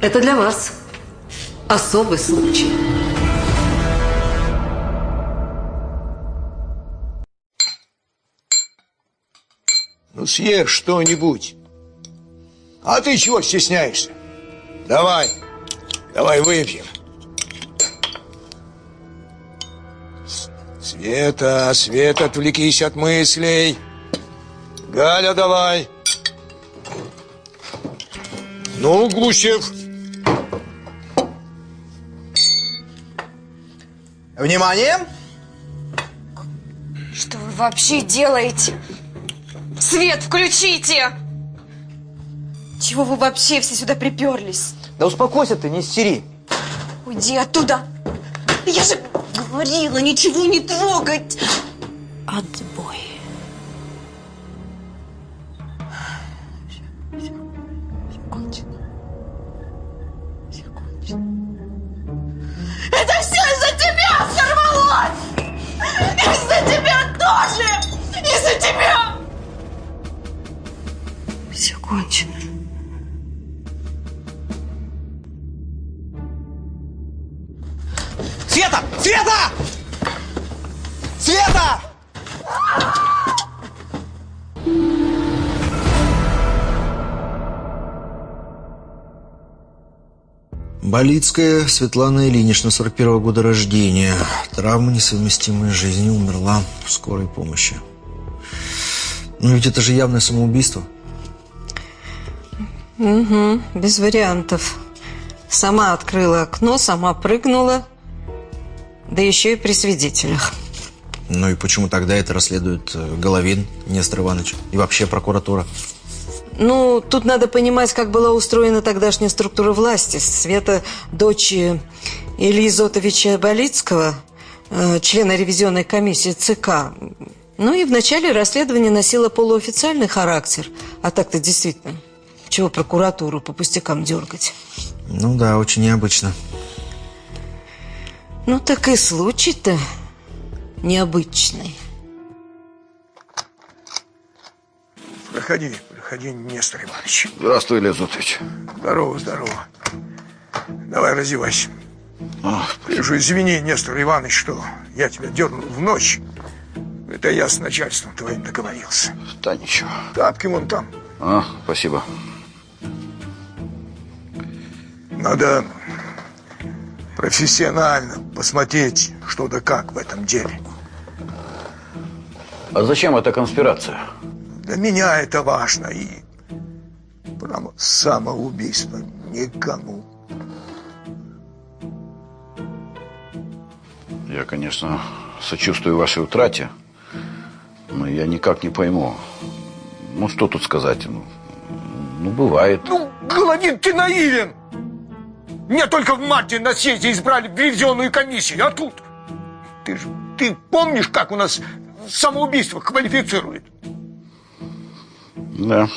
Это для вас особый случай. Ну, съешь что-нибудь. А ты чего стесняешься? Давай, давай выпьем. Света, Света, отвлекись от мыслей. Галя, давай. Ну, Гусев. Внимание! Что вы вообще делаете? Свет включите! Чего вы вообще все сюда приперлись? Да успокойся ты, не истери. Уйди оттуда! Я же говорила, ничего не трогать! Отбой. Это сорвалось! Из-за тебя тоже! Из-за тебя! Все кончено. Света! Света! Света! Болицкая Светлана Ильинична, 41 года рождения. Травма, несовместимая с жизнью, умерла в скорой помощи. Ну ведь это же явное самоубийство. Угу, без вариантов. Сама открыла окно, сама прыгнула. Да еще и при свидетелях. Ну и почему тогда это расследует э, Головин, Нестор Иванович и вообще прокуратура? Ну, тут надо понимать, как была устроена тогдашняя структура власти. Света, дочь э, Ильи Зотовича Болицкого, э, члена ревизионной комиссии ЦК. Ну и в начале расследование носило полуофициальный характер. А так-то действительно, чего прокуратуру по пустякам дергать? Ну да, очень необычно. Ну так и случай-то необычный. Проходи, проходи, Нестор Иванович. Здравствуй, Илья Зотович. Здорово, здорово. Давай раздевайся. А, Ты же извини, Нестор Иванович, что я тебя дернул в ночь. Это я с начальством твоим договорился. да ничего. Тапки вон там. А, спасибо. Надо профессионально посмотреть, что да как в этом деле. А зачем эта конспирация? Для меня это важно и прямо самоубийство никому. Я, конечно, сочувствую вашей утрате, но я никак не пойму. Ну, что тут сказать? Ну, ну бывает. Ну, Головин, ты наивен! Меня только в марте на съезде избрали в ревизионную комиссию, а тут... Ты же, ты помнишь, как у нас самоубийство квалифицирует? Да.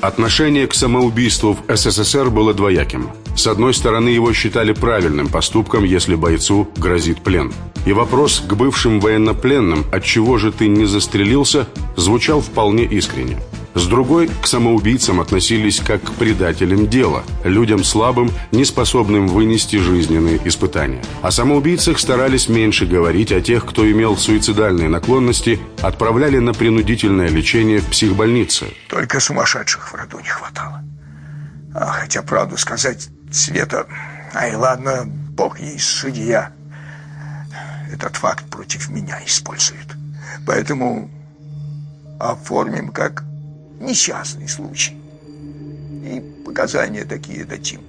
Отношение к самоубийству в СССР было двояким. С одной стороны, его считали правильным поступком, если бойцу грозит плен. И вопрос к бывшим военнопленным «отчего же ты не застрелился?» звучал вполне искренне. С другой, к самоубийцам относились как к предателям дела, людям слабым, неспособным вынести жизненные испытания. О самоубийцах старались меньше говорить, а тех, кто имел суицидальные наклонности, отправляли на принудительное лечение в психбольницы. Только сумасшедших в роду не хватало. А хотя, правду сказать, Света... Ай, ладно, бог ей судья. Этот факт против меня использует. Поэтому оформим как несчастный случай. И показания такие дадим.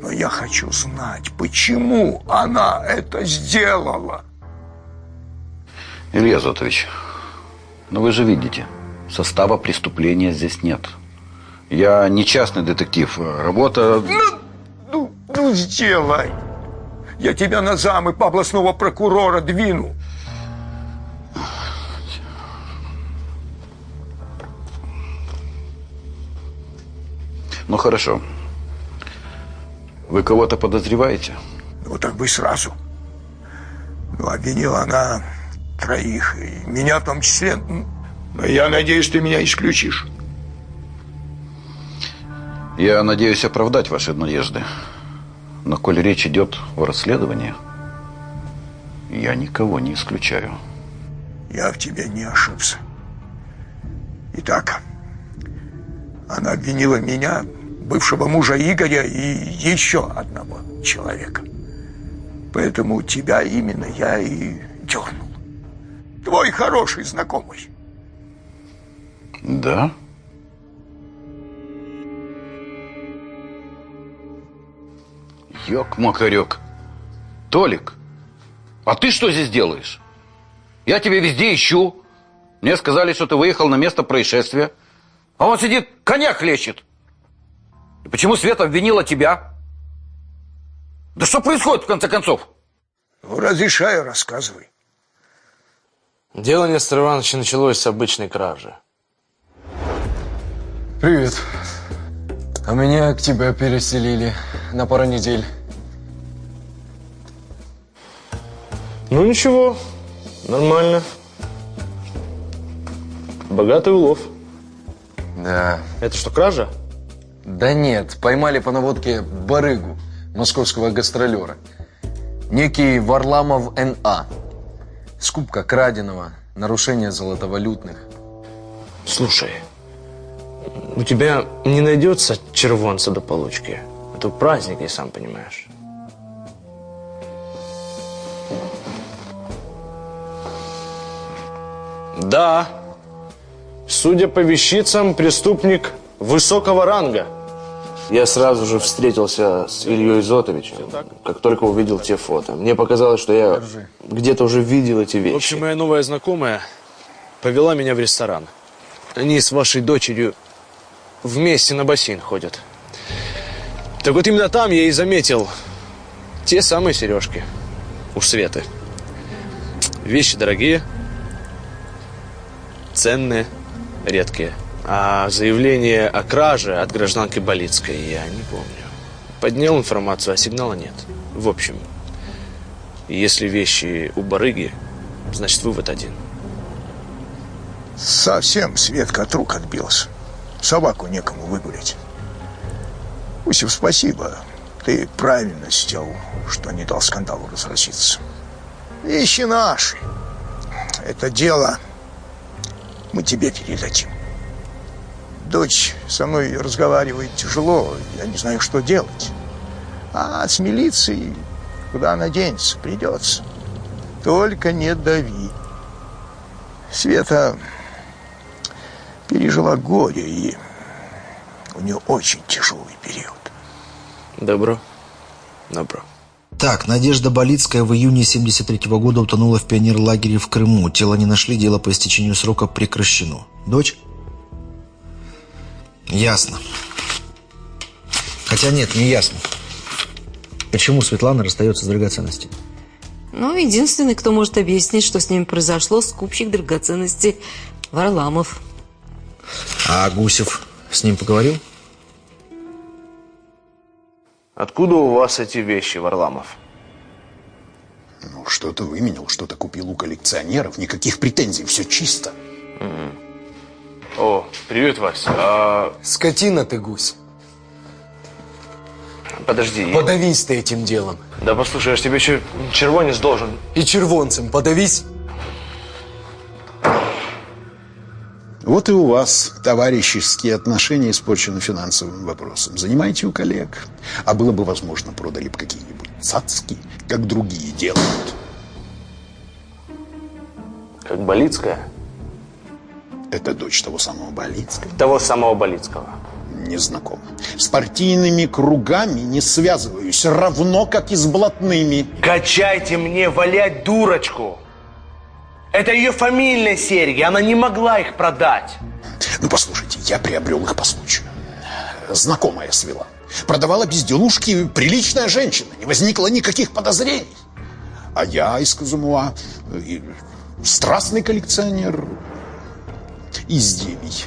Но я хочу знать, почему она это сделала. Илья Зотович, ну вы же видите, состава преступления здесь нет. Я не частный детектив. Работа... Ну, ну, ну, сделай. Я тебя на замы по областного прокурора двину. Ну, хорошо. Вы кого-то подозреваете? Ну, так бы сразу. Ну, обвинила она троих, и меня в том числе. Но я надеюсь, ты меня исключишь. Я надеюсь оправдать ваши надежды. Но коль речь идет о расследовании, я никого не исключаю. Я в тебе не ошибся. Итак, она обвинила меня, бывшего мужа Игоря и еще одного человека. Поэтому тебя именно я и дернул. Твой хороший знакомый. Да? Ёк-макарёк. Толик, а ты что здесь делаешь? Я тебя везде ищу. Мне сказали, что ты выехал на место происшествия. А он сидит, коня хлещет. И почему Света обвинила тебя? Да что происходит, в конце концов? Ну, разрешаю, рассказывай. Дело Нестора Ивановича началось с обычной кражи. Привет. А меня к тебе переселили на пару недель. Ну ничего, нормально. Богатый улов. Да. Это что, кража? Да нет, поймали по наводке барыгу, московского гастролера. Некий Варламов Н.А. Скупка краденого, нарушение золотовалютных. Слушай, у тебя не найдется червонца до получки? Это праздник, и сам понимаешь. Да, судя по вещицам, преступник высокого ранга. Я сразу же встретился с Ильей Зотовичем, как только увидел те фото. Мне показалось, что я где-то уже видел эти вещи. В общем, моя новая знакомая повела меня в ресторан. Они с вашей дочерью вместе на бассейн ходят. Так вот именно там я и заметил те самые сережки у Светы. Вещи дорогие, ценные, редкие. А заявление о краже от гражданки Болицкой я не помню. Поднял информацию, а сигнала нет. В общем, если вещи у барыги, значит вывод один. Совсем Светка от рук отбился. Собаку некому выгулять. Усев, спасибо. Ты правильно сделал, что не дал скандалу разразиться. Вещи наши. Это дело мы тебе передадим. Дочь со мной разговаривает тяжело, я не знаю, что делать. А с милицией куда она денется, придется. Только не дави. Света пережила горе, и у нее очень тяжелый период. Добро. Добро. Так, Надежда Болицкая в июне 73 -го года утонула в пионерлагере в Крыму. Тело не нашли, дело по истечению срока прекращено. Дочь? Ясно. Хотя нет, не ясно. Почему Светлана расстается с драгоценностями? Ну, единственный, кто может объяснить, что с ними произошло, скупщик драгоценностей Варламов. А Гусев с ним поговорил? Откуда у вас эти вещи, Варламов? Ну, что-то выменял, что-то купил у коллекционеров. Никаких претензий, все чисто. О, привет, Вась. А, Скотина ты, гусь. подожди. Подавись ты этим делом. Да послушай, я ж тебе еще червонец должен. И червонцем подавись. Вот и у вас товарищеские отношения испорчены финансовым вопросом. Занимайте у коллег. А было бы возможно, продали бы какие-нибудь цацки, как другие делают. Как Болицкая? Это дочь того самого Болицкого. Того самого Болицкого. Не знаком. С партийными кругами не связываюсь, равно как и с блатными. Качайте мне валять дурочку. Это ее фамильные серьги, она не могла их продать. Ну, послушайте, я приобрел их по случаю. знакомая свела. Продавала безделушки приличная женщина, не возникло никаких подозрений. А я из Казумуа страстный коллекционер изделий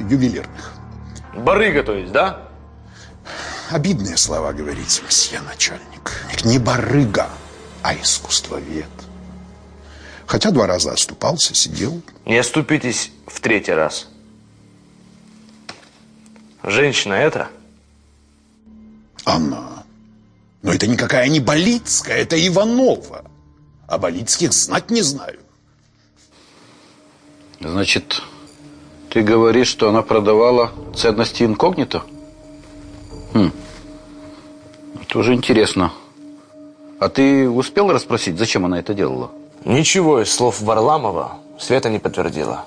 ювелирных. Барыга, то есть, да? Обидные слова говорите, месье начальник. Не барыга, а искусствовед. Хотя два раза оступался, сидел. Не оступитесь в третий раз. Женщина это? Она. Но это никакая не Болицкая, это Иванова. А Болицких знать не знаю. Значит, ты говоришь, что она продавала ценности инкогнито? Хм. Это уже интересно. А ты успел расспросить, зачем она это делала? Ничего из слов Варламова Света не подтвердила.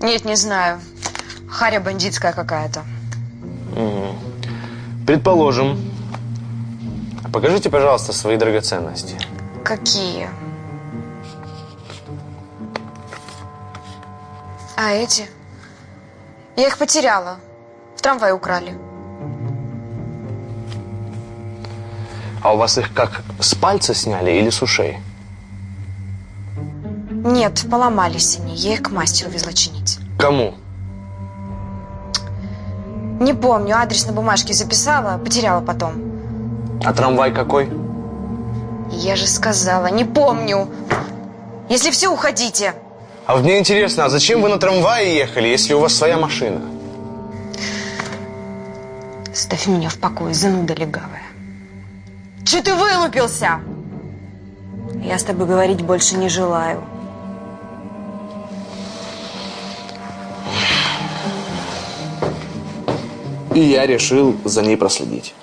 Нет, не знаю. Харя бандитская какая-то. Угу. Предположим. Покажите, пожалуйста, свои драгоценности. Какие? А эти? Я их потеряла. В трамвае украли. А у вас их как, с пальца сняли или с ушей? Нет, поломались они. Я их к мастеру везла чинить. Кому? Не помню, адрес на бумажке записала, потеряла потом. А трамвай какой? Я же сказала, не помню. Если все, уходите. А вот мне интересно, а зачем вы на трамвае ехали, если у вас своя машина? Ставь меня в покое, зануда легавая. Че ты вылупился? Я с тобой говорить больше не желаю. И я решил за ней проследить.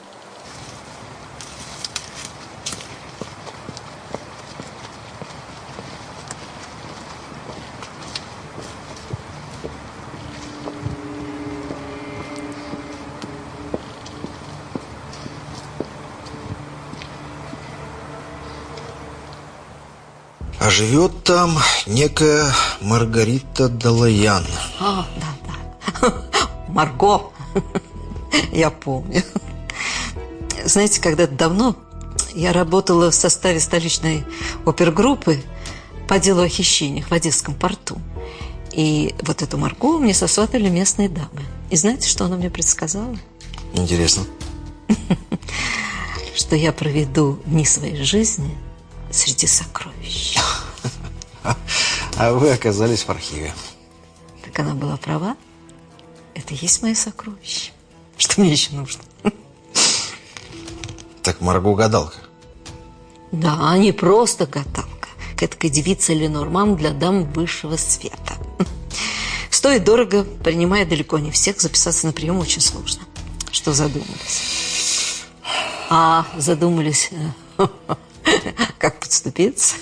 Живет там некая Маргарита Далаян. А, да, да. Марго. Я помню. Знаете, когда-то давно я работала в составе столичной опергруппы по делу о хищениях в Одесском порту. И вот эту Марго мне сосватали местные дамы. И знаете, что она мне предсказала? Интересно. Что я проведу дни своей жизни среди сокровищ. А вы оказались в архиве. Так она была права. Это и есть мое сокровище. Что мне еще нужно? Так Марго гадалка. Да, не просто гадалка. Эдакая девица Ленорман для дам высшего света. Стоит дорого, принимая далеко не всех, записаться на прием очень сложно. Что задумались? А, задумались, как подступиться?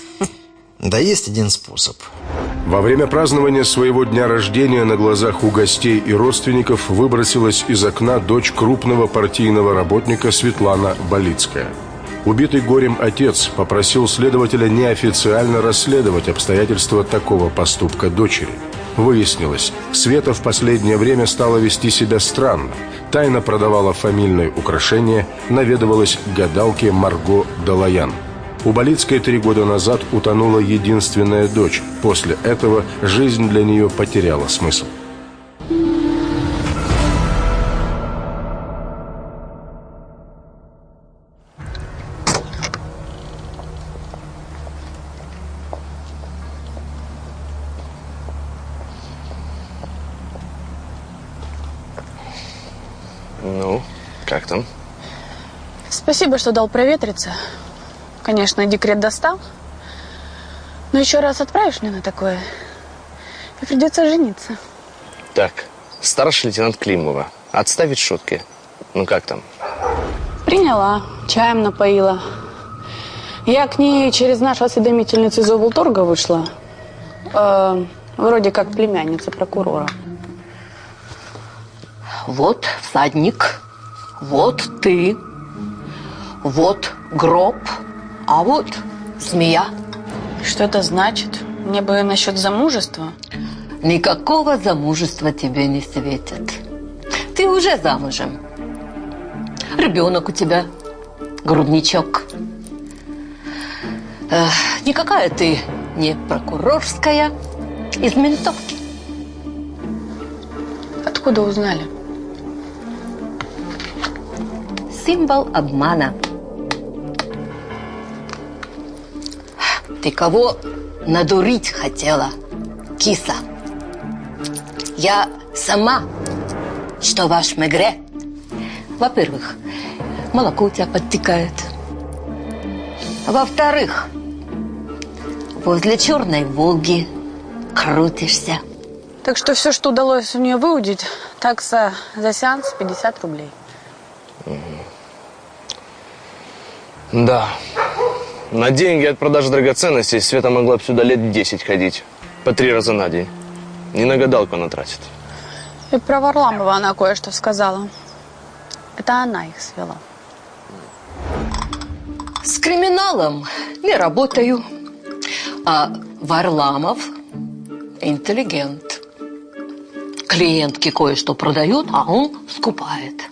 Да есть один способ. Во время празднования своего дня рождения на глазах у гостей и родственников выбросилась из окна дочь крупного партийного работника Светлана Болицкая. Убитый горем отец попросил следователя неофициально расследовать обстоятельства такого поступка дочери. Выяснилось, Света в последнее время стала вести себя странно. Тайно продавала фамильные украшения, наведывалась к гадалке Марго Далаян. У Болицкой три года назад утонула единственная дочь. После этого жизнь для нее потеряла смысл. Ну, как там? Спасибо, что дал проветриться. Конечно, декрет достал. Но еще раз отправишь меня на такое, и придется жениться. Так, старший лейтенант Климова. Отставить шутки. Ну как там? Приняла, чаем напоила. Я к ней через нашу осведомительницу из облторга вышла. Э, вроде как племянница прокурора. Вот всадник, вот ты, вот гроб, а вот змея. Что это значит? Мне бы насчет замужества. Никакого замужества тебе не светит. Ты уже замужем. Ребенок у тебя, грудничок. Эх, никакая ты не прокурорская, из ментовки. Откуда узнали? Символ обмана. Ты кого надурить хотела, киса? Я сама, что ваш мегре. Во-первых, молоко у тебя подтекает. Во-вторых, возле черной Волги крутишься. Так что все, что удалось у нее выудить, такса за сеанс 50 рублей. Да. На деньги от продажи драгоценностей Света могла бы сюда лет 10 ходить. По три раза на день. Не на гадалку она тратит. И про Варламова она кое-что сказала. Это она их свела. С криминалом не работаю. А Варламов интеллигент. Клиентки кое-что продают, а он скупает.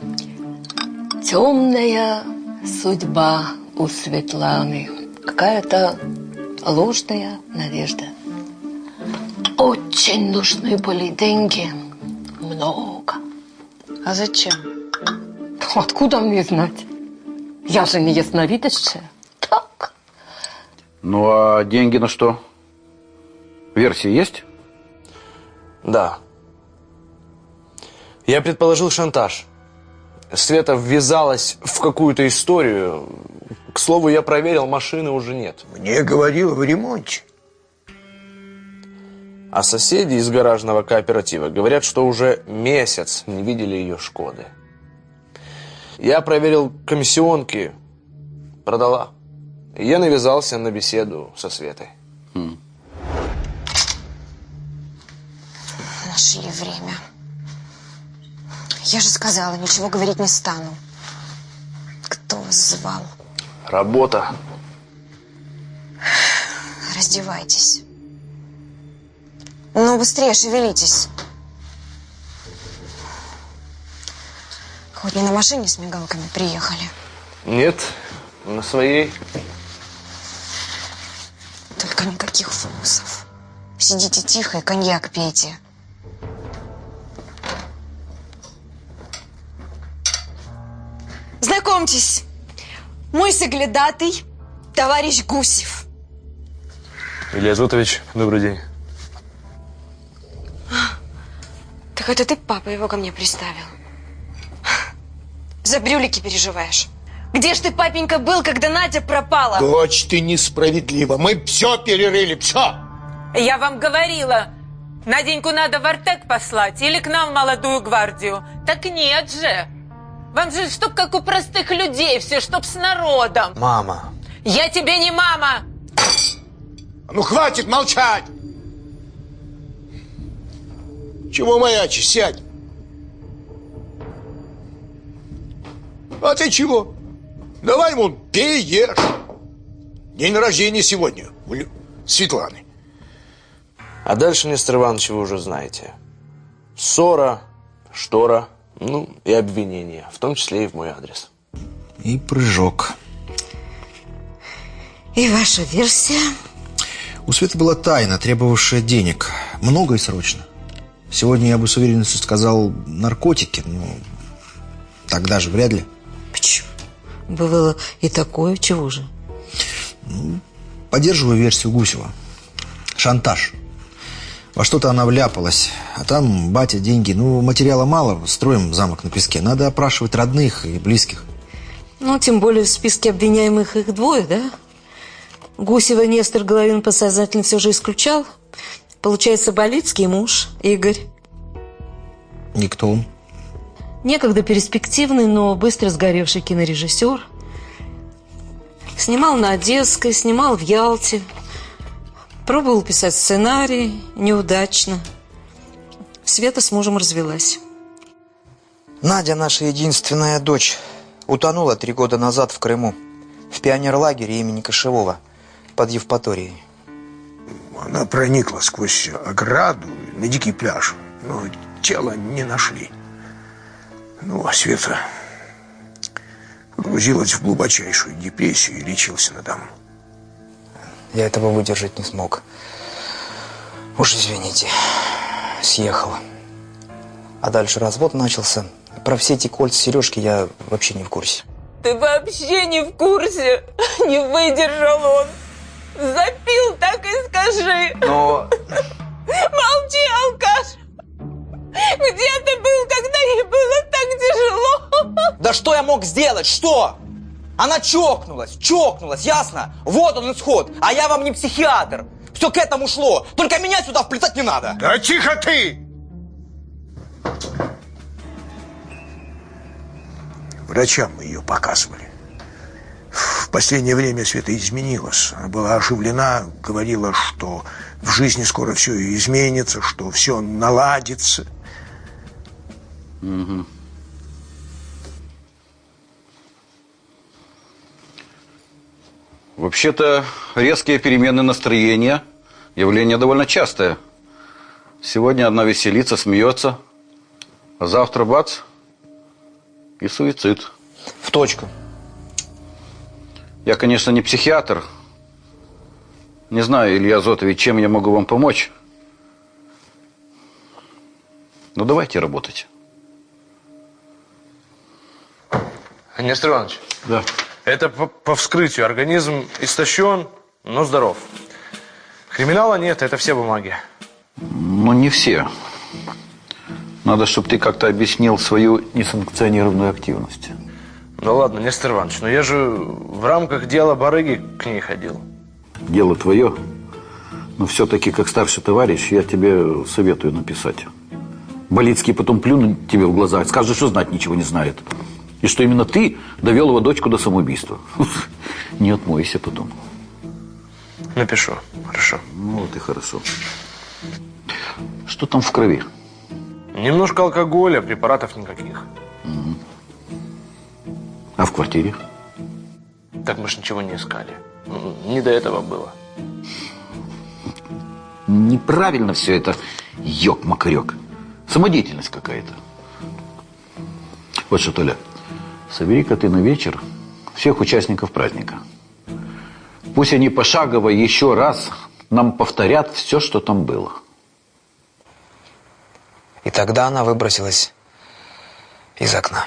Темная судьба у Светланы. Какая-то ложная надежда. Очень нужны были деньги. Много. А зачем? Откуда мне знать? Я же не ясновидящая. Ну а деньги на что? Версии есть? Да. Я предположил шантаж. Света ввязалась в какую-то историю. К слову, я проверил, машины уже нет. Мне говорил в ремонте. А соседи из гаражного кооператива говорят, что уже месяц не видели ее Шкоды. Я проверил комиссионки, продала. И я навязался на беседу со Светой. Нашли время. Я же сказала, ничего говорить не стану. Кто вас звал? Работа. Раздевайтесь. Ну, быстрее шевелитесь. Хоть не на машине с мигалками приехали. Нет, на своей. Только никаких фокусов. Сидите тихо и коньяк пейте. Знакомьтесь, мой соглядатый, товарищ Гусев. Илья Зотович, добрый день. Так это ты, папа, его ко мне приставил? За брюлики переживаешь? Где ж ты, папенька, был, когда Надя пропала? Дочь, ты несправедлива. Мы все перерыли, все. Я вам говорила, Наденьку надо в Артек послать или к нам в молодую гвардию. Так нет же. Вам же, чтоб как у простых людей, все, чтоб с народом. Мама. Я тебе не мама. Ну, хватит молчать. Чего маячишь? Сядь. А ты чего? Давай, вон, пей, ешь. День рождения сегодня у Лю- Светланы. А дальше, Нестор Иванович, вы уже знаете. Ссора, штора, ну и обвинения, в том числе и в мой адрес. И прыжок. И ваша версия? У Светы была тайна, требовавшая денег. Много и срочно. Сегодня я бы с уверенностью сказал наркотики, но тогда же вряд ли. Почему? Бывало и такое, чего же? Поддерживаю версию Гусева. Шантаж. Во что-то она вляпалась. А там батя, деньги. Ну, материала мало, строим замок на песке. Надо опрашивать родных и близких. Ну, тем более в списке обвиняемых их двое, да? Гусева Нестор Головин подсознательно все же исключал. Получается, Болицкий муж, Игорь. Никто он. Некогда перспективный, но быстро сгоревший кинорежиссер. Снимал на Одесской, снимал в Ялте. Пробовал писать сценарий, неудачно. Света с мужем развелась. Надя наша единственная дочь. Утонула три года назад в Крыму. В пионерлагере имени Кошевого. Под Евпаторией. Она проникла сквозь ограду на дикий пляж, но тело не нашли. Ну, а Света погрузилась в глубочайшую депрессию и лечился на дому. Я этого выдержать не смог. Уж извините, съехала. А дальше развод начался. Про все эти кольца, сережки я вообще не в курсе. Ты вообще не в курсе. Не выдержал он. Запил, так и скажи. Но... Молчи, алкаш. Где ты был, когда ей было так тяжело? Да что я мог сделать? Что? Она чокнулась, чокнулась, ясно? Вот он исход. А я вам не психиатр. Все к этому шло. Только меня сюда вплетать не надо. Да тихо ты! Врачам мы ее показывали. В последнее время Света изменилась. Она была оживлена, говорила, что в жизни скоро все изменится, что все наладится. Угу. Вообще-то резкие перемены настроения – явление довольно частое. Сегодня одна веселится, смеется, а завтра бац – и суицид. В точку. Я, конечно, не психиатр. Не знаю, Илья Зотович, чем я могу вам помочь. Но давайте работать. Нестор Иванович. Да. Это по, по вскрытию. Организм истощен, но здоров. Криминала нет, это все бумаги. Ну, не все. Надо, чтобы ты как-то объяснил свою несанкционированную активность. Да ладно, Нестор Иванович, но я же в рамках дела барыги к ней ходил. Дело твое. Но все-таки, как старший товарищ, я тебе советую написать. Болицкий потом плюнет тебе в глаза, скажет, что знать ничего не знает. И что именно ты довел его дочку до самоубийства. Не отмойся потом. Напишу, хорошо. Ну вот и хорошо. Что там в крови? Немножко алкоголя, препаратов никаких. А в квартире? Так мы ж ничего не искали. Не до этого было. Неправильно все это, ёк-макарёк. Самодеятельность какая-то. Вот что, Толя, собери-ка ты на вечер всех участников праздника. Пусть они пошагово еще раз нам повторят все, что там было. И тогда она выбросилась из окна.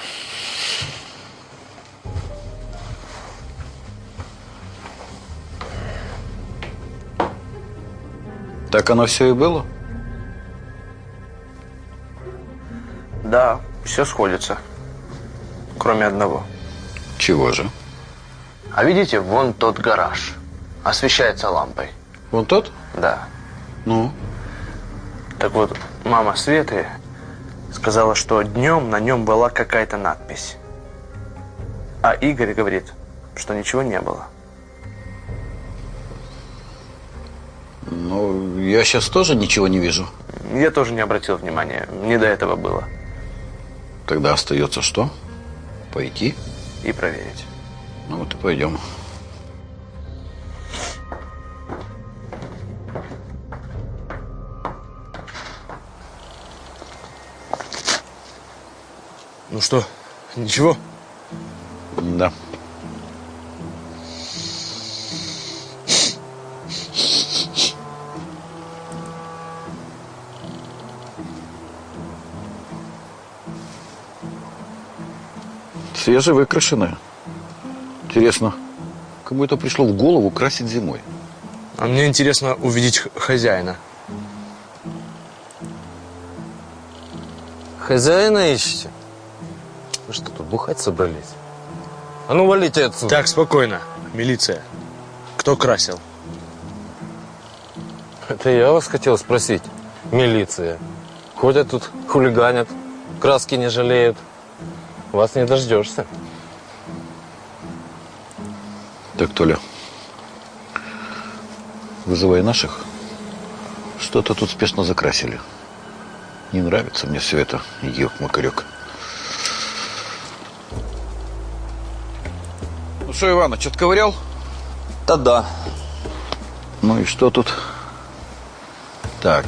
Так оно все и было? Да, все сходится. Кроме одного. Чего же? А видите, вон тот гараж. Освещается лампой. Вон тот? Да. Ну? Так вот, мама Светы сказала, что днем на нем была какая-то надпись. А Игорь говорит, что ничего не было. Ну, я сейчас тоже ничего не вижу. Я тоже не обратил внимания. Не до этого было. Тогда остается что? Пойти? И проверить. Ну вот и пойдем. Ну что, ничего? Да. Свежевыкрашенная. Интересно, кому это пришло в голову красить зимой? А мне интересно увидеть хозяина. Хозяина ищете? Вы что, тут бухать собрались? А ну, валите отсюда. Так, спокойно. Милиция. Кто красил? Это я вас хотел спросить. Милиция. Ходят тут, хулиганят, краски не жалеют. Вас не дождешься. Так, Толя, вызывай наших. Что-то тут спешно закрасили. Не нравится мне все это, ёк-макарёк. Ну что, Иваныч, отковырял? Да-да. Ну и что тут? Так.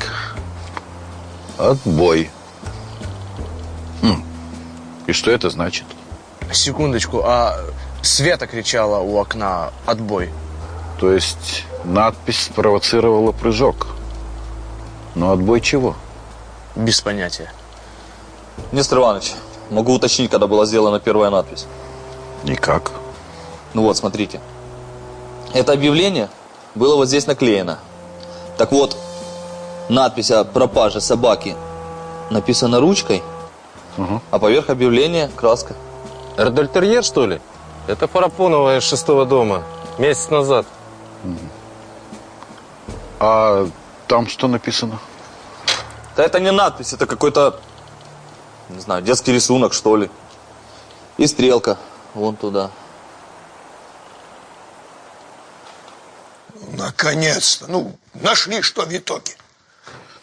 Отбой. Хм. И что это значит? Секундочку, а Света кричала у окна «Отбой». То есть надпись спровоцировала прыжок. Но отбой чего? Без понятия. Нестор Иванович, могу уточнить, когда была сделана первая надпись. Никак. Ну вот, смотрите. Это объявление было вот здесь наклеено. Так вот, надпись о пропаже собаки написана ручкой, а поверх объявления краска. Эрдельтерьер, что ли? Это Фарапонова из шестого дома. Месяц назад. А там что написано? Да это не надпись, это какой-то, не знаю, детский рисунок, что ли. И стрелка вон туда. Наконец-то. Ну, нашли что в итоге.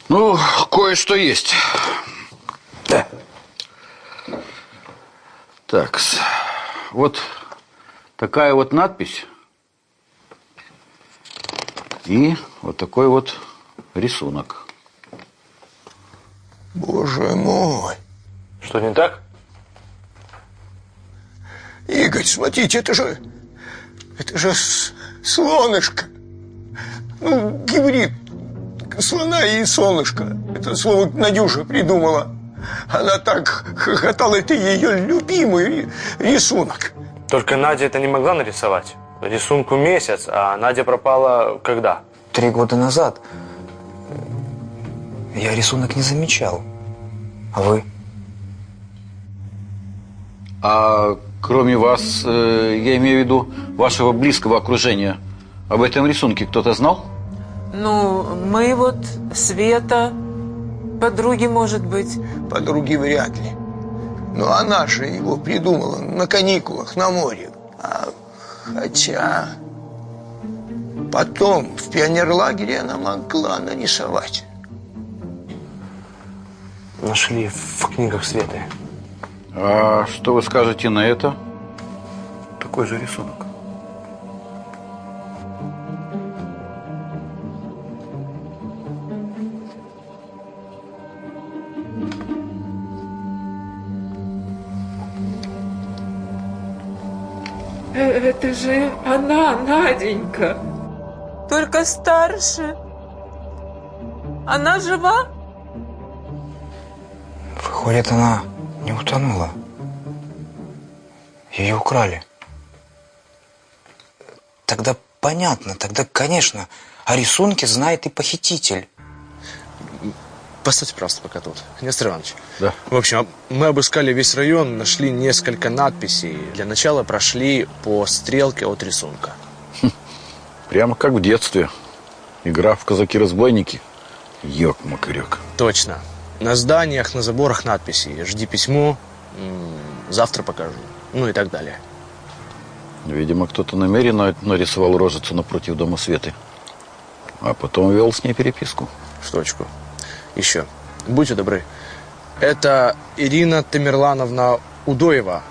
Ну, кое-что есть. Да. Так, вот такая вот надпись и вот такой вот рисунок. Боже мой. Что, не так? Игорь, смотрите, это же... Это же слонышко. Ну, гибрид слона и солнышко. Это слово Надюша придумала. Она так хохотала, это ее любимый ри- рисунок. Только Надя это не могла нарисовать. Рисунку месяц, а Надя пропала когда? Три года назад. Я рисунок не замечал. А вы? А кроме вас, э, я имею в виду вашего близкого окружения, об этом рисунке кто-то знал? Ну, мы вот, Света, подруги, может быть. Подруги вряд ли. Но она же его придумала на каникулах на море. А, хотя... Потом в пионерлагере она могла нарисовать. Нашли в книгах Светы. А что вы скажете на это? Такой же рисунок. Это же она, Наденька. Только старше. Она жива? Выходит, она не утонула. Ее украли. Тогда понятно, тогда, конечно, о рисунке знает и похититель. Постойте, пожалуйста, пока тут. Нестор Иванович. Да. В общем, мы обыскали весь район, нашли несколько надписей. Для начала прошли по стрелке от рисунка. Прямо как в детстве. Игра в казаки-разбойники. Ёк-макарёк. Точно. На зданиях, на заборах надписи «Жди письмо», «Завтра покажу», ну и так далее. Видимо, кто-то намеренно нарисовал рожицу напротив дома Светы. А потом вел с ней переписку. В точку. Еще. Будьте добры. Это Ирина Тамерлановна Удоева,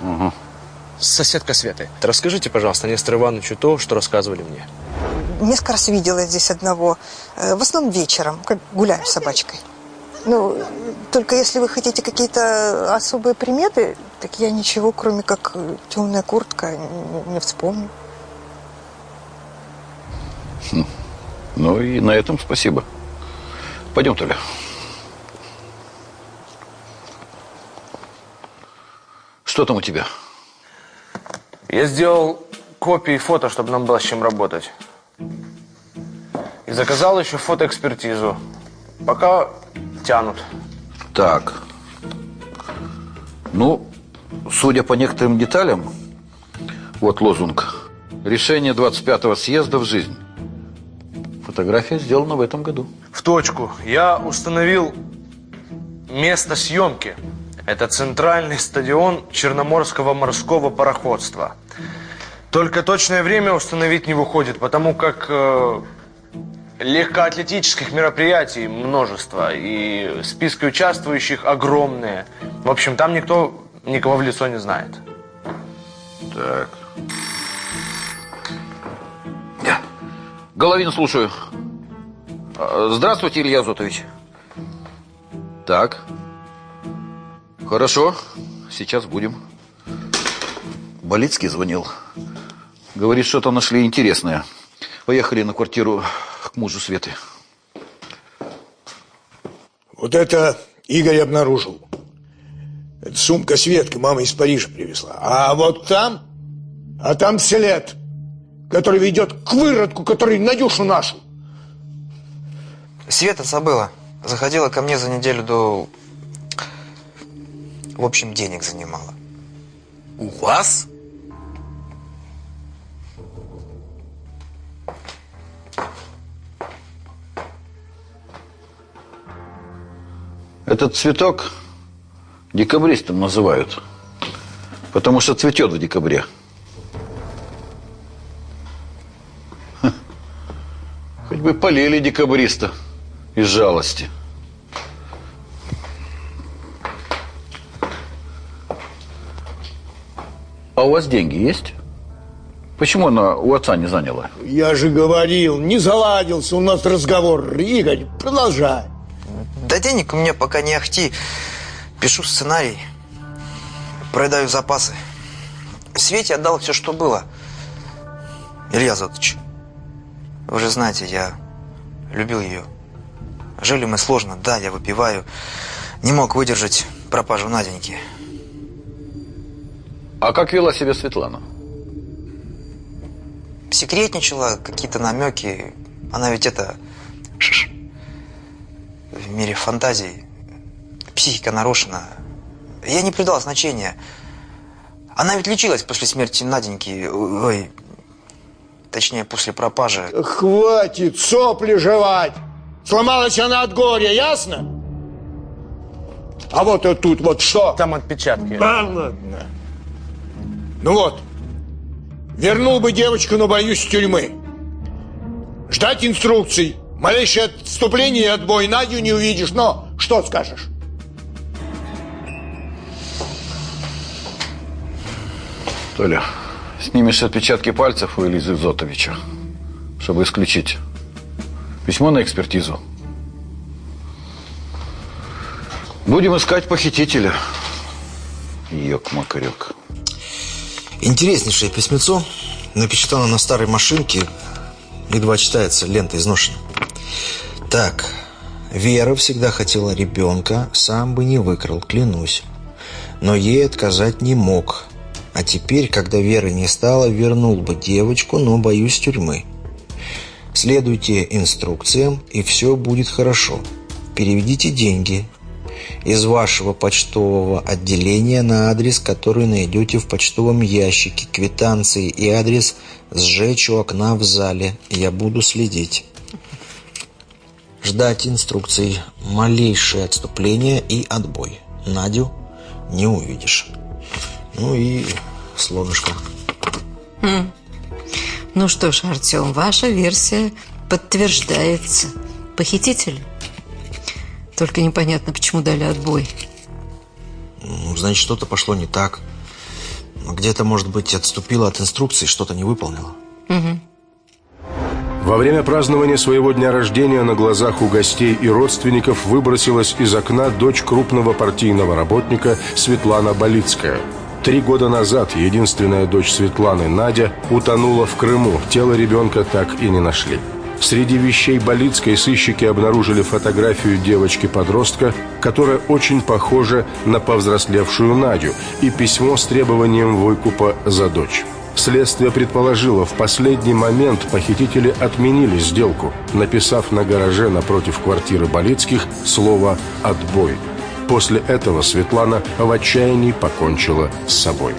соседка Светы. Расскажите, пожалуйста, Нестору Ивановичу то, что рассказывали мне. Несколько раз видела здесь одного. Э, В основном вечером, как гуляем с собачкой. Ну, только если вы хотите какие-то особые приметы, так я ничего, кроме как э, темная куртка, не, не вспомню. Хм. Ну и на этом спасибо. Пойдем, Толя. Что там у тебя? Я сделал копии фото, чтобы нам было с чем работать. И заказал еще фотоэкспертизу. Пока тянут. Так. Ну, судя по некоторым деталям, вот лозунг. Решение 25-го съезда в жизнь. Фотография сделана в этом году. В точку. Я установил место съемки. Это центральный стадион Черноморского морского пароходства. Только точное время установить не выходит, потому как э, легкоатлетических мероприятий множество, и списки участвующих огромные. В общем, там никто никого в лицо не знает. Так. Головин, слушаю. А, Здравствуйте, Илья Зотович. Так. Хорошо. Сейчас будем. Болицкий звонил. Говорит, что-то нашли интересное. Поехали на квартиру к мужу Светы. Вот это Игорь обнаружил. Это сумка Светка, мама из Парижа привезла. А вот там, а там след, который ведет к выродку, который Надюшу нашу. Света забыла. Заходила ко мне за неделю до... В общем, денег занимала. У вас? Этот цветок декабристом называют, потому что цветет в декабре. Ха. Хоть бы полили декабриста из жалости. А у вас деньги есть? Почему она у отца не заняла? Я же говорил, не заладился у нас разговор. Игорь, продолжай. Да денег у меня пока не ахти. Пишу сценарий. Продаю запасы. Свете отдал все, что было. Илья Зотович, вы же знаете, я любил ее. Жили мы сложно, да, я выпиваю. Не мог выдержать пропажу Наденьки. А как вела себя Светлана? Секретничала, какие-то намеки. Она ведь это... шш, В мире фантазий. Психика нарушена. Я не придал значения. Она ведь лечилась после смерти Наденьки. Ой, точнее, после пропажи. Хватит сопли жевать. Сломалась она от горя, ясно? А вот и тут вот что? Там отпечатки. Да ладно. Ну вот, вернул бы девочку, но боюсь тюрьмы. Ждать инструкций. Малейшее отступление и отбой. Надю не увидишь, но что скажешь? Толя, снимешь отпечатки пальцев у Элизы Зотовича, чтобы исключить. Письмо на экспертизу. Будем искать похитителя. Ёк-макарёк. Интереснейшее письмецо. Напечатано на старой машинке. Едва читается, лента изношена. Так, Вера всегда хотела ребенка, сам бы не выкрал, клянусь. Но ей отказать не мог. А теперь, когда Веры не стало, вернул бы девочку, но боюсь тюрьмы. Следуйте инструкциям, и все будет хорошо. Переведите деньги из вашего почтового отделения на адрес, который найдете в почтовом ящике, квитанции и адрес сжечь у окна в зале. Я буду следить. Ждать инструкций. Малейшее отступление и отбой. Надю не увидишь. Ну и слонышко. Хм. Ну что ж, Артем, ваша версия подтверждается. Похититель? Только непонятно, почему дали отбой. Ну, значит, что-то пошло не так. Где-то, может быть, отступила от инструкций, что-то не выполнила. Угу. Во время празднования своего дня рождения на глазах у гостей и родственников выбросилась из окна дочь крупного партийного работника Светлана Болицкая. Три года назад единственная дочь Светланы, Надя, утонула в Крыму. Тело ребенка так и не нашли. Среди вещей Болицкой сыщики обнаружили фотографию девочки-подростка, которая очень похожа на повзрослевшую Надю, и письмо с требованием выкупа за дочь. Следствие предположило, в последний момент похитители отменили сделку, написав на гараже напротив квартиры Болицких слово «отбой». После этого Светлана в отчаянии покончила с собой.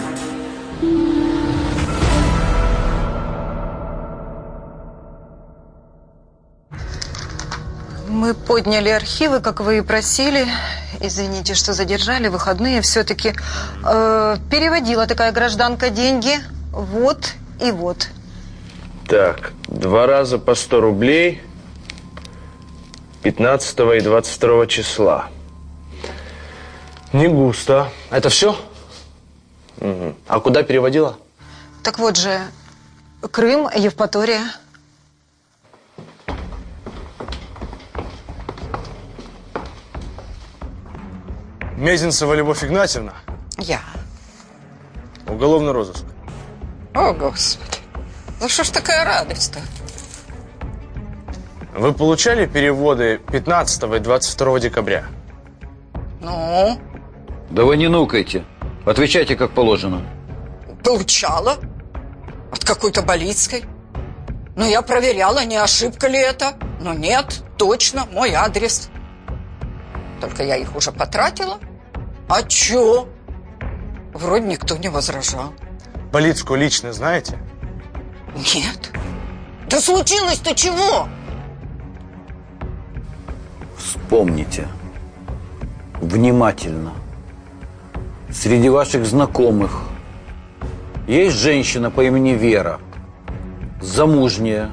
Мы подняли архивы, как вы и просили. Извините, что задержали, выходные все-таки. Э, переводила такая гражданка деньги. Вот и вот. Так, два раза по 100 рублей 15 и 22 числа. Не густо. Это все? Мгм. А куда переводила? Так вот же, Крым, Евпатория. Мезенцева Любовь Игнатьевна, Я. уголовный розыск. О, Господи. Ну что ж такая радость-то? Вы получали переводы 15 и 22 декабря? Ну, Да вы не нукайте. Отвечайте как положено. получала. От какой-то Болицкой. Но я проверяла, не ошибка ли это. Но нет, точно, мой адрес. Только я их уже потратила. А чё? Вроде никто не возражал. Болицкую лично знаете? Нет. Да случилось-то чего? Вспомните. Внимательно. Среди ваших знакомых есть женщина по имени Вера. Замужняя.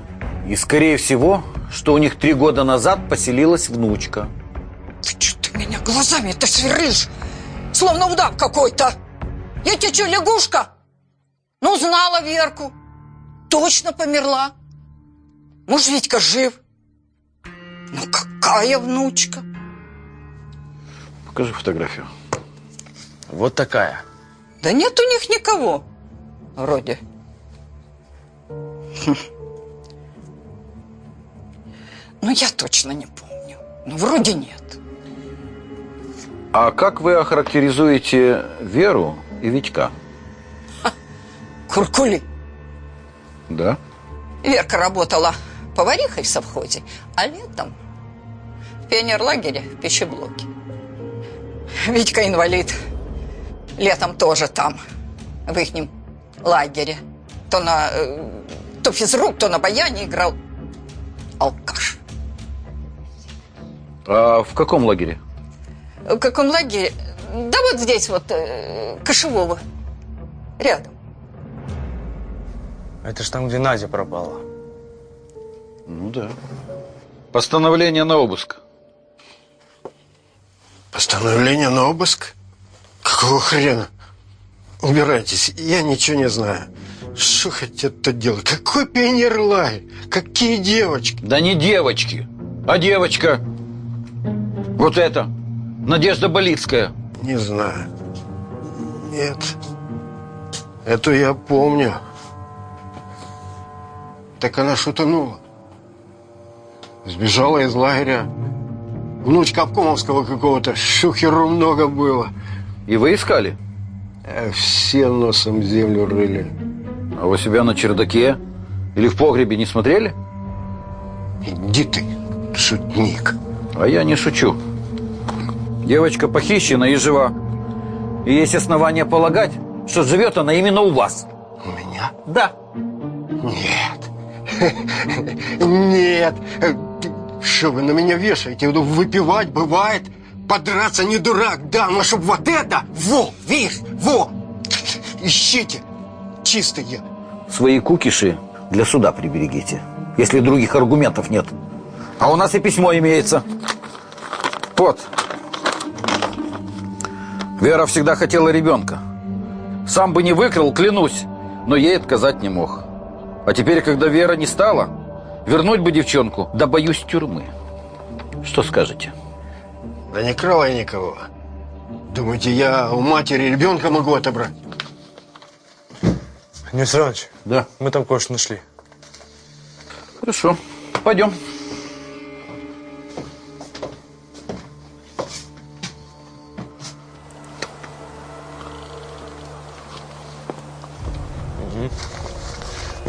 И, скорее всего, что у них три года назад поселилась внучка. Ты меня глазами-то сверлишь, словно удав какой-то. Я тебе что, лягушка? Ну, знала Верку. Точно померла. Муж Витька жив. Ну, какая внучка? Покажи фотографию. Вот такая. Да нет у них никого. Вроде. Хм. Ну, я точно не помню. Ну, вроде нет. А как вы охарактеризуете Веру и Витька? Куркули. Да? Верка работала поварихой в совхозе, а летом в пионерлагере в пищеблоке. Витька инвалид. Летом тоже там, в ихнем лагере. То на э, то физрук, то на баяне играл. Алкаш. А в каком лагере? В каком лагере? Да вот здесь вот, э, Кошевого. Рядом. Это ж там, где Надя пропала. Ну да. Постановление на обыск. Постановление на обыск? Какого хрена? Убирайтесь, я ничего не знаю. Что хотят-то делать? Какой пионер-лагерь? Какие девочки? Да не девочки, а девочка. Вот это. Надежда Болицкая. Не знаю. Нет. Это я помню. Так она шутанула. Сбежала из лагеря. Внучка обкомовского какого-то. Шухеру много было. И вы искали? Э, Все носом землю рыли. А вы себя на чердаке или в погребе не смотрели? Иди ты, шутник. А я не шучу. Девочка похищена и жива. И есть основания полагать, что живет она именно у вас. У меня? Да. Нет. Нет. Что вы на меня вешаете? Я буду Выпивать бывает. Подраться не дурак, да, но чтоб вот это, во, видишь, во, ищите, чистые. Свои кукиши для суда приберегите, если других аргументов нет. А у нас и письмо имеется. Вот. Вера всегда хотела ребенка. Сам бы не выкрал, клянусь, но ей отказать не мог. А теперь, когда Вера не стала, вернуть бы девчонку, да боюсь тюрьмы. Что скажете? Да не крал я никого. Думаете, я у матери ребенка могу отобрать? Нес Иванович, да. мы там кое-что нашли. Хорошо, пойдем. Мгм.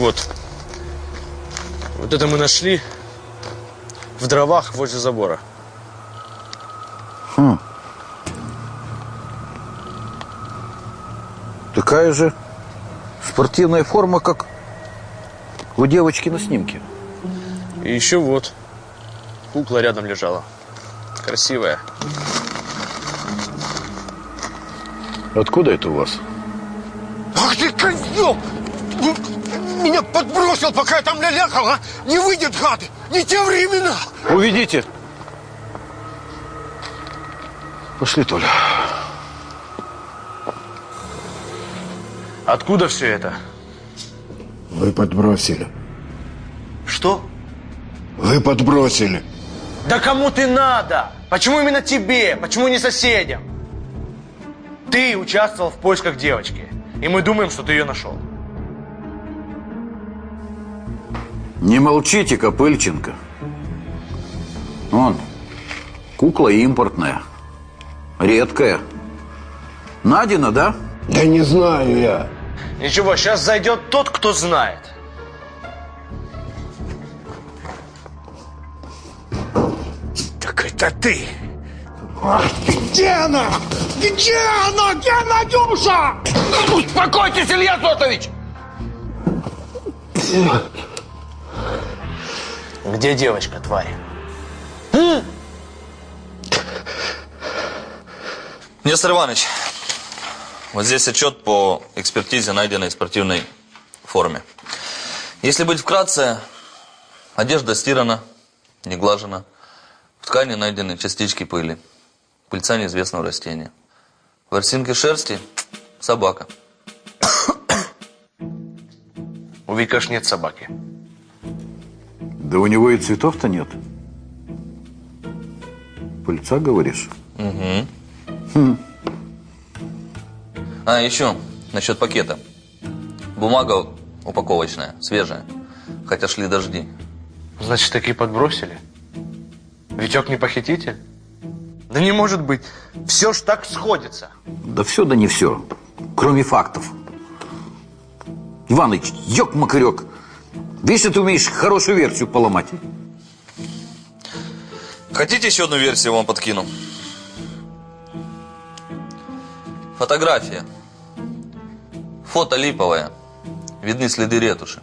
Вот. Вот это мы нашли в дровах возле забора. Хм. Такая же спортивная форма, как у девочки на снимке. И еще вот. Кукла рядом лежала. Красивая. Откуда это у вас? Ах ты козел! Меня подбросил, пока я там лялякал, а? Не выйдет, гады! Не те времена! Уведите. Пошли, Толя. Откуда все это? Вы подбросили. Что? Вы подбросили. Да кому ты надо? Почему именно тебе? Почему не соседям? Ты участвовал в поисках девочки. И мы думаем, что ты ее нашел. Не молчите, Копыльченко. Он, кукла импортная. Редкая. Надина, да? Да не знаю я. Ничего, сейчас зайдет тот, кто знает. Так это ты! Ах, где она? Где она? Где Надюша? Успокойтесь, Илья Зотович! Где девочка, тварь? Нестор Иванович, вот здесь отчет по экспертизе найденной спортивной форме. Если быть вкратце, одежда стирана, не глажена. В ткани найдены частички пыли, пыльца неизвестного растения. Ворсинки шерсти – собака. У Вика ж нет собаки. Да у него и цветов-то нет. Пыльца, говоришь? Угу. Хм. А, еще насчет пакета. Бумага упаковочная, свежая, хотя шли дожди. Значит, таки подбросили? Витек не похититель? Да не может быть. Все ж так сходится. Да все, да не все. Кроме фактов. Иваныч, ёк-макарёк. Видишь, ты умеешь хорошую версию поломать. Хотите еще одну версию вам подкину? Фотография. Фото липовое. Видны следы ретуши.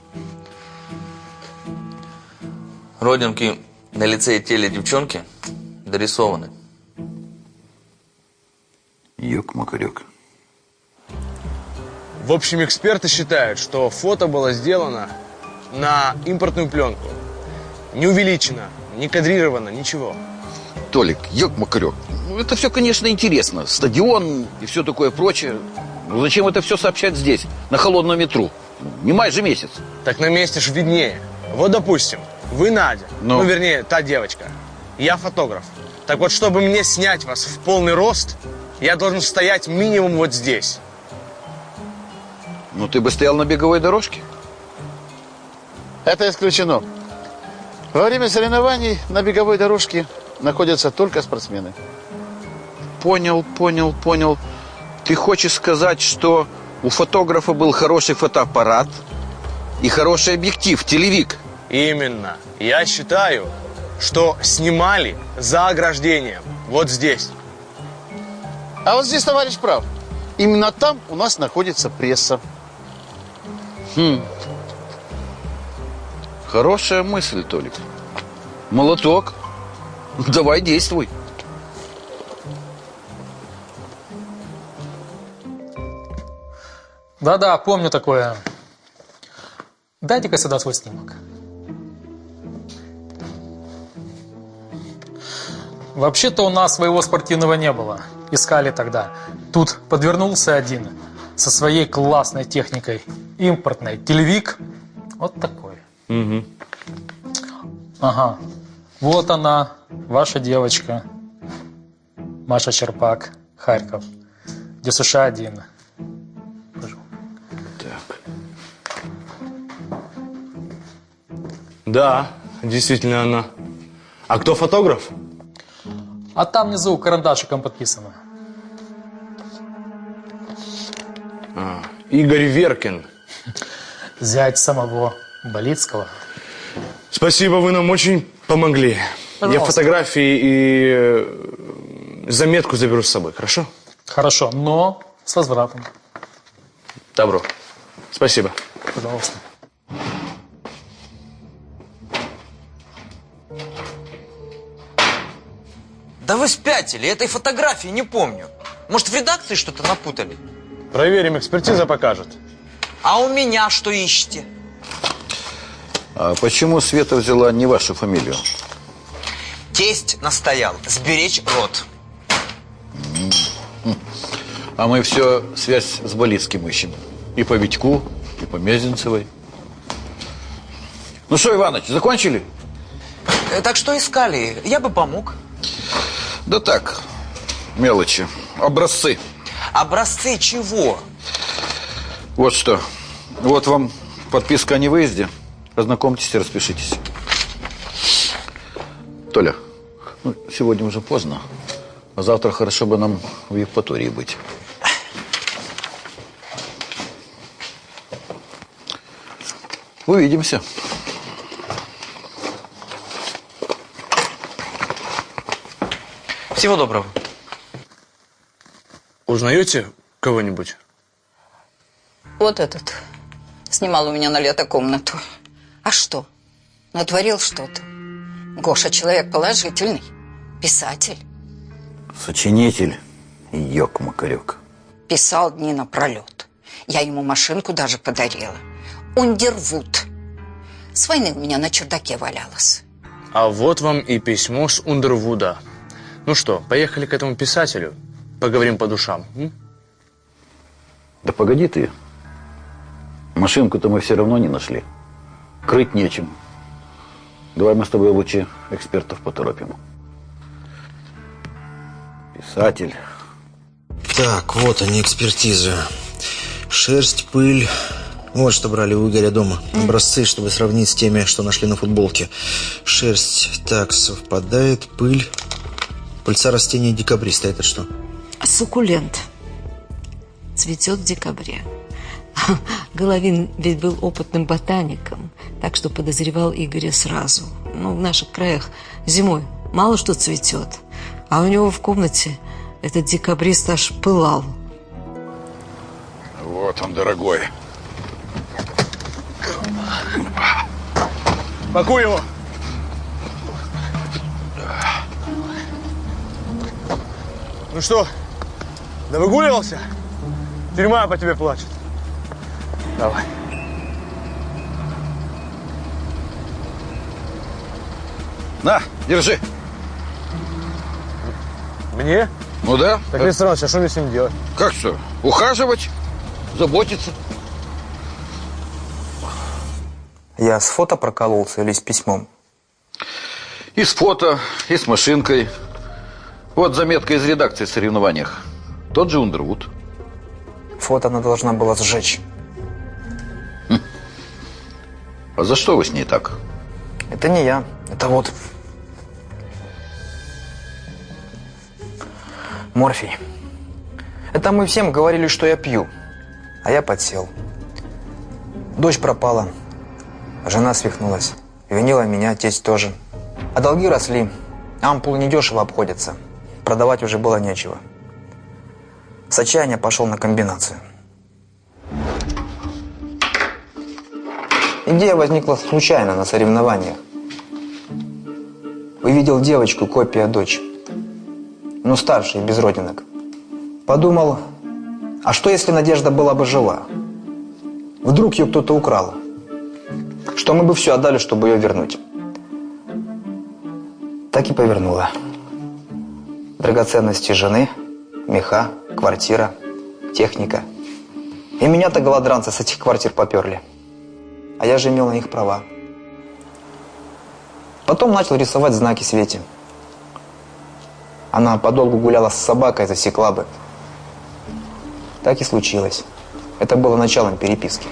Родинки на лице и теле девчонки дорисованы. Ёк-макарёк. В общем, эксперты считают, что фото было сделано на импортную пленку. Не увеличено, не кадрировано, ничего. Толик, ёк-макарёк. Ну, это все, конечно, интересно. Стадион и все такое прочее. Но зачем это все сообщать здесь, на холодном ветру? Не май же месяц. Так на месте ж виднее. Вот, допустим, вы Надя, Ну? ну, вернее, та девочка. Я фотограф. Так вот, чтобы мне снять вас в полный рост, я должен стоять минимум вот здесь. Ну, ты бы стоял на беговой дорожке. Это исключено. Во время соревнований на беговой дорожке находятся только спортсмены. Понял, понял, понял. Ты хочешь сказать, что у фотографа был хороший фотоаппарат и хороший объектив, телевик? Именно. Я считаю, что снимали за ограждением. Вот здесь. А вот здесь товарищ прав. Именно там у нас находится пресса. Хм. Хорошая мысль, Толик. Молоток. Давай действуй. Да-да, помню такое. Дайте-ка сюда свой снимок. Вообще-то у нас своего спортивного не было. Искали тогда. Тут подвернулся один со своей классной техникой. Импортной. Телевик. Вот такой. Угу. Ага. Вот она, ваша девочка. Маша Черпак, Харьков. ДЮСШ-1. Да, действительно она. А кто фотограф? А там внизу карандашиком подписано. А, Игорь Веркин. Зять самого Болицкого. Спасибо, вы нам очень помогли. Я Пожалуйста. фотографии и э, заметку заберу с собой, хорошо? Хорошо, но с возвратом. Добро. Спасибо. Пожалуйста. Да вы спятили, этой фотографии не помню. Может, в редакции что-то напутали? Проверим, экспертиза покажет. А у меня что ищете? А почему Света взяла не вашу фамилию? Тесть настоял сберечь род. А мы все связь с Болицким ищем. И по Витьку, и по Мезенцевой. Ну что, Иваныч, закончили? Э, Так что искали? Я бы помог. Да так, мелочи, образцы. Образцы чего? Вот что. Вот вам подписка о невыезде. Ознакомьтесь и распишитесь. Толя, ну, сегодня уже поздно. А завтра хорошо бы нам в Евпатории быть. Увидимся. Всего доброго. Узнаете кого-нибудь? Вот этот. Снимал у меня на лето комнату. А что? Натворил что-то. Гоша человек положительный. Писатель. Сочинитель ёк-макарёк. Писал дни напролет. Я ему машинку даже подарила. Ундервуд. С войны у меня на чердаке валялась. А вот вам и письмо с Ундервуда. Ну что, поехали к этому писателю? Поговорим по душам. м? Да погоди ты. Машинку-то мы все равно не нашли. Крыть нечем. Давай мы с тобой лучше экспертов поторопим. Писатель. Так, вот они, экспертизы. Шерсть, пыль. Вот что брали у Игоря дома. Образцы, чтобы сравнить с теми, что нашли на футболке. Шерсть, так, совпадает. Пыль. Пыльца растения декабриста. Это что? Суккулент. Цветет в декабре. Головин ведь был опытным ботаником, так что подозревал Игоря сразу. Ну, в наших краях зимой мало что цветет, а у него в комнате этот декабрист аж пылал. Вот он, дорогой. Пакуй его. Ну что, навыгуливался? Тюрьма по тебе плачет. Давай. На, держи. Мне? Ну да. Так не сразу, а что мне с ним делать? Как что? Ухаживать, заботиться. Я с фото прокололся или с письмом? И с фото, и с машинкой. Вот заметка из редакции в соревнованиях. Тот же Ундервуд. Фото она должна была сжечь. А за что вы с ней так? Это не я. Это вот... Морфий. Это мы всем говорили, что я пью. А я подсел. Дочь пропала. Жена свихнулась. Винила меня, тесть тоже. А долги росли. Ампул недешево обходится. Продавать уже было нечего. С отчаяния пошел на комбинацию. Идея возникла случайно на соревнованиях. Увидел девочку, копия дочь. Ну, старшая, без родинок. Подумал, а что если Надежда была бы жива? Вдруг ее кто-то украл? Что мы бы все отдали, чтобы ее вернуть? Так и повернула. Драгоценности жены, меха, квартира, техника. И меня-то голодранцы с этих квартир поперли. А я же имел на них права. Потом начал рисовать знаки Свете. Она подолгу гуляла с собакой, засекла бы. Так и случилось. Это было началом переписки.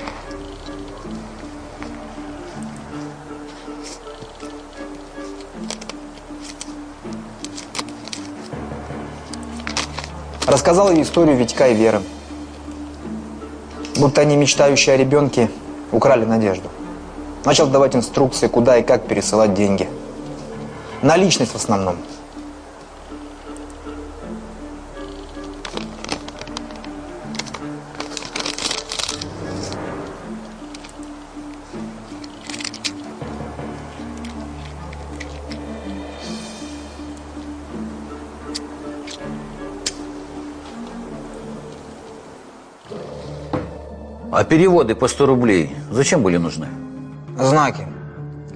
Рассказал ей историю Витька и Веры. Будто они, мечтающие о ребенке, украли надежду. Начал давать инструкции, куда и как пересылать деньги. Наличность в основном. Переводы по 100 рублей зачем были нужны? Знаки.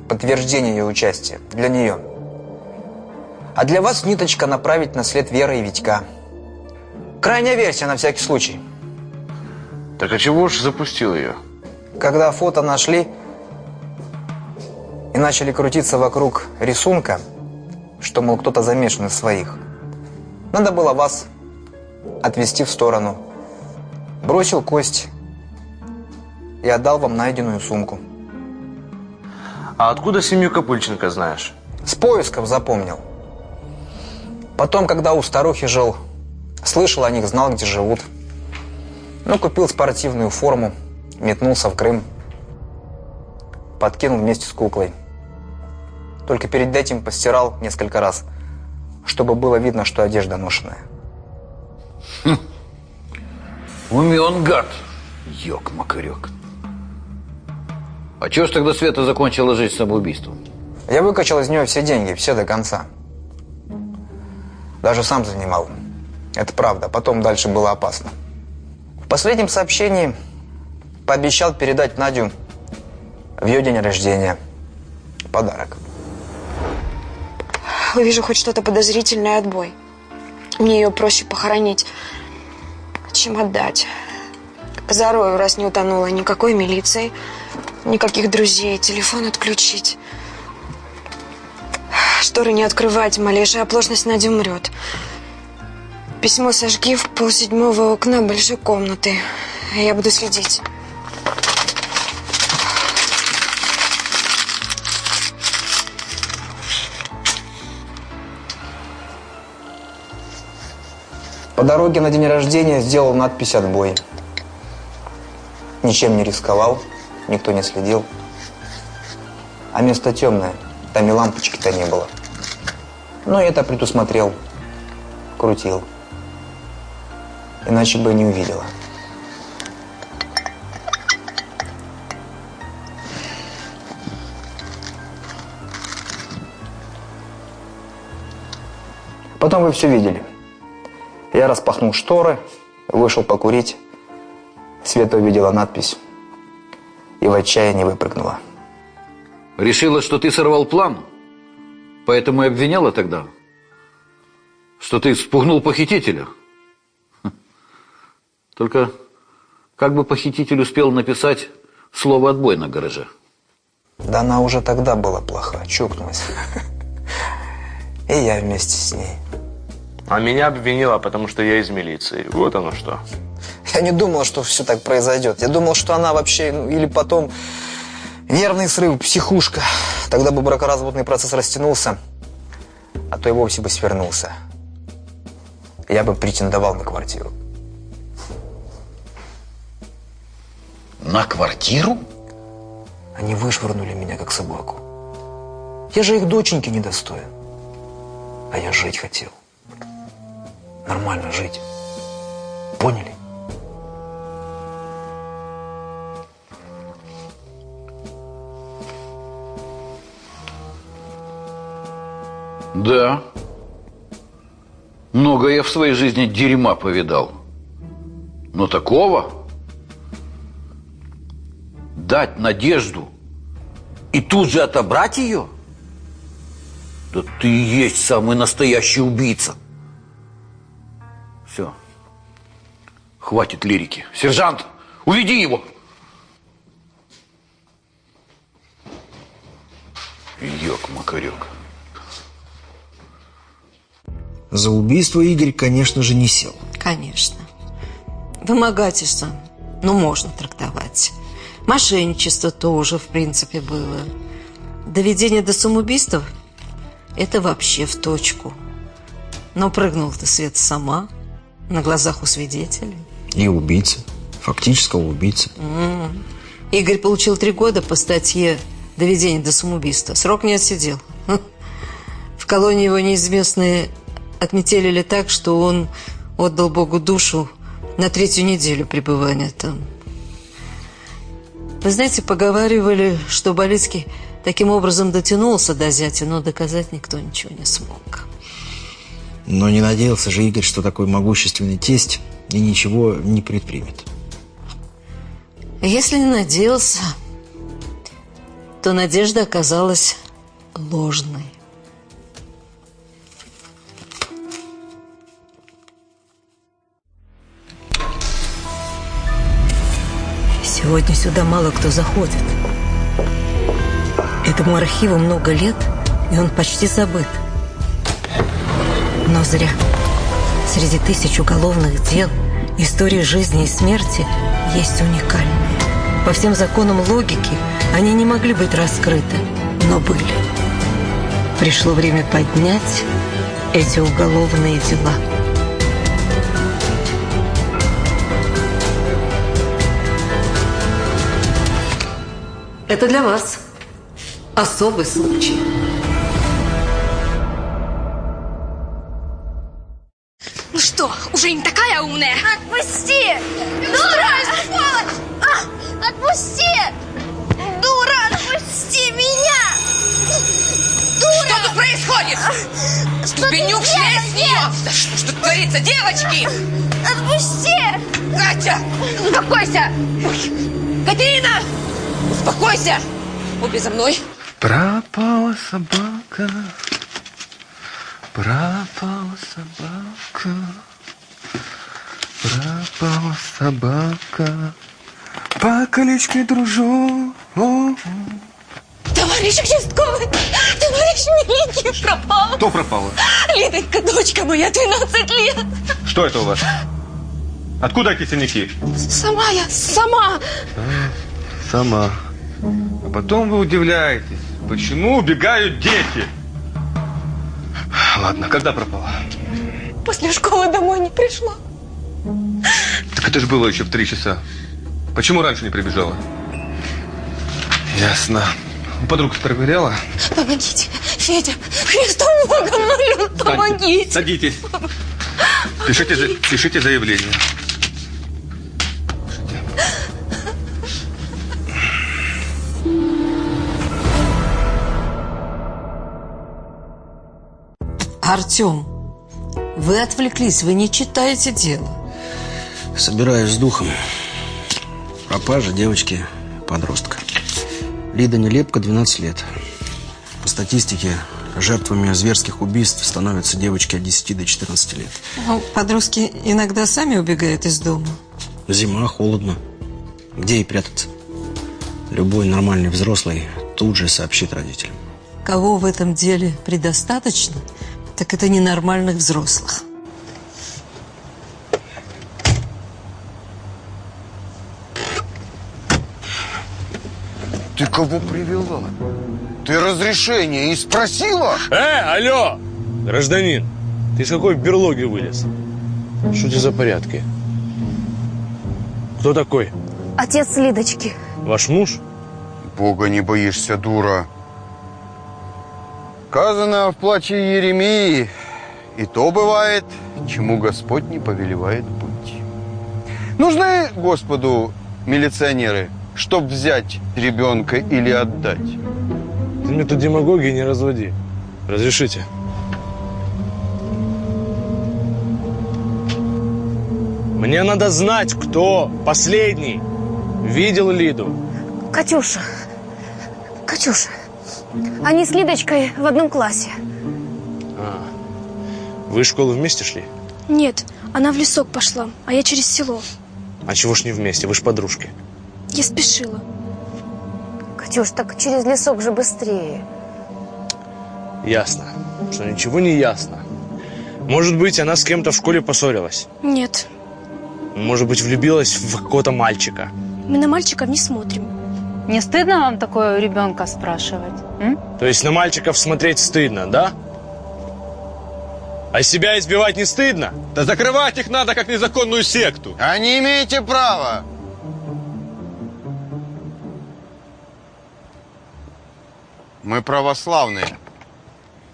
Подтверждение ее участия. Для нее. А для вас ниточка направить на след Веры и Витька. Крайняя версия на всякий случай. Так а чего ж запустил ее? Когда фото нашли и начали крутиться вокруг рисунка, что, мол, кто-то замешан из своих, надо было вас отвести в сторону. Бросил кость и отдал вам найденную сумку. А откуда семью Копыльченко знаешь? С поисков запомнил. Потом, когда у старухи жил, слышал о них, знал, где живут. Ну, купил спортивную форму, метнулся в Крым. Подкинул вместе с куклой. Только перед этим постирал несколько раз, чтобы было видно, что одежда ношеная. Умен гад, ёк-макарёк. А чего ж тогда Света закончила жизнь самоубийством? Я выкачал из нее все деньги, все до конца. Даже сам занимал. Это правда. Потом дальше было опасно. В последнем сообщении пообещал передать Надю в ее день рождения. Подарок. Увижу хоть что-то подозрительное отбой. Мне ее проще похоронить, чем отдать. Зарою, раз не утонула никакой милиции, никаких друзей, телефон отключить. Шторы не открывать, малейшая оплошность Надя умрет. Письмо сожги в полседьмого окна большой комнаты. Я буду следить. По дороге на день рождения сделал надпись «Отбой». Ничем не рисковал, никто не следил. А место темное, там и лампочки-то не было. Но это предусмотрел, крутил. Иначе бы не увидела. Потом вы все видели. Я распахнул шторы, вышел покурить. Света увидела надпись и в отчаянии выпрыгнула. Решила, что ты сорвал план? Поэтому и обвиняла тогда? Что ты спугнул похитителя? Хм. Только как бы похититель успел написать слово «отбой» на гараже? Да она уже тогда была плоха, чукнулась. И я вместе с ней. А меня обвинила, потому что я из милиции. Вот оно что. Я не думал, что все так произойдет. Я думал, что она вообще, ну, или потом нервный срыв, психушка. Тогда бы бракоразводный процесс растянулся, а то и вовсе бы свернулся. Я бы претендовал на квартиру. На квартиру? Они вышвырнули меня, как собаку. Я же их доченьки недостоин. А я жить хотел. Нормально жить. Поняли? Да. Много я в своей жизни дерьма повидал. Но такого дать надежду и тут же отобрать ее? Да ты и есть самый настоящий убийца. Хватит лирики. Сержант, уведи его. Ёк-макарёк. За убийство Игорь, конечно же, не сел. Конечно. Вымогательство, ну, можно трактовать. Мошенничество тоже, в принципе, было. Доведение до самоубийства – это вообще в точку. Но прыгнул-то Свет сама, на глазах у свидетелей. И убийца. Фактического убийца. М. Игорь получил три года по статье «Доведение до самоубийства». Срок не отсидел. В колонии его неизвестные отметелили так, что он отдал Богу душу на третью неделю пребывания там. Вы знаете, поговаривали, что Болицкий таким образом дотянулся до зятя, но доказать никто ничего не смог. Но не надеялся же Игорь, что такой могущественный тесть и ничего не предпримет. Если не надеялся, то надежда оказалась ложной. Сегодня сюда мало кто заходит. Этому архиву много лет, и он почти забыт. Но зря. Среди тысяч уголовных дел истории жизни и смерти есть уникальные. По всем законам логики они не могли быть раскрыты, но были. Пришло время поднять эти уголовные дела. Это для вас особый случай. Ну что, уже не такая умная? Отпусти! Дура! А, Отпусти! Дура, отпусти меня! Дура! Что тут происходит? Ступенюк, слезь с нее! Да что ж тут творится, девочки? Отпусти! Катя! Успокойся! Катерина! Успокойся! Обе за мной. Пропала собака, пропала собака, пропала собака. По колечке дружу. Товарищ участковый! Товарищ миленький пропал! Кто пропала? Лидочка, дочка моя, 12 лет! Что это у вас? Откуда эти синяки? Сама я, сама! Сама. А потом вы удивляетесь, почему убегают дети. Ладно, когда пропала? После школы домой не пришла. Так это же было еще в три часа. Почему раньше не прибежала? Ясно. Подруга проверяла? Помогите, Федя, Христом Богом молю, помогите. Садитесь. Пишите, пишите заявление. Артем, вы отвлеклись, вы не читаете дело. Собираюсь с духом. Пропажа девочки, подростка. Лида Нелепко, 12 лет. По статистике, жертвами зверских убийств становятся девочки от 10 до 14 лет. Ну, Подростки иногда сами убегают из дома. Зима, холодно. Где и прятаться? Любой нормальный взрослый тут же сообщит родителям. Кого в этом деле предостаточно, так это ненормальных взрослых. Ты кого привела? Ты разрешение и спросила? Э, алло! Гражданин, ты из какой берлоги вылез? Что это за порядки? Кто такой? Отец Лидочки. Ваш муж? Бога не боишься, дура. Сказано в плаче Еремии, и то бывает, чему Господь не повелевает быть. Нужны Господу милиционеры, чтоб взять ребенка или отдать. Ты мне тут демагогии не разводи. Разрешите? Мне надо знать, кто последний видел Лиду. Катюша. Катюша. Они с Лидочкой в одном классе. А, вы в школу вместе шли? Нет, она в лесок пошла, а я через село. А чего ж не вместе? Вы ж подружки. Я спешила. Катюш, так через лесок же быстрее. Ясно, что ничего не ясно. Может быть, она с кем-то в школе поссорилась. Нет, Может быть, влюбилась в какого-то мальчика. мы на мальчиков не смотрим. Не стыдно вам такое у ребенка спрашивать? м? То есть на мальчиков смотреть стыдно, да? А себя избивать не стыдно? Да закрывать их надо, как незаконную секту. А не имеете права. Мы православные.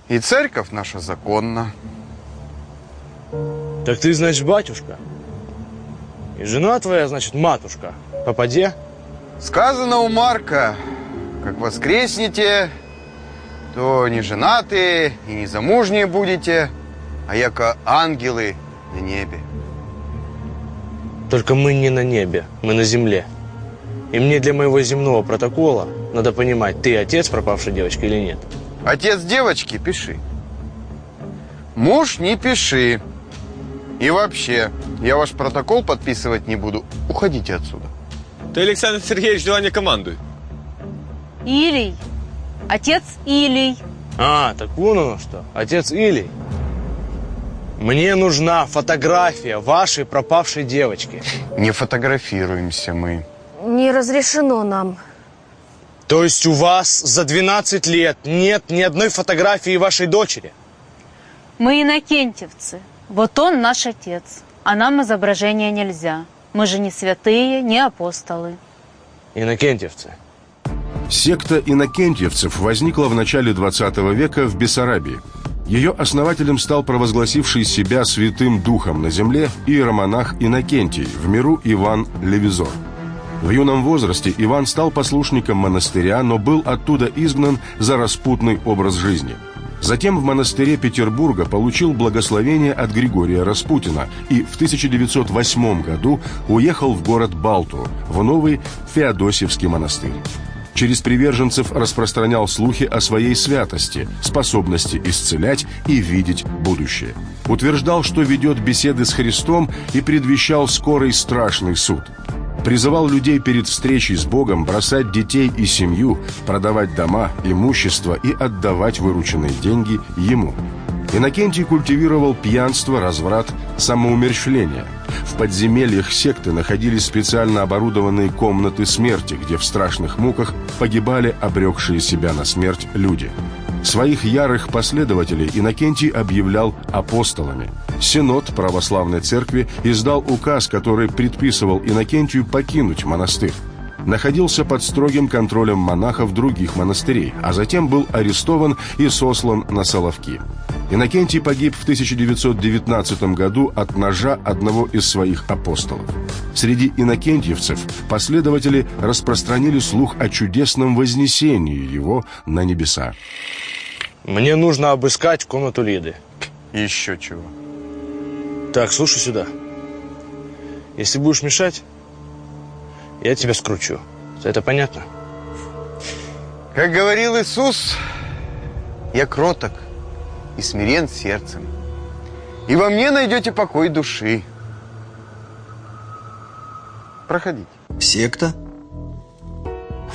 И церковь наша законна. Так ты, значит, батюшка. И жена твоя, значит, матушка. Попаде? Сказано у Марка, как воскреснете, то не женатые и не замужние будете, а яко ангелы на небе. Только мы не на небе, мы на земле. И мне для моего земного протокола надо понимать, ты отец пропавшей девочки или нет. Отец девочки, пиши. Муж, не пиши. И вообще, я ваш протокол подписывать не буду. Уходите отсюда. Ты, Александр Сергеевич, дела не командуй. Илий. Отец Илий. А, так вон оно что. Отец Илий. Мне нужна фотография вашей пропавшей девочки. Не фотографируемся мы. Не разрешено нам. То есть у вас за 12 лет нет ни одной фотографии вашей дочери? Мы инокентьевцы. Вот он наш отец. А нам изображения нельзя. Мы же не святые, не апостолы. Инокентьевцы. Секта инокентьевцев возникла в начале 20 века в Бессарабии. Ее основателем стал провозгласивший себя святым духом на земле иеромонах Иннокентий, в миру Иван Левизор. В юном возрасте Иван стал послушником монастыря, но был оттуда изгнан за распутный образ жизни. Затем в монастыре Петербурга получил благословение от Григория Распутина и в 1908 году уехал в город Балту, в новый Феодосевский монастырь. Через приверженцев распространял слухи о своей святости, способности исцелять и видеть будущее. Утверждал, что ведет беседы с Христом и предвещал скорый страшный суд. Призывал людей перед встречей с Богом бросать детей и семью, продавать дома, имущество и отдавать вырученные деньги Ему. Иннокентий культивировал пьянство, разврат, самоумерщвление. В подземельях секты находились специально оборудованные комнаты смерти, где в страшных муках погибали обрекшие себя на смерть люди. Своих ярых последователей Иннокентий объявлял апостолами. Синод православной церкви издал указ, который предписывал Иннокентию покинуть монастырь находился под строгим контролем монахов других монастырей, а затем был арестован и сослан на Соловки. Иннокентий погиб в 1919 году от ножа одного из своих апостолов. Среди иннокентьевцев последователи распространили слух о чудесном вознесении его на небеса. Мне нужно обыскать комнату Лиды. Еще чего. Так, слушай сюда. Если будешь мешать, я тебя скручу. Это понятно? Как говорил Иисус, я кроток и смирен сердцем. И во мне найдете покой души. Проходите. Секта?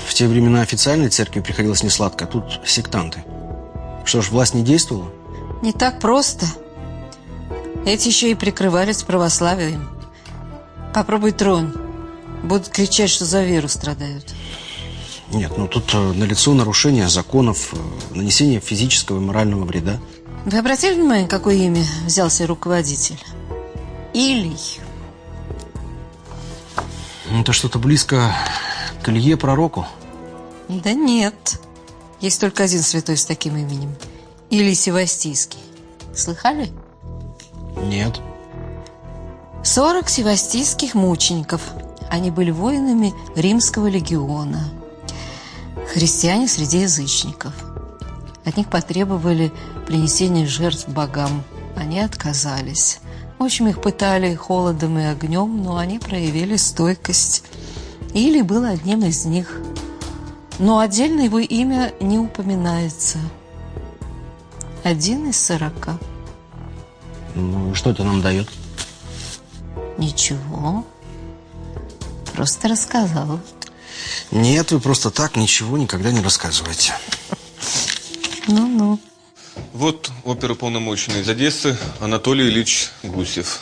В те времена официальной церкви приходилось несладко, а тут сектанты. Что ж, власть не действовала? Не так просто. Эти еще и прикрывались православием. Попробуй тронь. Будут кричать, что за веру страдают. Нет, ну тут э, налицо нарушение законов, э, нанесение физического и морального вреда. Вы обратили внимание, какое имя взялся руководитель? Илий. Это что-то близко к Илье пророку. Да нет. Есть только один святой с таким именем. Илий Севастийский. Слыхали? Нет. Сорок севастийских мучеников. Они были воинами римского легиона. Христиане среди язычников. От них потребовали принесения жертв богам. Они отказались. В общем, их пытали холодом и огнем, но они проявили стойкость. Или был одним из них. Но отдельно его имя не упоминается. Один из сорока. Ну, что это нам дает? Ничего. Просто рассказал. Нет, вы просто так ничего никогда не рассказываете. Ну-ну. Вот оперуполномоченный из Одессы Анатолий Ильич Гусев.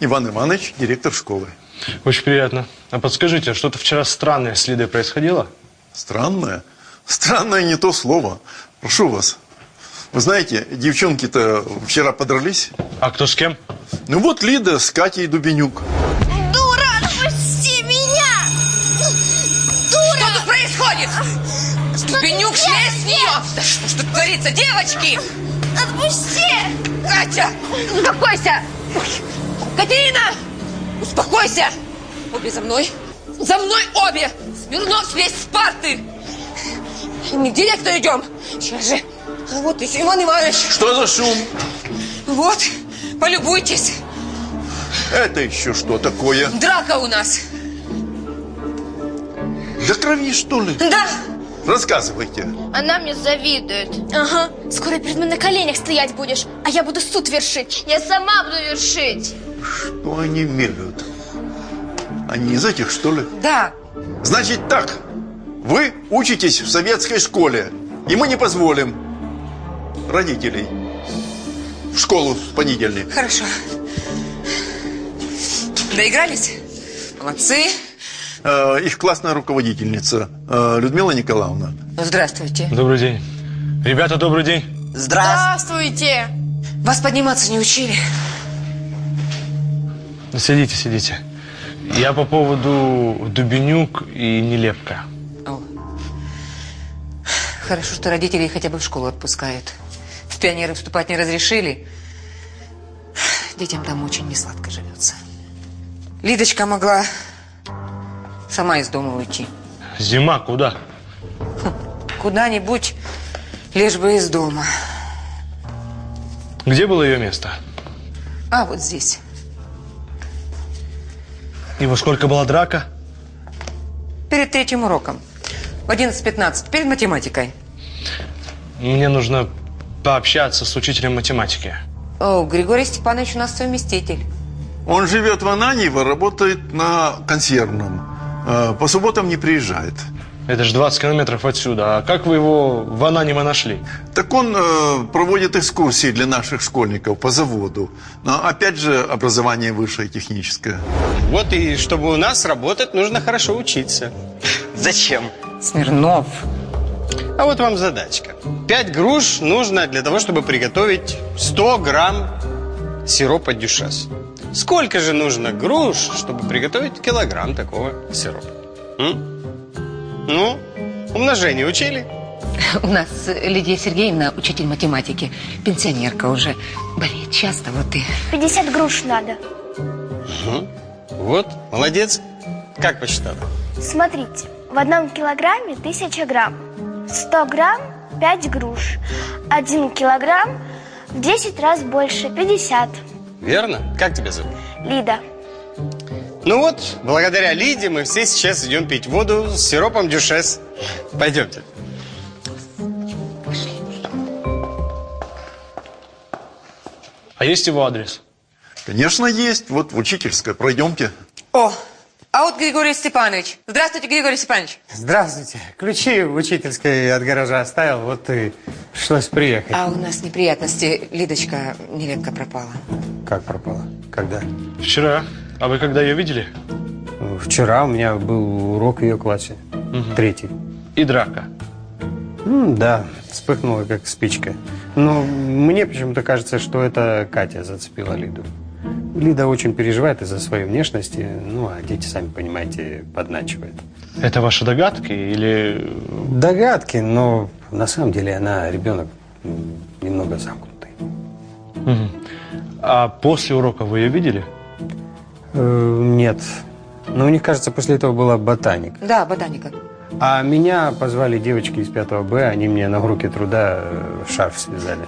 Иван Иванович, директор школы. Очень приятно. А подскажите, а что-то вчера странное с Лидой происходило? Странное? Странное не то слово. Прошу вас. Вы знаете, девчонки-то вчера подрались. А кто с кем? Ну вот Лида с Катей Дубенюк. Творится, девочки? Отпусти! Катя, успокойся! Катерина, успокойся! Обе за мной! За мной обе! Смирнов, слезь с парты! Не к директору идем! Сейчас же! А вот и Иван Иванович! Что за шум? Вот, полюбуйтесь! Это еще что такое? Драка у нас! До крови, что ли? Да! Рассказывайте. Она мне завидует. Ага. Скоро перед мной на коленях стоять будешь, а я буду суд вершить. Я сама буду вершить. Что они мелют? Они из этих, что ли? Да. Значит так, вы учитесь в советской школе, и мы не позволим родителей в школу в понедельник. Хорошо. Доигрались? Молодцы. Э, их классная руководительница э, Людмила Николаевна. Здравствуйте. Добрый день. Ребята, добрый день. Здравствуйте. Вас подниматься не учили? Сидите, сидите. Я по поводу Дубенюк и Нелепка. Хорошо, что родители их хотя бы в школу отпускают. В пионеры вступать не разрешили. Детям там очень несладко живется. Лидочка могла сама из дома уйти. Зима куда? Куда-нибудь, лишь бы из дома. Где было ее место? А, вот здесь. И во сколько была драка? Перед третьим уроком. В 11.15, перед математикой. Мне нужно пообщаться с учителем математики. О, Григорий Степанович у нас совместитель. Он живет в Ананьево, работает на консервном. Э, По субботам не приезжает. Это же 20 километров отсюда. А как вы его в Ананево нашли? Так он э, проводит экскурсии для наших школьников по заводу. Но опять же образование высшее техническое. Вот и чтобы у нас работать, нужно хорошо учиться. Зачем? Смирнов. А вот вам задачка. 5 груш нужно для того, чтобы приготовить 100 грамм сиропа дюшес. Сколько же нужно груш, чтобы приготовить килограмм такого сиропа? М? Ну, умножение учили? У нас Лидия Сергеевна, учитель математики, пенсионерка уже. Болеет часто, вот и... 50 груш надо. Мгм. Вот, молодец. Как посчитала? Смотрите, в одном килограмме 1000 грамм. 100 грамм 5 груш. 1 килограмм в 10 раз больше, 50. Верно? Как тебя зовут? Лида. Ну вот, благодаря Лиде мы все сейчас идем пить воду с сиропом дюшес. Пойдемте. А есть его адрес? Конечно, есть. Вот в учительской. Пройдемте. О, а вот Григорий Степанович. Здравствуйте, Григорий Степанович. Здравствуйте. Ключи в учительской от гаража оставил, вот и пришлось приехать. А у нас неприятности. Лидочка нелепко пропала. Как пропала? Когда? Вчера. А вы когда ее видели? Вчера у меня был урок в ее классе. Третий. И драка. М, да, вспыхнула как спичка. Но мне почему-то кажется, что это Катя зацепила Лиду. Лида очень переживает из-за своей внешности, ну, а дети, сами понимаете, подначивают. Это ваши догадки или... Догадки, но на самом деле она ребенок немного замкнутый. Мгм. А после урока вы ее видели? Э, нет. Но у них, кажется, после этого была ботаник. Да, ботаника. А меня позвали девочки из 5 Б, они мне на уроке труда э, шарф связали.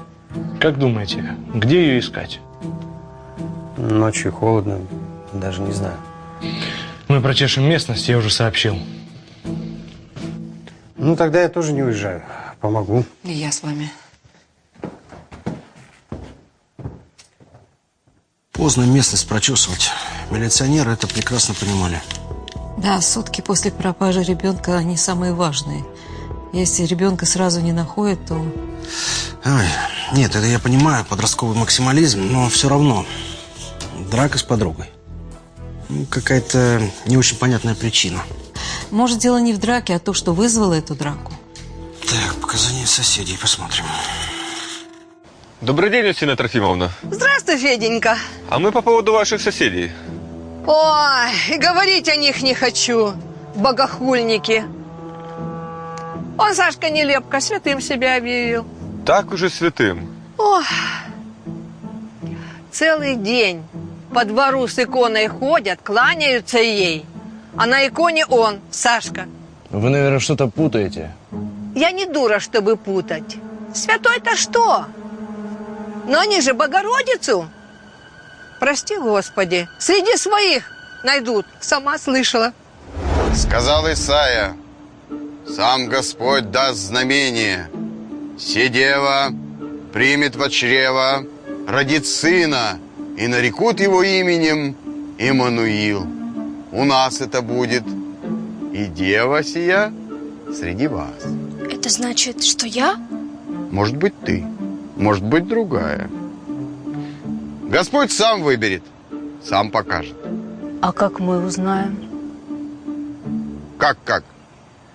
Как думаете, где ее искать? Ночью холодно, даже не знаю. Мы прочешем местность, я уже сообщил. Ну, тогда я тоже не уезжаю. Помогу. И я с вами. Поздно местность прочесывать. Милиционеры это прекрасно понимали. Да, сутки после пропажи ребенка они самые важные. Если ребенка сразу не находят, то Ай, нет, это я понимаю, подростковый максимализм, но все равно. Драка с подругой. Ну, Какая-то не очень понятная причина. может дело не в драке, а то, что вызвало эту драку. Так, показания соседей посмотрим. Добрый день, Устина Трофимовна. Здравствуй, Феденька. А мы по поводу ваших соседей. Ой, и говорить о них не хочу. Богохульники. Он, Сашка Нелепко, святым себя объявил. Так уже святым. Ох, целый день по двору с иконой ходят, кланяются ей. А на иконе он, Сашка. Вы, наверное, что-то путаете. Я не дура, чтобы путать. Святой-то что? Но они же Богородицу. Прости, Господи, среди своих найдут. Сама слышала. Сказал Исаия, сам Господь даст знамение. Седева примет во чрево, родит сына, и нарекут его именем Иммануил. У нас это будет, и дева сия среди вас. Это значит, что я? Может быть, ты, может быть, другая. Господь сам выберет, сам покажет. А как мы узнаем? Как-как?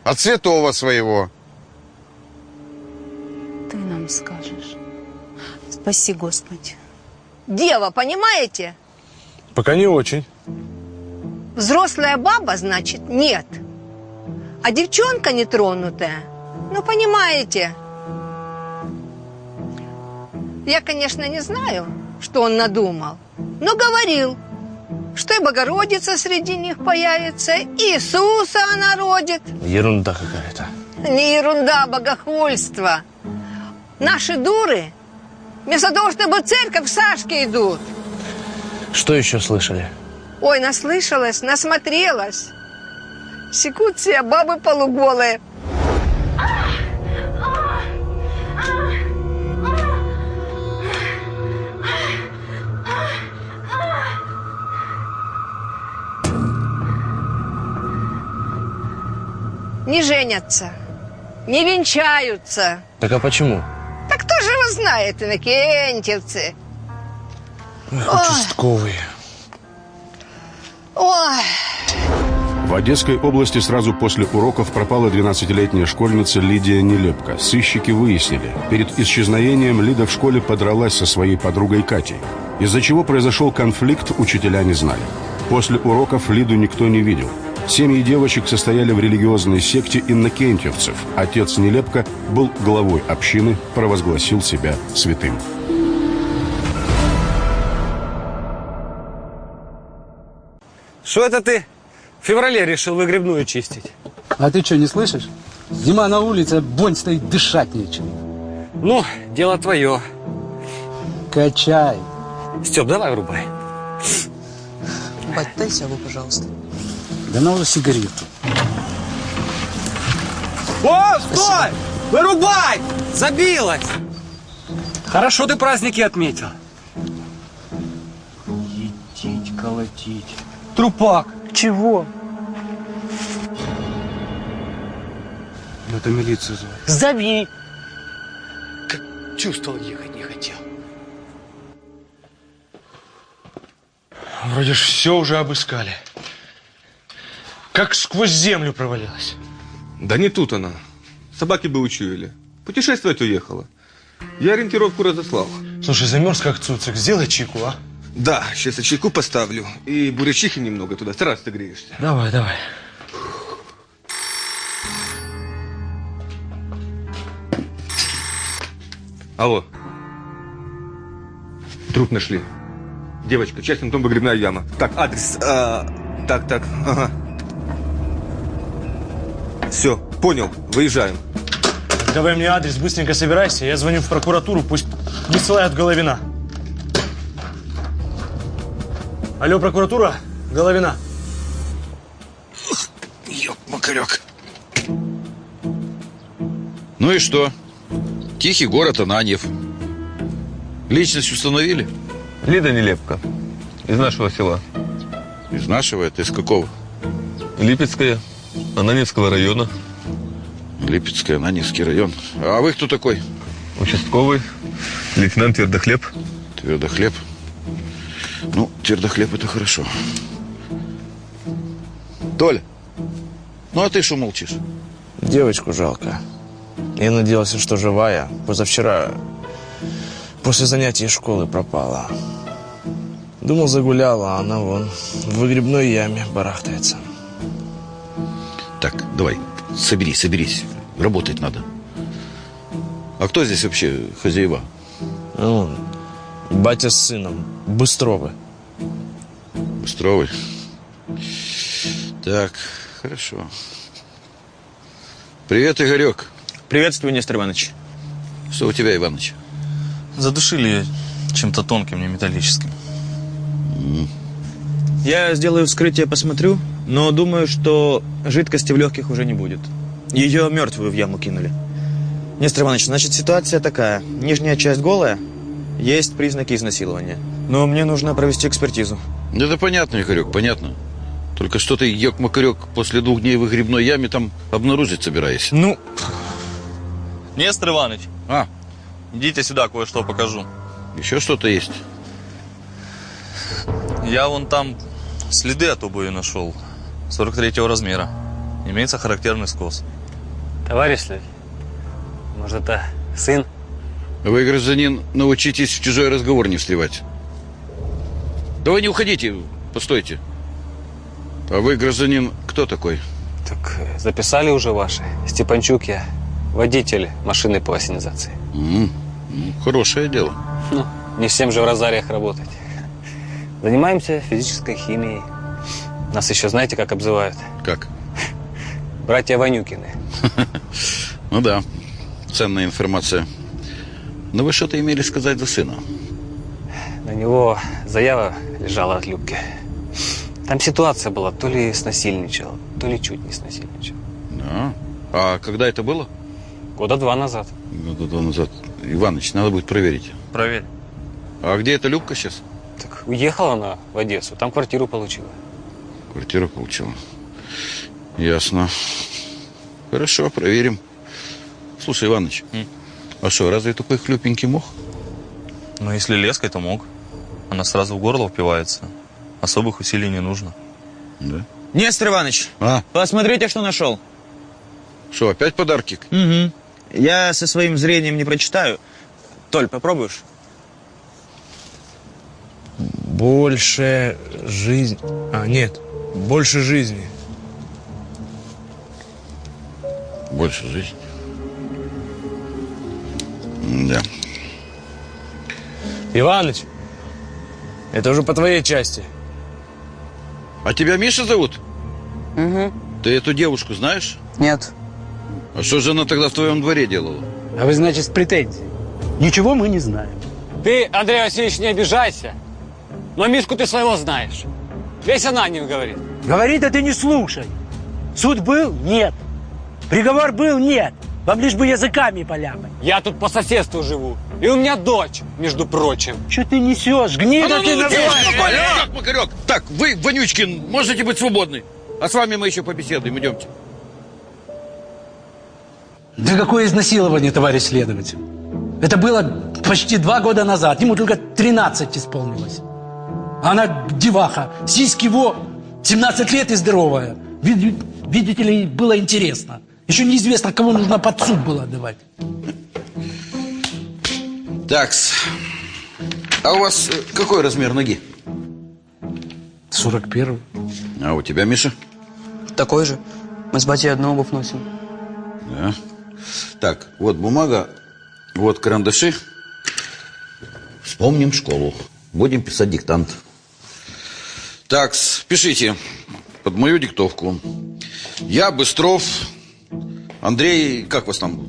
От святого своего. Ты нам скажешь. Спаси, Господи. Дева, понимаете? Пока не очень. Взрослая баба, значит, нет. А девчонка нетронутая, ну, понимаете. Я, конечно, не знаю, что он надумал, но говорил, что и Богородица среди них появится, и Иисуса она родит. Ерунда какая-то. Не ерунда, а богохульство. Наши дуры вместо того, чтобы в церковь к Сашке идут. Что еще слышали? Ой, наслышалась, насмотрелась. Секут все бабы полуголые. Не женятся, не венчаются. Так а почему? Кто же его знает, инокентьевцы? Эх, Ой. участковый. Ой, В Одесской области сразу после уроков пропала 12-летняя школьница Лидия Нелепко. Сыщики выяснили, перед исчезновением Лида в школе подралась со своей подругой Катей. Из-за чего произошел конфликт, учителя не знали. После уроков Лиду никто не видел. Семьи девочек состояли в религиозной секте иннокентьевцев. Отец Нелепко был главой общины, провозгласил себя святым. Что это ты в феврале решил выгребную чистить? А ты что, не слышишь? Зима на улице, бонь стоит, дышать нечем. Ну, дело твое. Качай. Степ, давай врубай. Бать, дай сягу, пожалуйста. Да на уже сигарету. О, стой! Вырубай! Забилась! Хорошо ты праздники отметил. Етить, колотить. Трупак. Чего? Ну, это милицию звать. Зови. Чувствовал, ехать не хотел. Вроде ж все уже обыскали. Как сквозь землю провалилась. Да не тут она. Собаки бы учуяли. Путешествовать уехала. Я ориентировку разослал. Слушай, замерз как цуцик. Сделай чайку, а? Да, сейчас я чайку поставлю. И бурячихи немного туда. Сразу ты греешься. Давай, давай. Алло. Труп нашли. Девочка, частный дом, выгребная яма. Так, адрес. а, так, так, ага. Все, понял, выезжаем. Давай мне адрес, быстренько собирайся. Я звоню в прокуратуру, пусть высылают Головина. Алло, прокуратура? Головина. Ёп, макарек. Ну и что? Тихий город Ананьев. Личность установили? Лида Нелепка. Из нашего села. Из нашего? Это из какого? Липецкая. Ананевского района. Липецкая, Ананьевский район. А вы кто такой? Участковый. Лейтенант Твердохлеб. Твердохлеб. Ну, твердохлеб это хорошо. Толя, ну а ты что молчишь? Девочку жалко. Я надеялся, что живая. Позавчера после занятий школы пропала. Думал, загуляла, а она вон в выгребной яме барахтается. Так, давай, соберись, соберись. Работать надо. А кто здесь вообще хозяева? Ну, батя с сыном. Быстровы. Быстровый. Так, хорошо. Привет, Игорек. Приветствую, Нестор Иванович. Что у тебя, Иваныч? Задушили чем-то тонким, не металлическим. Я сделаю вскрытие, посмотрю, но думаю, что жидкости в легких уже не будет. Ее мертвую в яму кинули. Нестор Иванович, значит, ситуация такая. Нижняя часть голая, есть признаки изнасилования. Но мне нужно провести экспертизу. Да это понятно, Игорек, понятно. Только что ты, ёк-макарек, после двух дней в выгребной яме там обнаружить собираешься? Ну... Нестор Иванович. А? Идите сюда, кое-что покажу. Еще что-то есть? Я вон там следы от обуви нашел. 43 размера. Имеется характерный скос. Товарищ следователь, может, это сын? Вы, гражданин, научитесь в чужой разговор не встревать. Да вы не уходите, постойте. А вы, гражданин, кто такой? Так э, записали уже ваши. Степанчук я, водитель машины по ассенизации. М, ну, хорошее дело. Ну, не всем же в розариях работать. Занимаемся физической химией. Нас еще знаете, как обзывают? Как? Братья Ванюкины. Ну да, ценная информация. Но вы что-то имели сказать за сына? На него заява лежала от Любки. Там ситуация была, то ли снасильничал, то ли чуть не снасильничал. Да. А когда это было? Года два назад. Года два назад. Иваныч, надо будет проверить. Проверь. А где эта Любка сейчас? Так уехала она в Одессу, там квартиру получила. Квартиру получила. Ясно. Хорошо, проверим. Слушай, Иваныч, а что, разве такой хлюпенький мох? Но если леской, то мог. Она сразу в горло впивается. Особых усилий не нужно. Да? Нестор Иванович, А? посмотрите, что нашел. Что, опять подарки? Угу. Я со своим зрением не прочитаю. Толь, попробуешь? Больше жизнь... А, нет. Больше жизни. Больше жизни. Да. Иваныч, это уже по твоей части. А тебя Миша зовут? Угу. Ты эту девушку знаешь? Нет. А что же она тогда в твоем дворе делала? А вы, значит, с претензией? Ничего мы не знаем. Ты, Андрей Васильевич, не обижайся. Но Мишку ты своего знаешь. Весь Ананин говорит. Говорит, а ты не слушай. Суд был? Нет. Приговор был? Нет. Вам лишь бы языками поляпать. Я тут по соседству живу. И у меня дочь, между прочим. Что ты несешь? Гнида А ну, ты ну, Макарек. Так, вы, Вонючкин, можете быть свободны. А с вами мы еще побеседуем. Идемте. Да какое изнасилование, товарищ следователь? Это было почти два года назад. Ему только 13 исполнилось. Она деваха. Сиськи его 17 лет и здоровая. Ви- Видите ли, было интересно. Еще неизвестно, кого нужно под суд было отдавать. Такс. А у вас э, какой размер ноги? 41. А у тебя, Миша? Такой же. Мы с батей одну обувь носим. Да. Так, вот бумага, вот карандаши. Вспомним школу. Будем писать диктант. Так, пишите под мою диктовку. Я Быстров Андрей, как вас там?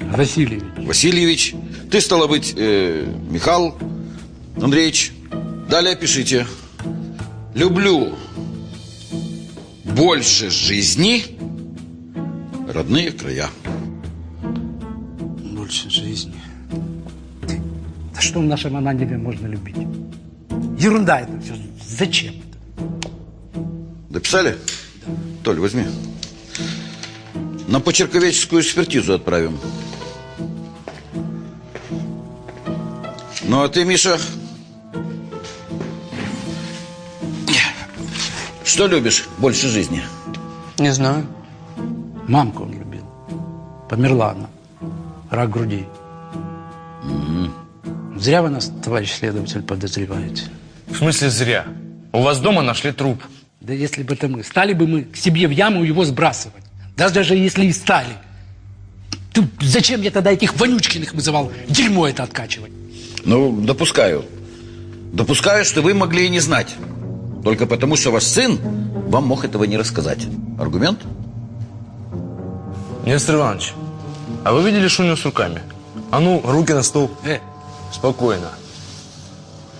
Васильевич. Васильевич. Ты, стало быть, э, Михаил Андреевич. Далее пишите. Люблю больше жизни родные края. Больше жизни. Да что в нашем Ананеве можно любить? Ерунда это все. Зачем? Дописали? Толь, возьми. На почерковедческую экспертизу отправим. Ну, а ты, Миша, что любишь больше жизни? Не знаю. Мамку он любил. Померла она. Рак груди. Зря вы нас, товарищ следователь, подозреваете. В смысле зря? У вас дома нашли труп. Да если бы это мы, стали бы мы к себе в яму его сбрасывать. Даже, даже если и стали. Тут зачем я тогда этих вонючкиных вызывал дерьмо это откачивать? Ну, допускаю. Допускаю, что вы могли и не знать. Только потому, что ваш сын вам мог этого не рассказать. Аргумент? Нестор Иванович, а вы видели, что у него с руками? А ну, руки на стол. Э. Спокойно.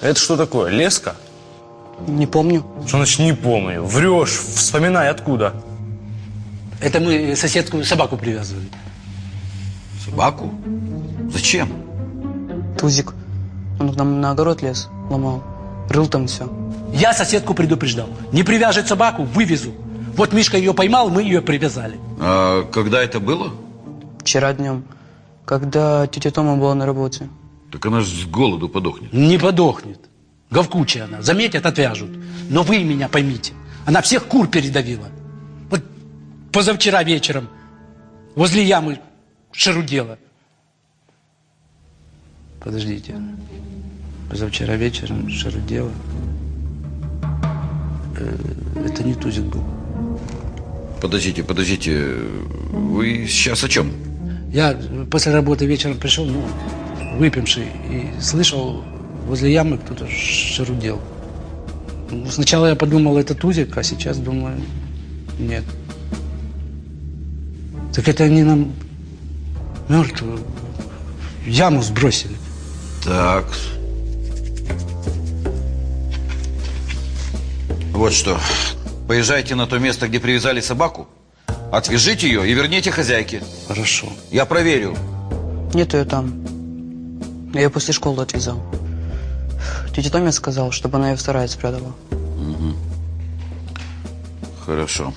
Это что такое, леска? Не помню. Что значит не помню? Врешь, вспоминай откуда. Это мы соседскую собаку привязывали. Собаку? Зачем? Тузик. Он к нам на огород лез, ломал. Рыл там все. Я соседку предупреждал. Не привяжет собаку, вывезу. Вот Мишка ее поймал, мы ее привязали. А когда это было? Вчера днем, когда тетя Тома была на работе. Так она же с голоду подохнет. Не подохнет. Говкучая она. Заметят, отвяжут. Но вы меня поймите. Она всех кур передавила. Вот позавчера вечером возле ямы шарудела. Подождите. Позавчера вечером шарудела. Э, Это не Тузик был. Подождите, подождите. Вы сейчас о чем? Я после работы вечером пришел, ну, выпивший, и слышал, возле ямы кто-то шарудел. Ну, Сначала я подумал, это Тузик, а сейчас думаю, нет. Так это они нам мертвую яму сбросили. Так. Вот что. Поезжайте на то место, где привязали собаку, отвяжите ее и верните хозяйке. Хорошо. Я проверю. Нет ее там. Я ее после школы отвязал. Тетя Тоня сказал, чтобы она ее в сарай спрятала. Мгм. Хорошо.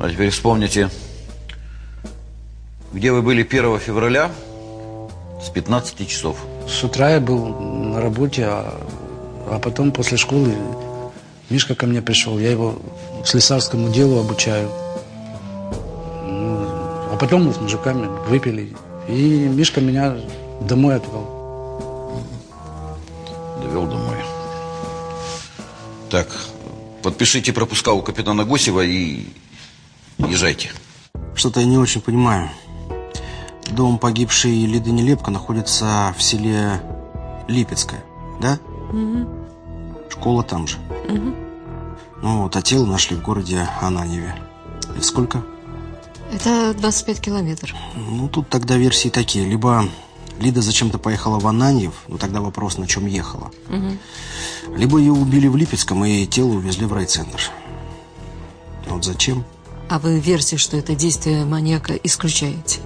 А теперь вспомните, где вы были 1 февраля с 15 часов. С утра я был на работе, а, а потом после школы Мишка ко мне пришел. Я его слесарскому делу обучаю. Ну, а потом мы с мужиками выпили. И Мишка меня домой отвел. Так, подпишите пропуска у капитана Гусева и езжайте. Что-то я не очень понимаю. Дом погибшей Лиды Нелепко находится в селе Липецкое, да? Школа там же. Ну вот, а тело нашли в городе Ананеве. Это сколько? Это 25 километров. Ну, тут тогда версии такие. Либо Лида зачем-то поехала в Ананьев, ну тогда вопрос, на чем ехала. Мгм. Либо ее убили в Липецком и тело увезли в райцентр. А Вот зачем? А вы версию, что это действие маньяка, исключаете?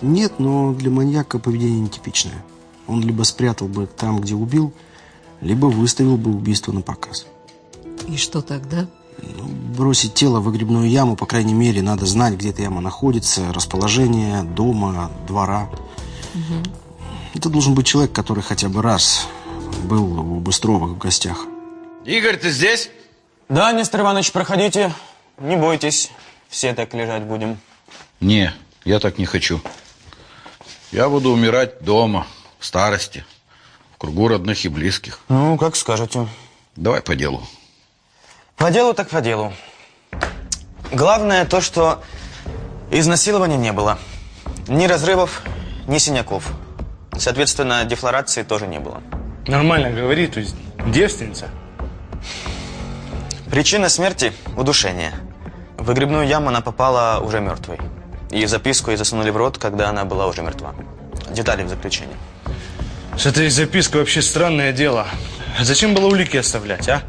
Нет, но для маньяка поведение нетипичное. Он либо спрятал бы там, где убил, либо выставил бы убийство на показ. И что тогда? Бросить тело в выгребную яму, по крайней мере, надо знать, где эта яма находится, расположение дома, двора. Это должен быть человек, который хотя бы раз был у Быстровых в гостях. Игорь, ты здесь? Да, Нестор Иванович, проходите. Не бойтесь, все так лежать будем. Не, я так не хочу. Я буду умирать дома, в старости, в кругу родных и близких. Ну, как скажете. Давай по делу. По делу так по делу. Главное то, что изнасилования не было. Ни разрывов, ни синяков. Соответственно, дефлорации тоже не было. Нормально говори, то есть девственница. Причина смерти – удушение. В выгребную яму она попала уже мертвой. И записку ей засунули в рот, когда она была уже мертва. Детали в заключении. С этой запиской вообще странное дело. Зачем было улики оставлять, а?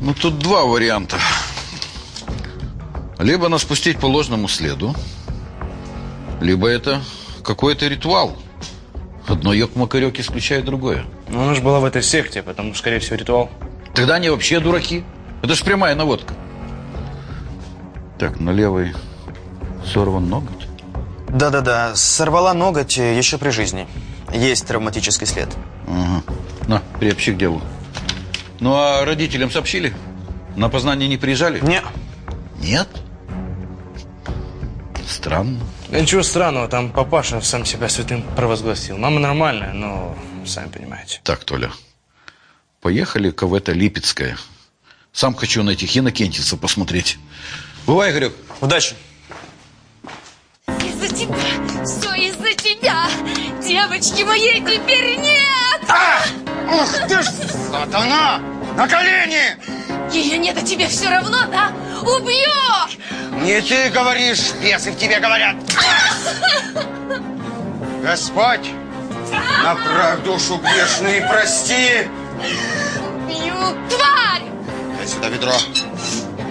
Ну, тут два варианта. Либо нас спустить по ложному следу, либо это какой-то ритуал. Одно ёк-макарёк исключает другое. Ну, она же была в этой секте, потому, скорее всего, ритуал. Тогда они вообще дураки. Это ж прямая наводка. Так, на левой сорван ноготь. Да-да-да, сорвала ноготь еще при жизни. Есть травматический след. Ага. На, приобщи к делу. Ну, а родителям сообщили? На опознание не приезжали? Не. Нет? Странно. Да ничего странного, там папаша сам себя святым провозгласил. Мама нормальная, но сами понимаете. Так, Толя, поехали-ка в это Липецкое. Сам хочу на этих инокентьевцев посмотреть. Бывай, Игорек. Удачи. Из-за тебя, все из-за тебя. Девочки моей теперь нет. Ух ты ж, сатана! На колени! Ее нет, а тебе все равно, да? Убьешь! Не ты говоришь, бесы в тебе говорят. Господь, направь душу грешную и прости. Бью, тварь! Дай сюда ведро.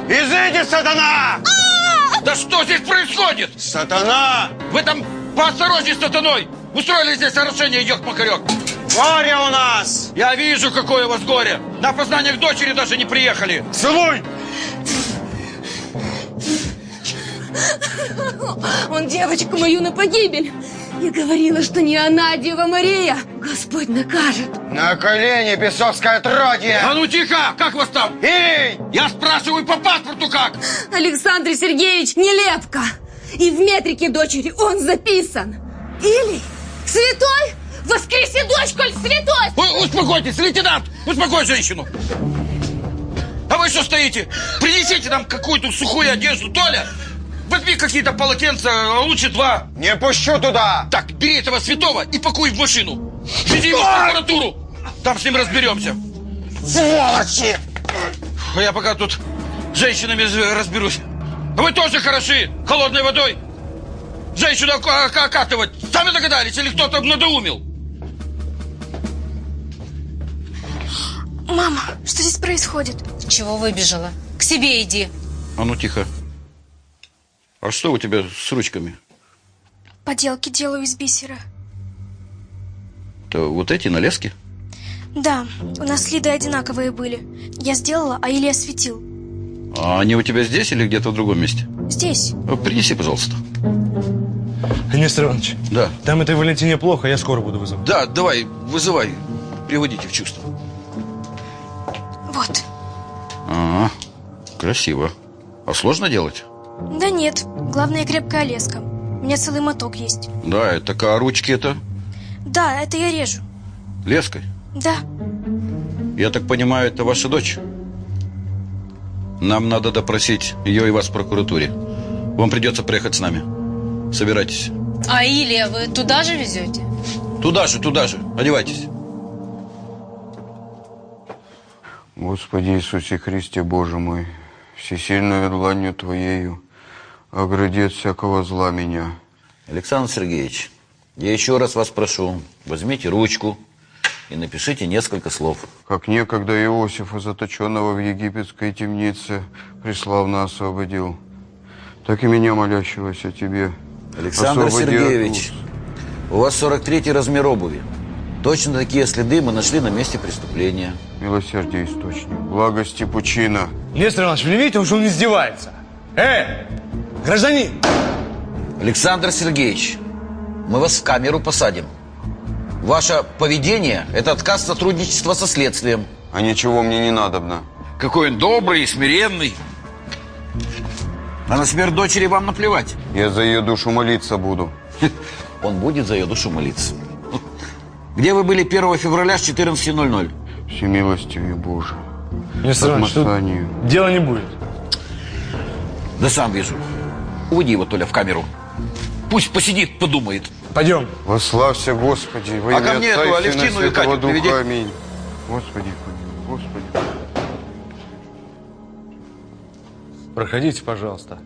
Изыди, сатана! Да что здесь происходит? Сатана! Вы там поосторожней с сатаной! Устроили здесь нарушение, ёк-макарёк! Горе у нас! Я вижу, какое у вас горе! На опознание к дочери даже не приехали! Целуй! Он девочку мою на погибель. Я говорила, что не она, а Дева Мария. Господь накажет. На колени, бесовское отродье! А ну тихо! Как вас там? Илей! Я спрашиваю по паспорту как? Александр Сергеевич Нелепко. И в метрике дочери он записан. Или святой? Воскреси дочь, коль святой! Ой, успокойтесь, лейтенант! Успокой женщину! А вы что стоите? Принесите нам какую-то сухую одежду, Толя! Возьми какие-то полотенца, а лучше два. Не пущу туда! Так, бери этого святого и пакуй в машину. Вези его в прокуратуру. Там с ним разберемся. Сволочи! А я пока тут с женщинами разберусь. А вы тоже хороши холодной водой. Женщину ока- окатывать. Сами догадались или кто-то надоумил? Мама, что здесь происходит? Чего выбежала? К себе иди. А ну тихо. А что у тебя с ручками? Поделки делаю из бисера. То вот эти налески? Да, у нас с Лидой одинаковые были. Я сделала, а Илья светил. А они у тебя здесь или где-то в другом месте? Здесь. А, Принеси, пожалуйста. Нестор Иванович, Да. там этой Валентине плохо, я скоро буду вызывать. Да, давай, вызывай. Приводите в чувство. Вот. Ага, красиво. А сложно делать? Да нет, главное крепкая леска. У меня целый моток есть. Да, это а ручки это Да, это я режу. леской. Да. Я так понимаю, это ваша дочь? Нам надо допросить ее и вас в прокуратуре. Вам придется приехать с нами. Собирайтесь. А Илья вы туда же везете? Туда же, туда же. Одевайтесь. Господи Иисусе Христе, Боже мой, всесильную дланью Твоею, огради от всякого зла меня. Александр Сергеевич, я еще раз вас прошу, возьмите ручку и напишите несколько слов. Как некогда Иосифа, заточенного в египетской темнице, преславно освободил, так и меня, молящегося Тебе, Александр Сергеевич, у вас 43 размер обуви. Точно такие следы мы нашли на месте преступления. Милосердие источник, благости пучина. Нестор Иванович, вы не видите, что он издевается? Эй, гражданин! Александр Сергеевич, мы вас в камеру посадим. Ваше поведение – это отказ сотрудничества со следствием. А ничего мне не надобно. Какой он добрый и смиренный. А на смерть дочери вам наплевать. Я за ее душу молиться буду. Он будет за ее душу молиться. Где вы были 1 февраля с 14.00? Всемилостивее Боже. Нестор Иванович, тут дела не будет. Да сам вижу. Уводи его, Толя, в камеру. Пусть посидит, подумает. Пойдем. Вославься, Господи, во А ко мне эту Алевтину и Катю приведи. Духа. Аминь. Господи, Господи. Проходите, пожалуйста.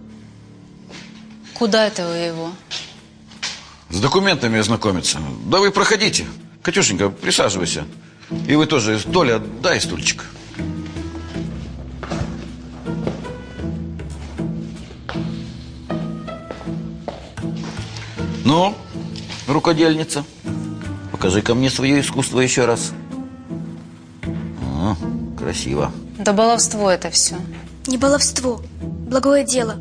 Куда это вы его? С документами ознакомиться. Да вы проходите. Катюшенька, присаживайся. И вы тоже. Толя, дай стульчик. Ну, рукодельница, покажи ко мне свое искусство еще раз. О, красиво. Да баловство это все. Не баловство, благое дело.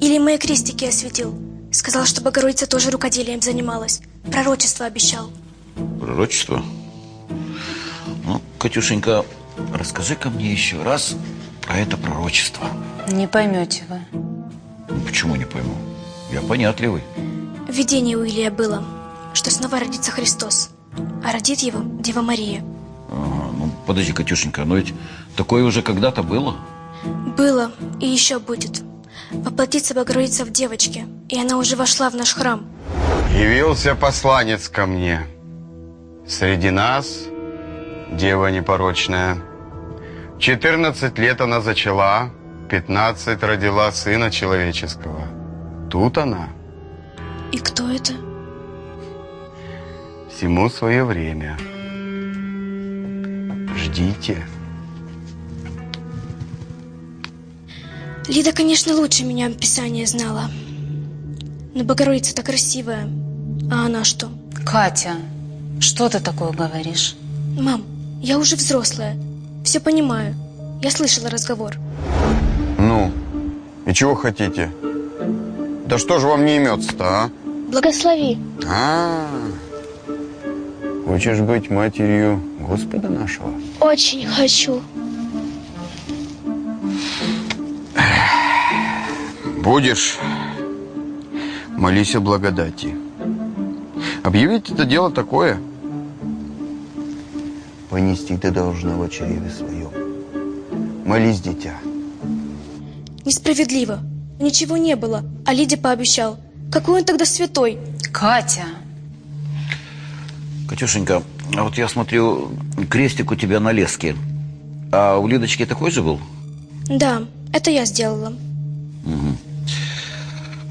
Или мои крестики осветил. Сказал, что Богородица тоже рукоделием занималась. Пророчество обещал. Пророчество? Ну, Катюшенька, расскажи ко мне еще раз про это пророчество. Не поймете вы. Ну, почему не пойму? Я понятливый. Видение у Илия было, что снова родится Христос, а родит его Дева Мария. Ага, ну, подожди, Катюшенька, но ведь такое уже когда-то было. Было и еще будет. Воплотится Богородица в девочке, и она уже вошла в наш храм. Явился посланец ко мне. Среди нас дева непорочная. 14 лет она зачала, 15 родила сына человеческого. Тут она. И кто это? Всему свое время. Ждите. Лида, конечно, лучше меня Писание знала. Но Богородица-то красивая. А она что? Катя, что ты такое говоришь? Мам, я уже взрослая. Все понимаю. Я слышала разговор. Ну, и чего хотите? Да что же вам не имется-то, а? Благослови. А, Хочешь быть матерью Господа нашего? Очень хочу. Будешь, молись о благодати. Объявить это дело такое. Понести ты должна в чреве своем. Молись, дитя. Несправедливо. Ничего не было, а Лиде пообещал. Какой он тогда святой? Катя. Катюшенька, а вот я смотрю, крестик у тебя на леске. А у Лидочки такой же был? Да, это я сделала. Мгм.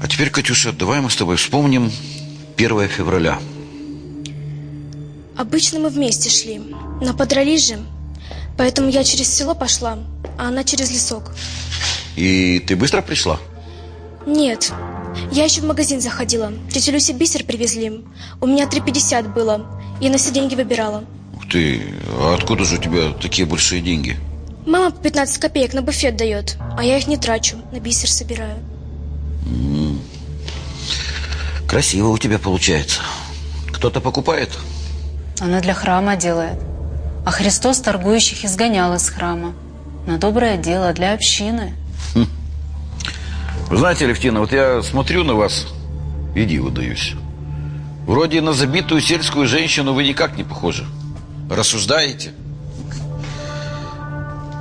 А теперь, Катюша, давай мы с тобой вспомним 1 февраля. Обычно мы вместе шли, но подрались же. Поэтому я через село пошла, а она через лесок. И ты быстро пришла? Нет, я еще в магазин заходила. Тетя Люсе бисер привезли. У меня 3,50 было. Я на все деньги выбирала. Ух ты, а откуда же у тебя такие большие деньги? Мама по 15 копеек на буфет дает, а я их не трачу, на бисер собираю. Красиво у тебя получается. Кто-то покупает? Она для храма делает. А Христос торгующих изгонял из храма. На доброе дело для общины. Вы знаете, Левтина, вот я смотрю на вас и диву даюсь. Вроде на забитую сельскую женщину вы никак не похожи. Рассуждаете.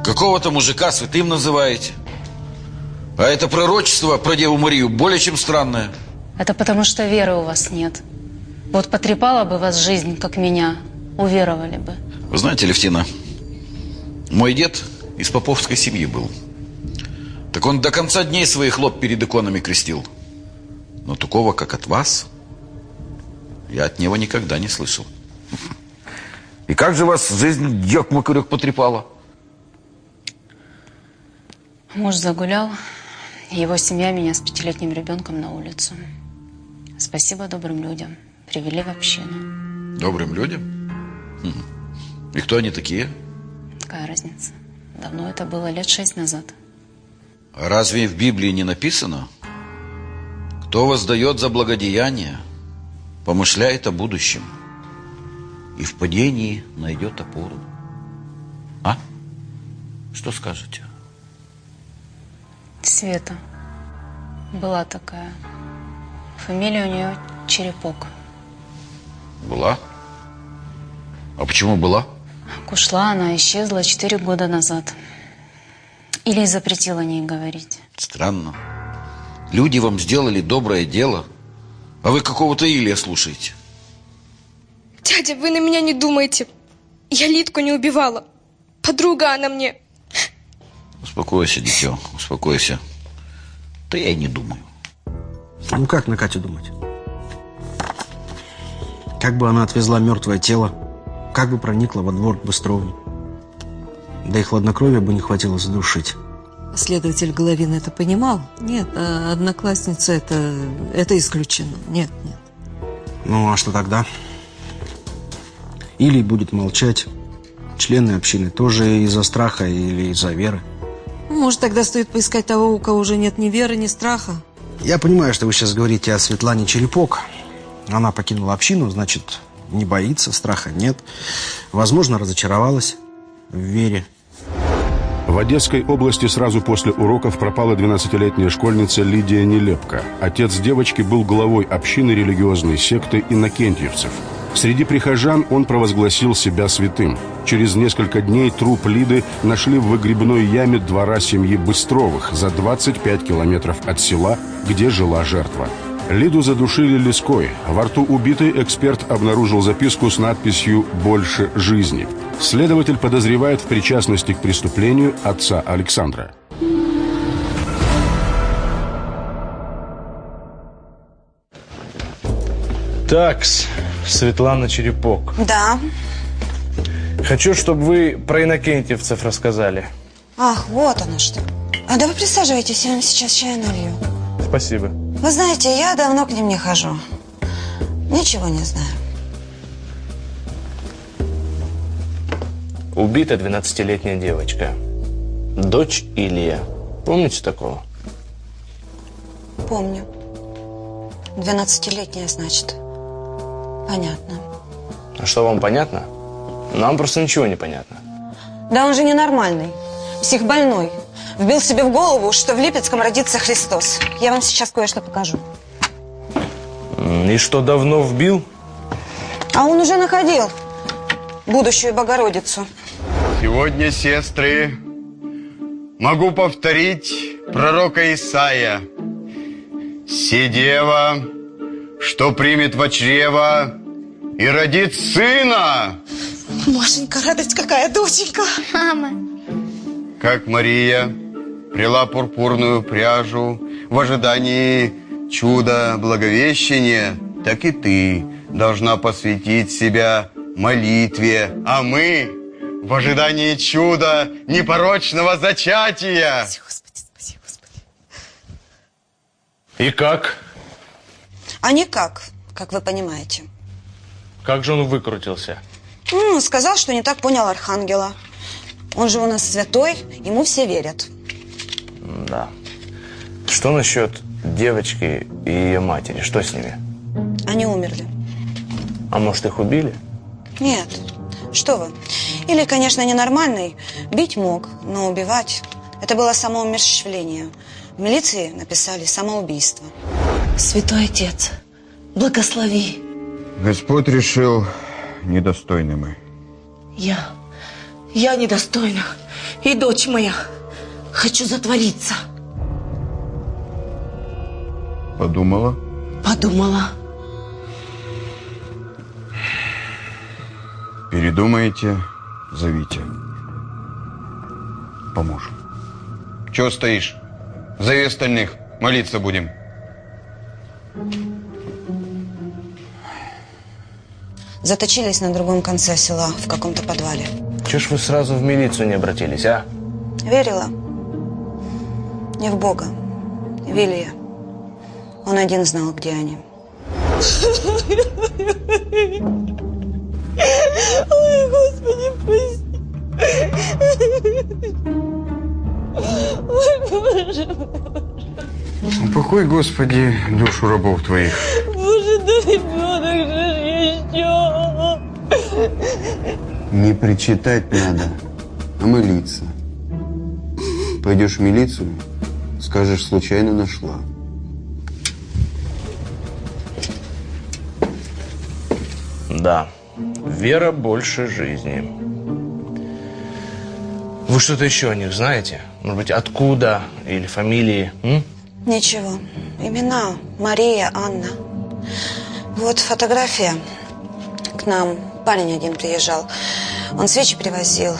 Какого-то мужика святым называете. А это пророчество про Деву Марию более чем странное. Это потому, что веры у вас нет. Вот потрепала бы вас жизнь, как меня, уверовали бы. Вы знаете, Левтина, мой дед из поповской семьи был. Так он до конца дней своих лоб перед иконами крестил. Но такого, как от вас, я от него никогда не слышал. И как же вас жизнь дёк макарек потрепала? Муж загулял, его семья меня с пятилетним ребенком на улицу. Спасибо добрым людям. Привели в общину. Добрым людям? И кто они такие? Какая разница? Давно это было, лет шесть назад. А разве в Библии не написано? Кто воздает за благодеяние, помышляет о будущем и в падении найдет опору. А? Что скажете? Света. Была такая. Фамилия у нее Черепок. Была? А почему была? Ушла она, исчезла четыре года назад. Или запретила о ней говорить. Странно. Люди вам сделали доброе дело, а вы какого-то Илия слушаете. Дядя, вы на меня не думайте. Я Литку не убивала. Подруга она мне. Успокойся, дитё, успокойся. Да я и не думаю. Ну как на Катю думать? Как бы она отвезла мертвое тело? Как бы проникла во двор к Быстровне? Да и хладнокровия бы не хватило задушить. Следователь Головин это понимал? Нет, а одноклассница это, это исключено. Нет, нет. Ну, а что тогда? Или будет молчать. Члены общины тоже из-за страха или из-за веры. Может, тогда стоит поискать того, у кого уже нет ни веры, ни страха? Я понимаю, что вы сейчас говорите о Светлане Черепок. Она покинула общину, значит, не боится, страха нет. Возможно, разочаровалась в вере. В Одесской области сразу после уроков пропала 12-летняя школьница Лидия Нелепко. Отец девочки был главой общины религиозной секты иннокентьевцев. Среди прихожан он провозгласил себя святым. Через несколько дней труп Лиды нашли в выгребной яме двора семьи Быстровых за 25 километров от села, где жила жертва. Лиду задушили леской. Во рту убитой эксперт обнаружил записку с надписью «Больше жизни». Следователь подозревает в причастности к преступлению отца Александра. Такс, Светлана Черепок. Да. Хочу, чтобы вы про инокентьевцев рассказали. Ах, вот оно что. А да вы присаживайтесь, я вам сейчас чай налью. Спасибо. Вы знаете, я давно к ним не хожу. Ничего не знаю. Убита 12-летняя девочка. Дочь Илья. Помните такого? Помню. Двенадцатилетняя, значит. Понятно. А что, вам понятно? Нам просто ничего не понятно. Да он же ненормальный. Психбольной. Вбил себе в голову, что в Липецком родится Христос. Я вам сейчас кое-что покажу. И что, давно вбил? А он уже находил будущую Богородицу. Сегодня, сестры, могу повторить пророка Исаия. «Седева, что примет во чрево и родит сына, Машенька, радость какая, доченька. Мама. как Мария прила пурпурную пряжу в ожидании чуда Благовещения, так и ты должна посвятить себя молитве, а мы в ожидании чуда непорочного зачатия. И как? А никак, как вы понимаете. Как же он выкрутился? М, сказал, что не так понял Архангела. Он же у нас святой, ему все верят. Да. Что насчет девочки и ее матери? Что с ними? Они умерли. А может, их убили? Нет, что вы. Или, конечно, ненормальный. Бить мог, но убивать... Это было самоумерщвление. В милиции написали самоубийство. Святой Отец, благослови. Господь решил, недостойны мы. Я, я недостойна. И дочь моя. Хочу затвориться. Подумала? Подумала. Передумаете, зовите. Поможем. Чего стоишь? Зови остальных, молиться будем. Заточились на другом конце села, в каком-то подвале. Чего ж вы сразу в милицию не обратились, а? Верила. Не в Бога. Вилия. Он один знал, где они. Ой, Господи, прости. Ой, Боже, Упокой, Господи, душу рабов Твоих. Боже, да ребенок же еще. Не причитать надо, а молиться. Пойдешь в милицию, скажешь, случайно нашла. Да. Вера больше жизни. Вы что-то еще о них знаете? Может быть, откуда? Или фамилии? М? Ничего. Имена Мария, Анна. Вот фотография. К нам парень один приезжал. Он свечи привозил.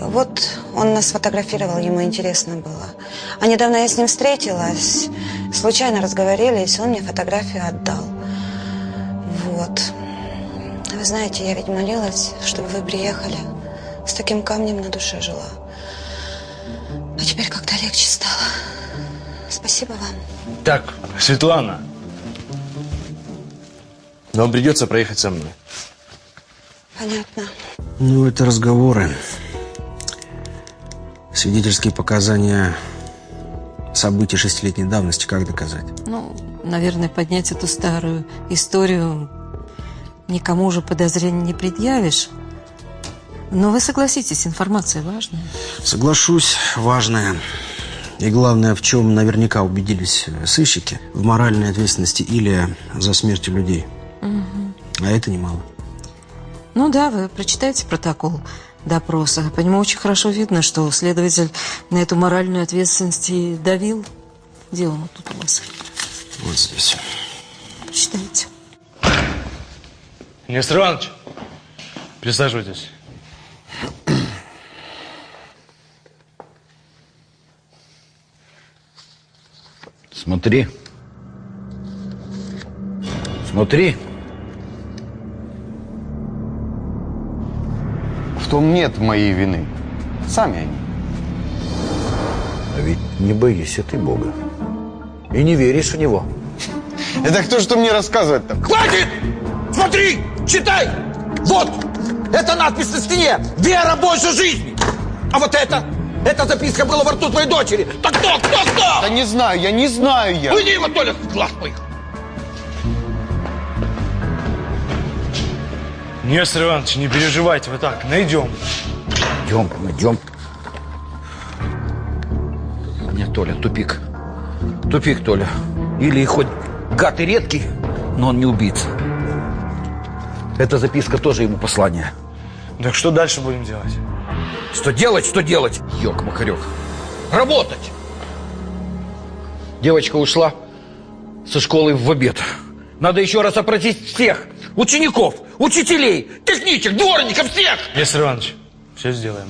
Вот он нас фотографировал, ему интересно было. А недавно я с ним встретилась, случайно разговорились, он мне фотографию отдал. Вот. Вы знаете, я ведь молилась, чтобы вы приехали. С таким камнем на душе жила. А теперь как-то легче стало. Спасибо вам. Так, Светлана. Вам придется проехать со мной. Понятно. Ну, это разговоры. Свидетельские показания событий шестилетней давности как доказать? Ну, наверное, поднять эту старую историю никому уже подозрений не предъявишь. Но вы согласитесь, информация важная. Соглашусь, важное. И главное, в чем наверняка убедились сыщики, в моральной ответственности или за смертью людей. Мгм. А это немало. Ну да, вы прочитайте протокол допроса. По нему очень хорошо видно, что следователь на эту моральную ответственность и давил. Где он вот тут у вас? Вот здесь. Читайте. Нестор Иванович, присаживайтесь. Смотри. Смотри. В том нет моей вины. Сами они. А ведь не боишься ты Бога. И не веришь в Него. Это кто что мне рассказывает-то? Хватит! Смотри! Читай! Вот! Это надпись на стене! Вера больше жизни! А вот это? Эта записка была во рту твоей дочери! Так кто? Кто? Кто? Да не знаю, я не знаю я. Уйди его, Толя, с глаз моих! Нестор Иванович, не переживайте, вы так, найдем. Идем, идем. Нет, Толя, тупик. Тупик, Толя. Или хоть гад и редкий, но он не убийца. Эта записка тоже ему послание. Так что дальше будем делать? Что делать, что делать? Ёк, Макарек. Работать! Девочка ушла со школы в обед. Надо еще раз опросить всех. Учеников, учителей, техничек, дворников, всех! Нестор Иванович, все сделаем.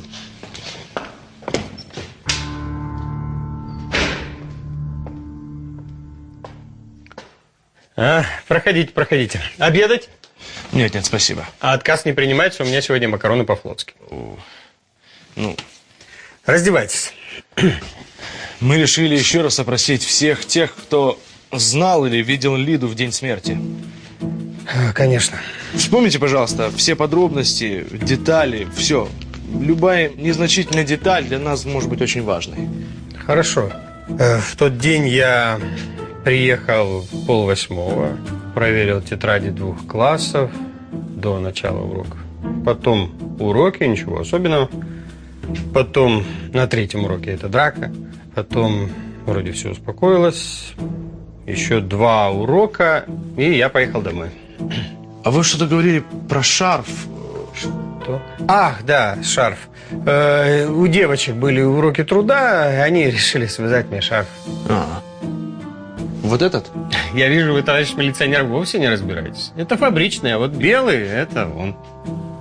А, проходите, проходите. Обедать? Нет, нет, спасибо. А отказ не принимается, у меня сегодня макароны по-флотски. Ну, Раздевайтесь. мы решили еще раз опросить всех тех, кто знал или видел Лиду в день смерти. Конечно. Вспомните, пожалуйста, все подробности, детали, все. Любая незначительная деталь для нас может быть очень важной. Хорошо. Э, В тот день я приехал в полвосьмого, проверил тетради двух классов до начала уроков. Потом уроки, ничего особенного. Потом на третьем уроке это драка. Потом вроде все успокоилось. Еще два урока, и я поехал домой. А вы что-то говорили про шарф. Что? Ах, да, шарф. Э, у девочек были уроки труда, они решили связать мне шарф. А, вот этот? Я вижу, вы, товарищ милиционер, вовсе не разбираетесь. Это фабричный, а вот белый, это он.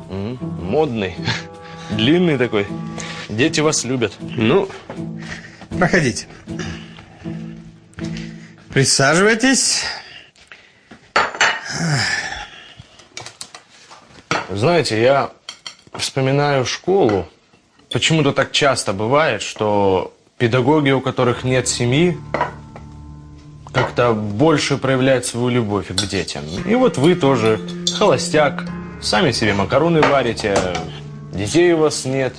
М, Модный, длинный такой. Дети вас любят. Ну, проходите. Присаживайтесь. Знаете, я вспоминаю школу. Почему-то так часто бывает, что педагоги, у которых нет семьи, как-то больше проявляют свою любовь к детям. И вот вы тоже холостяк, сами себе макароны варите, детей у вас нет.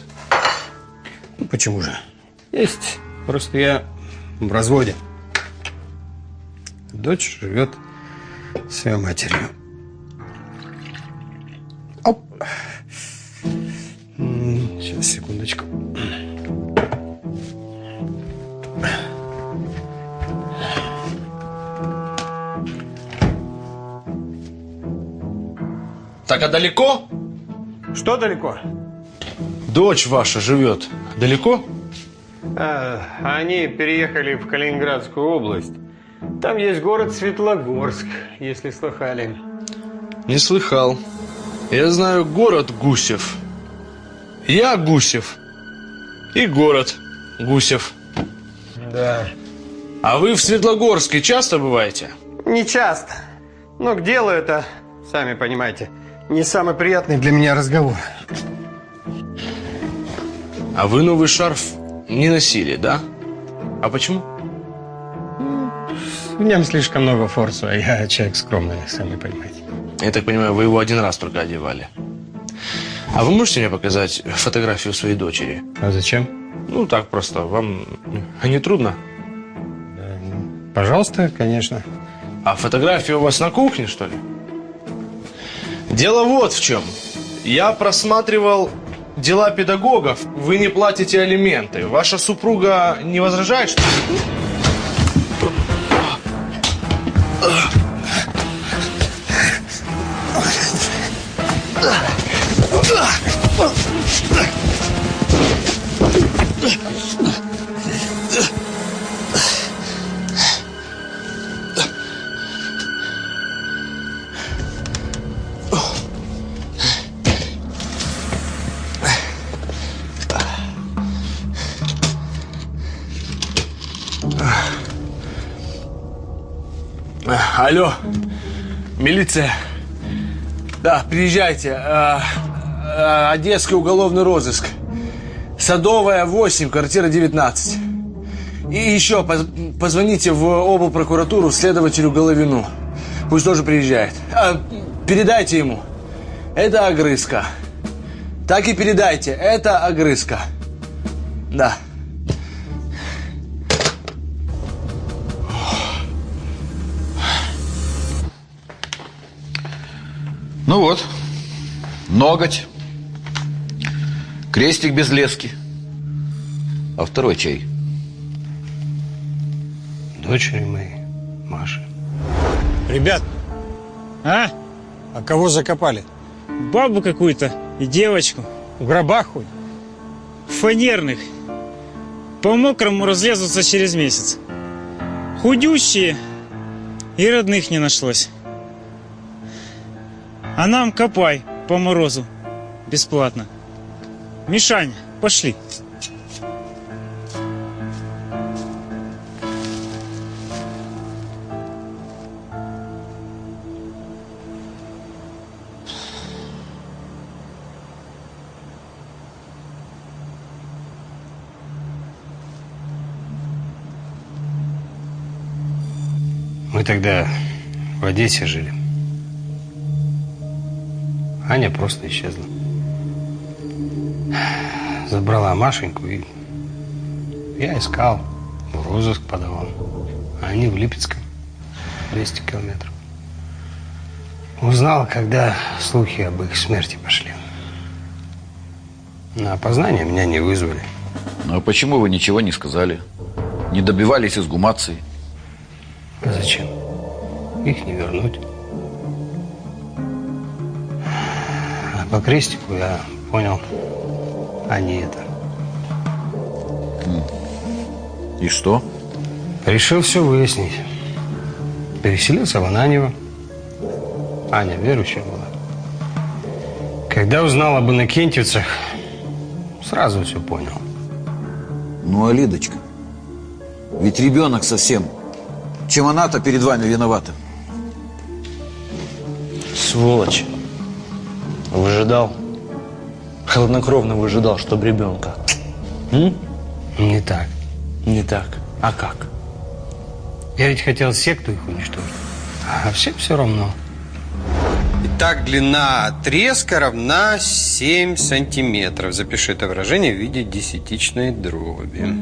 Ну, почему же? Есть. Просто я в разводе. Дочь живет с ее матерью. Оп. Сейчас, секундочку. Так, а далеко? Что далеко? Дочь ваша живет далеко? А, они переехали в Калининградскую область. Там есть город Светлогорск, если слыхали. Не слыхал. Я знаю город Гусев. Я Гусев. И город Гусев. Да. А вы в Светлогорске часто бываете? Не часто. Но к делу это, сами понимаете, не самый приятный для меня разговор. А вы новый шарф не носили, да? А почему? В нем слишком много форсу, а я человек скромный, сами понимаете. Я так понимаю, вы его один раз только одевали. А вы можете мне показать фотографию своей дочери? А зачем? Ну, так просто. Вам а не трудно? Пожалуйста, конечно. А фотография у вас на кухне, что ли? Дело вот в чем. Я просматривал дела педагогов. Вы не платите алименты. Ваша супруга не возражает, что Алло, милиция. Да, приезжайте. А, а, Одесский уголовный розыск. Садовая, 8, квартира 19. И еще поз- позвоните в облпрокуратуру следователю Головину. Пусть тоже приезжает. А, передайте ему. Это огрызка. Так и передайте. Это огрызка. Да. Ну вот, Ноготь. Крестик без лески. А второй чей? Дочери моей, Маши. Ребят, а? А кого закопали? Бабу какую-то и девочку. В гробах хоть? Фанерных. По мокрому разлезутся через месяц. Худющие. И родных не нашлось. А нам копай по морозу. Бесплатно. Мишань, пошли. Мы тогда в Одессе жили. Аня просто исчезла. Забрала Машеньку и я искал, в розыск подавал. А они в Липецком, 200 километров. Узнал, когда слухи об их смерти пошли. На опознание меня не вызвали. Ну а почему вы ничего не сказали? Не добивались изгумации? А зачем? Их не вернуть. По крестику я понял, они это. И что? Решил все выяснить. Переселился в Ананьево. Аня верующая была. Когда узнал об инокентьевцах, сразу все понял. Ну, а Лидочка? Ведь ребенок совсем. Чем она-то перед вами виновата? Сволочь. Выжидал. Хладнокровно выжидал, чтобы ребенка. М? Не так. Не так. А как? Я ведь хотел секту их уничтожить. А всем все равно. Итак, длина отрезка равна 7 сантиметров. Запиши это выражение в виде десятичной дроби.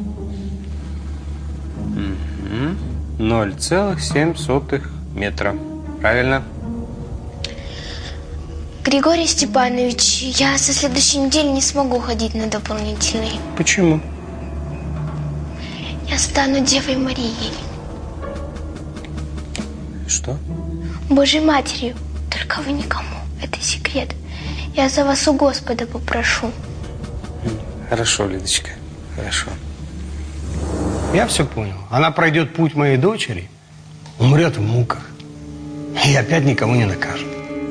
Мгм. 0,7 метра. Правильно? Григорий Степанович, я со следующей недели не смогу ходить на дополнительный. Почему? Я стану Девой Марией, Что? Божьей Матерью. Только вы никому. Это секрет. Я за вас у Господа попрошу. Хорошо, Лидочка, хорошо. Я все понял. Она пройдет путь моей дочери, умрет в муках. И опять никому не накажет.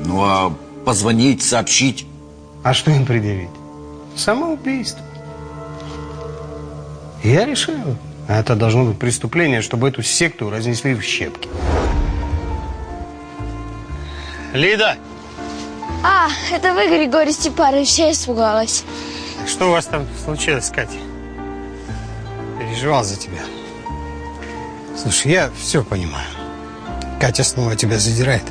Ну, а позвонить, сообщить? А что им предъявить? Самоубийство. Я решил. Это должно быть преступление, чтобы эту секту разнесли в щепки. Лида, А, это вы, Григорий Степанович, я испугалась. что у вас там случилось, Катя? Переживал за тебя. Слушай, я все понимаю. Катя снова тебя задирает.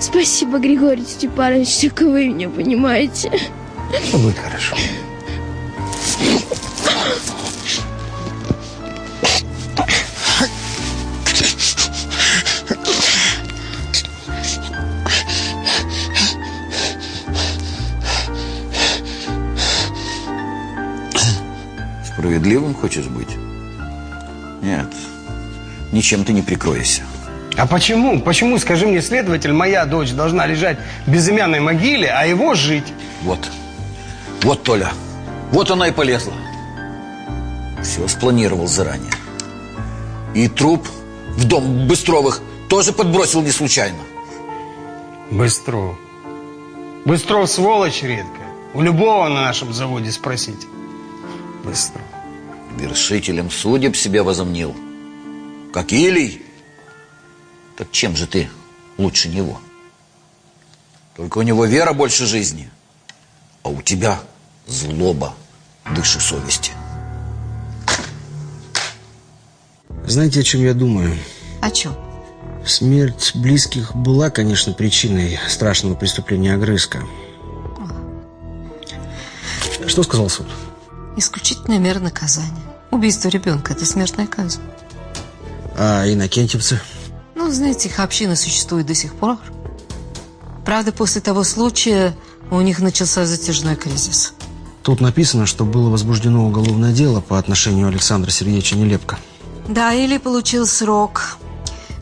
Спасибо, Григорий Степанович, только вы меня понимаете. Все будет хорошо. Справедливым хочешь быть? Нет, ничем ты не прикроешься. А почему? Почему, скажи мне, следователь, моя дочь должна лежать в безымянной могиле, а его жить? Вот, вот, Толя, вот она и полезла. Все спланировал заранее. И труп в дом Быстровых тоже подбросил не случайно. Быстров. Быстров сволочь редко. У любого на нашем заводе спросите. Быстров. Вершителем судеб себя возомнил. Как Илий. Так чем же ты лучше него? Только у него вера больше жизни, а у тебя злоба выше совести. Знаете, о чем я думаю? О чем? Смерть близких была, конечно, причиной страшного преступления огрызка. Что сказал суд? Исключительная мера наказания. Убийство ребенка – это смертная казнь. А инокентьевцы? Ну, знаете, их община существует до сих пор. Правда, после того случая у них начался затяжной кризис. Тут написано, что было возбуждено уголовное дело по отношению Александра Сергеевича Нелепко. Да, Или получил срок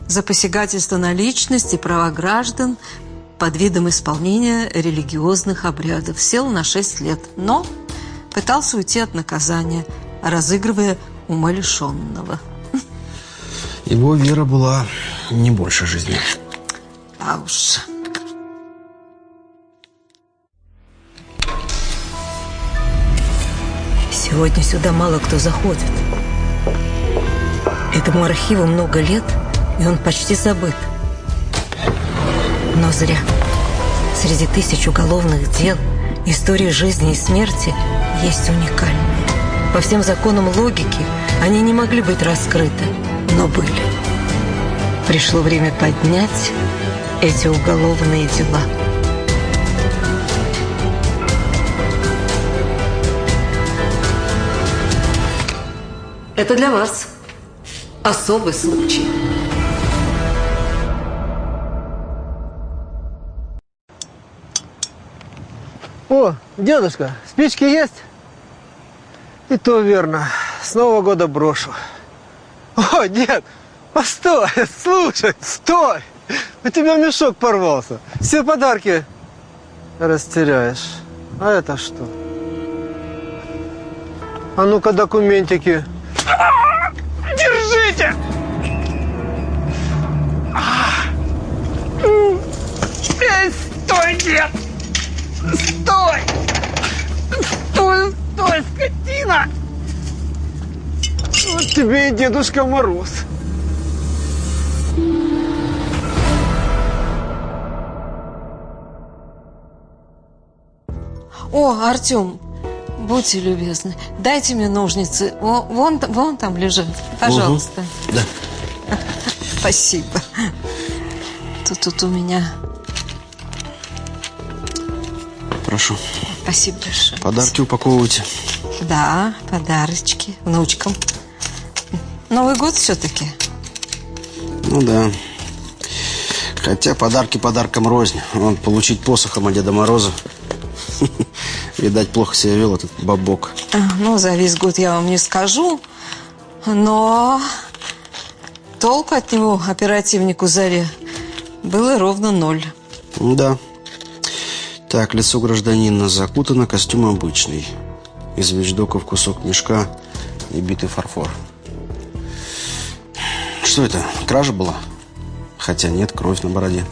за посягательство на личность и права граждан под видом исполнения религиозных обрядов. Сел на 6 лет, но пытался уйти от наказания, разыгрывая умалишенного. Его вера была не больше жизни. А уж... Сегодня сюда мало кто заходит. Этому архиву много лет, и он почти забыт. Но зря. Среди тысяч уголовных дел истории жизни и смерти есть уникальные. По всем законам логики они не могли быть раскрыты, но были. Пришло время поднять эти уголовные дела. Это для вас особый случай. О, дедушка, спички есть? И то верно. С Нового года брошу. О, дед, постой, слушай, стой. У тебя мешок порвался. Все подарки растеряешь. А это что? А ну-ка документики. Держите! Эй, стой, дед! Стой! Стой, стой, скотина! Вот тебе и Дедушка Мороз. О, Артем, будьте любезны, дайте мне ножницы. Во- Вон, вон там лежат. Пожалуйста. Да. Спасибо. Тут, тут у меня. Прошу. Спасибо большое. Подарки упаковывайте. Да, подарочки внучкам. Новый год все-таки. Ну да. Хотя подарки подарком рознь. Вон, получить посохом от Деда Мороза. Видать, плохо себя вел этот бабок. А, Ну, за весь год я вам не скажу, но толку от него, оперативнику Заре, было ровно ноль. Да. Так, лицо гражданина закутано, костюм обычный. Из вещдоков кусок мешка и битый фарфор. Что это, кража была? Хотя нет, кровь на бороде.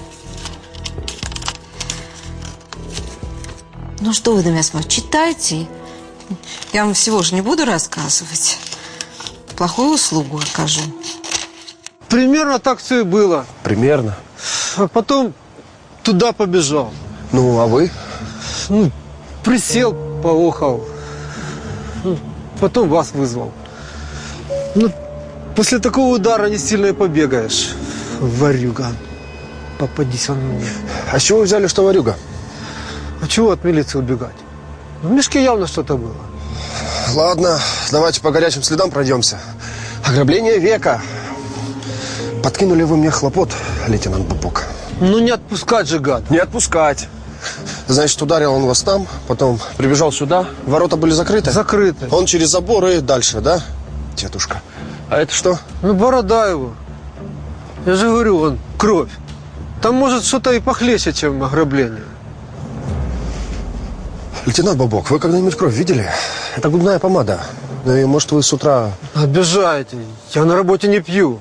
Ну что вы на меня смотрите? Читайте. Я вам всего же не буду рассказывать. Плохую услугу окажу. Примерно так все и было. Примерно. А потом туда побежал. Ну, а вы? Ну, присел, поохал. Ну, потом вас вызвал. Ну, после такого удара не сильно и побегаешь. Варюга. Попадись он мне. А с чего вы взяли, что варюга? А чего от милиции убегать? В мешке явно что-то было. Ладно, давайте по горячим следам пройдемся. Ограбление века. Подкинули вы мне хлопот, лейтенант Бабок. Ну не отпускать же, гад. Не отпускать. Значит, ударил он вас там, потом прибежал сюда. Ворота были закрыты? Закрыты. Он через забор и дальше, да, тетушка? А это что? Ну, борода его. Я же говорю, он кровь. Там может что-то и похлеще, чем ограбление. Лейтенант Бабок, вы когда-нибудь кровь видели? Это губная помада. Ну и может вы с утра... Обижаете. Я на работе не пью.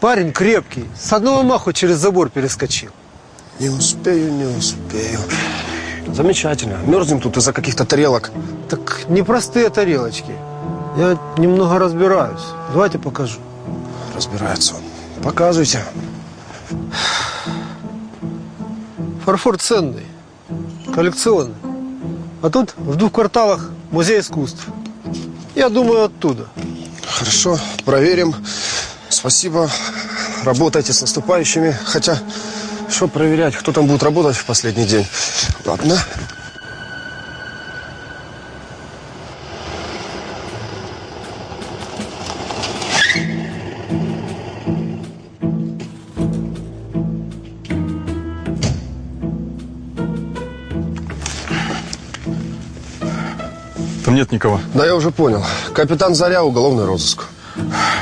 Парень крепкий. С одного маху через забор перескочил. Не успею, не успею. Замечательно. Мерзнем тут из-за каких-то тарелок. Так непростые тарелочки. Я немного разбираюсь. Давайте покажу. Разбирается он. Показывайте. Фарфор ценный, коллекционный. А тут в двух кварталах музей искусств. Я думаю, оттуда. Хорошо, проверим. Спасибо. Работайте с наступающими. Хотя, что проверять, кто там будет работать в последний день? Ладно. Там нет никого. Да я уже понял. Капитан Заря, уголовный розыск.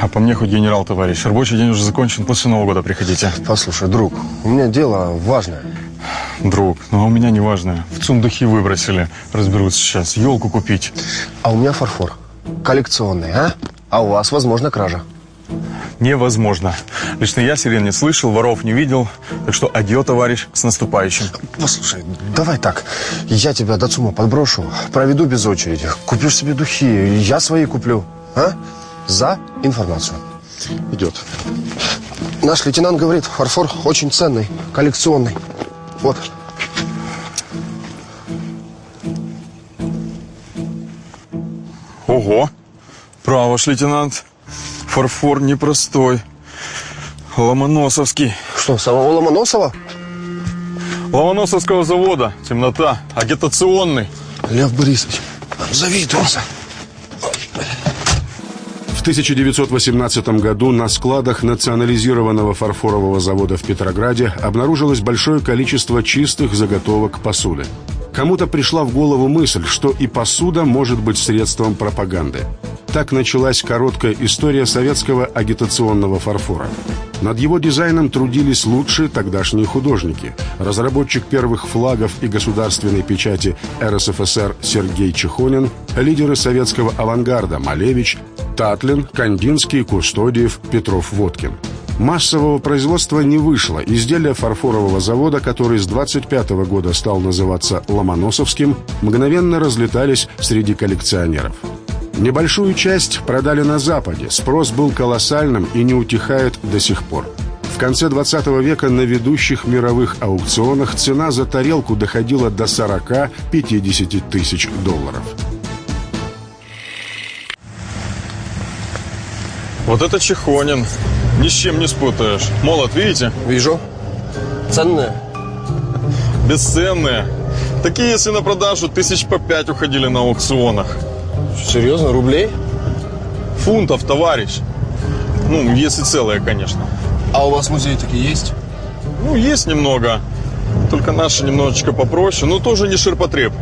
А по мне хоть генерал, товарищ. Рабочий день уже закончен, после Нового года приходите. Послушай, друг, у меня дело важное. Друг, ну а у меня не важное. В цундухи выбросили. Разберутся сейчас. Елку купить. А у меня фарфор. Коллекционный, а? А у вас, возможно, кража. Невозможно. Лично я сирен не слышал, воров не видел. Так что адьё, товарищ, с наступающим. Послушай, давай так. Я тебя до ЦУМа подброшу, проведу без очереди. Купишь себе духи, я свои куплю. А? За информацию. Идет. Наш лейтенант говорит, фарфор очень ценный, коллекционный. Вот. Ого! Право ж, лейтенант. Фарфор непростой. Ломоносовский. Что, самого Ломоносова? Ломоносовского завода. Темнота. Агитационный. Лев Борисович, завидуется. В 1918 году на складах национализированного фарфорового завода в Петрограде обнаружилось большое количество чистых заготовок посуды. Кому-то пришла в голову мысль, что и посуда может быть средством пропаганды. Так началась короткая история советского агитационного фарфора. Над его дизайном трудились лучшие тогдашние художники. Разработчик первых флагов и государственной печати РСФСР Сергей Чехонин, лидеры советского авангарда Малевич, Татлин, Кандинский, Кустодиев, Петров-Водкин. Массового производства не вышло. Изделия фарфорового завода, который с 25 года стал называться Ломоносовским, мгновенно разлетались среди коллекционеров. Небольшую часть продали на Западе. Спрос был колоссальным и не утихает до сих пор. В конце 20 века на ведущих мировых аукционах цена за тарелку доходила до 40-50 тысяч долларов. Вот это Чехонин. Ни с чем не спутаешь. Молот, видите? Вижу. Ценные? Бесценные. Такие, если на продажу, тысяч по пять уходили на аукционах. Серьезно? Рублей? Фунтов, товарищ. Ну, если целые, конечно. А у вас музей такие есть? Ну, есть немного. Только наши немножечко попроще, но тоже не ширпотреб.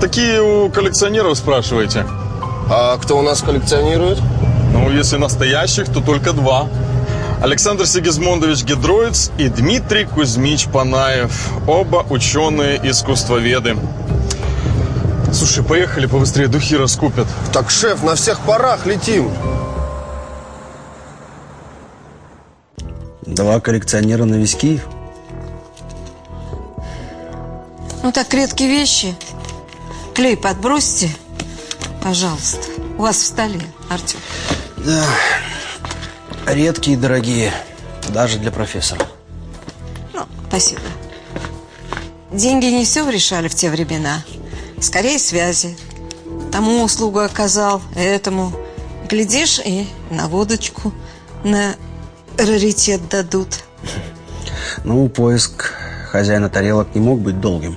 Такие у коллекционеров спрашиваете. А кто у нас коллекционирует? Ну, если настоящих, то только два. Александр Сигизмундович Гедроиц и Дмитрий Кузьмич Панаев. Оба ученые-искусствоведы. Слушай, поехали побыстрее, духи раскупят. Так, шеф, на всех парах летим. Два коллекционера на весь Киев? Ну так редкие вещи. Клей подбросьте, пожалуйста. У вас в столе, Артем. Да, редкие и дорогие, даже для профессора. Ну, спасибо. Деньги не все решали в те времена. Скорее связи. Тому услугу оказал, этому. Глядишь, и на водочку, на раритет дадут. Ну, поиск хозяина тарелок не мог быть долгим.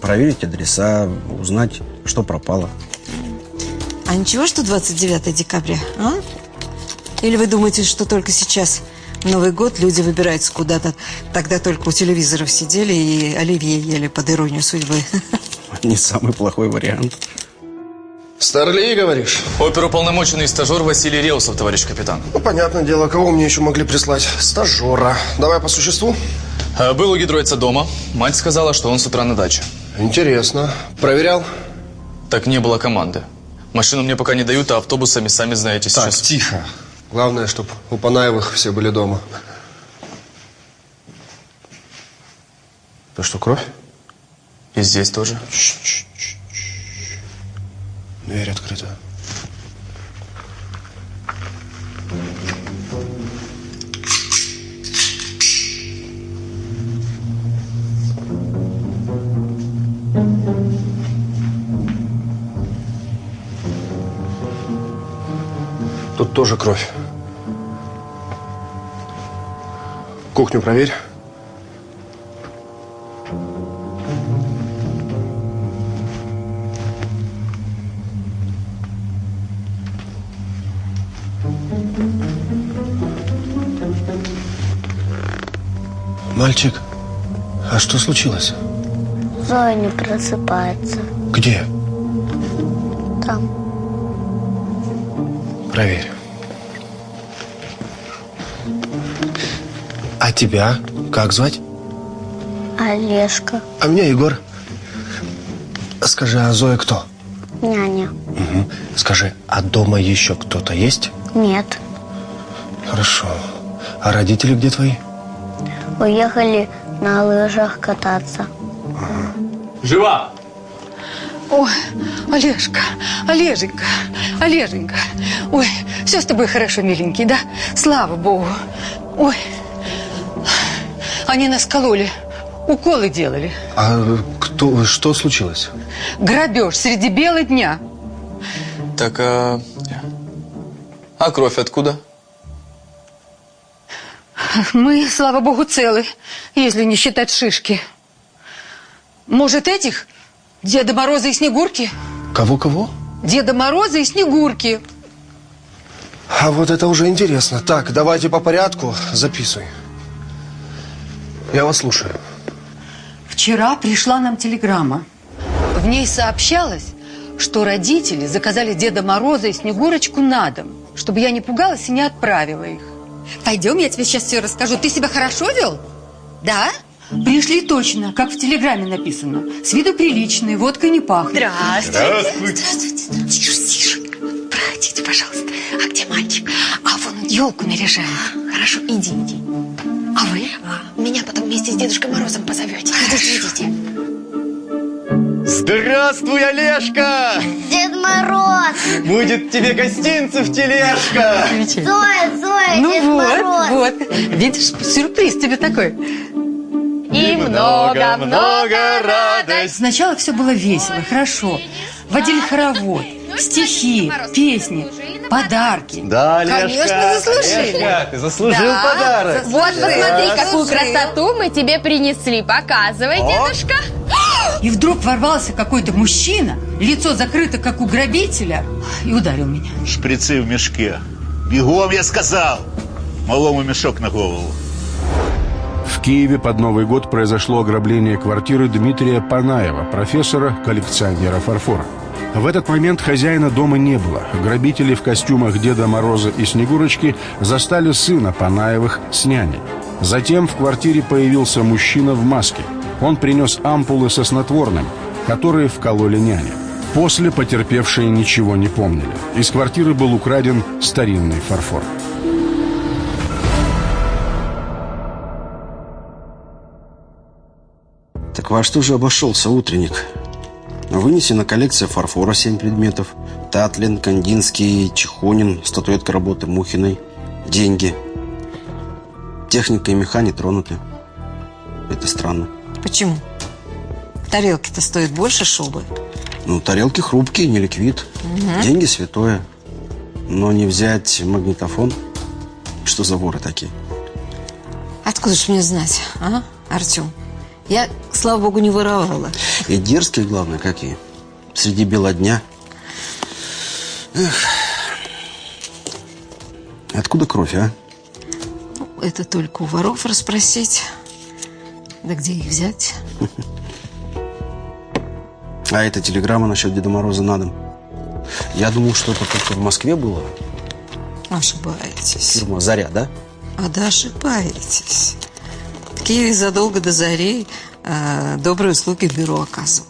Проверить адреса, узнать, что пропало. А ничего, что 29 декабря, а? Или вы думаете, что только сейчас, Новый год, люди выбираются куда-то? Тогда только у телевизоров сидели и оливье ели под иронию судьбы. Не самый плохой вариант. Старлей, говоришь? Оперуполномоченный стажер Василий Реусов, товарищ капитан. Ну, понятное дело, кого мне еще могли прислать? Стажера. Давай по существу. А, Был у гидроица дома. Мать сказала, что он с утра на даче. Интересно. Проверял? Так не было команды. Машину мне пока не дают, а автобусами, сами знаете, Так, сейчас... тихо. Главное, чтобы у Панаевых все были дома. Это что, кровь? И здесь тоже. Дверь открыта. Тут тоже кровь. Кухню проверь. Мальчик, а что случилось? Зоя не просыпается. Где? сам. Проверь. А тебя как звать? Олежка, А меня Егор. Скажи, а Зоя кто? няня. Мгм. Скажи, а дома еще кто-то есть? Нет, Хорошо. А родители где твои? Уехали на лыжах кататься. Жива! Ой, Олежка, Олеженька, Олеженька. Ой, все с тобой хорошо, миленький, да? Слава Богу. Ой, они нас кололи, уколы делали. А кто, что случилось? Грабеж среди бела дня. Так, а... А кровь откуда? Мы, слава Богу, целы, если не считать шишки. Может, этих? Деда Мороза и Снегурки? Кого-кого? Деда Мороза и Снегурки. А вот это уже интересно. Так, давайте по порядку. Записывай. Я вас слушаю. Вчера пришла нам телеграмма. В ней сообщалось, что родители заказали Деда Мороза и Снегурочку на дом, чтобы я не пугалась и не отправила их. Пойдем, я тебе сейчас все расскажу. Ты себя хорошо вел? Да? Пришли точно, как в телеграмме написано. С виду приличные, водка не пахнет. Здравствуйте. Здравствуйте. Тише, тише. Пройдите, пожалуйста. А где мальчик? А вон он елку наряжает. Хорошо, иди, иди. А вы? Меня потом вместе с Дедушкой Морозом позовете. Идите, идите. Здравствуй, Олежка! Дед Мороз! Будет тебе гостинцев тележка! Зоя, Зоя, Ну Дед вот, Мороз! вот. Видишь, сюрприз тебе такой. И много-много радости. Сначала все было весело, хорошо. Водили хоровод, стихи, песни, подарки. Да, Олежка! Конечно, заслужили. Олежка, ты заслужил Да, подарок! Вот, посмотри, какую красоту мы тебе принесли. Показывай, О. дедушка. И вдруг ворвался какой-то мужчина, лицо закрыто, как у грабителя, и ударил меня. Шприцы в мешке. Бегом, я сказал! Малому мешок на голову. В Киеве под Новый год произошло ограбление квартиры Дмитрия Панаева, профессора, коллекционера фарфора. В этот момент хозяина дома не было. Грабители в костюмах Деда Мороза и Снегурочки застали сына Панаевых с няней. Затем в квартире появился мужчина в маске. Он принес ампулы со снотворным, которые вкололи няне. После потерпевшие ничего не помнили. Из квартиры был украден старинный фарфор. Так во что же обошелся утренник? Вынесена коллекция фарфора, 7 предметов. Татлин, Кандинский, Чехонин, статуэтка работы Мухиной. Деньги. Техника и меха не тронуты. Это странно. Почему? Тарелки-то стоят больше шубы. Ну, тарелки хрупкие, не ликвид. Мгм. Деньги святое. Но не взять магнитофон. Что за воры такие? Откуда ж мне знать, а, Артем? Я, слава богу, не воровала. И дерзкие, главное, какие. Среди бела дня. Эх. Откуда кровь, а? Ну, это только у воров расспросить. Да где их взять? А эта телеграмма насчет Деда Мороза на дом. Я думал, что это только в Москве было. Ошибаетесь. Фирма «Заря», да? А да, ошибаетесь. В Киеве задолго до зарей э, добрые услуги бюро оказывал.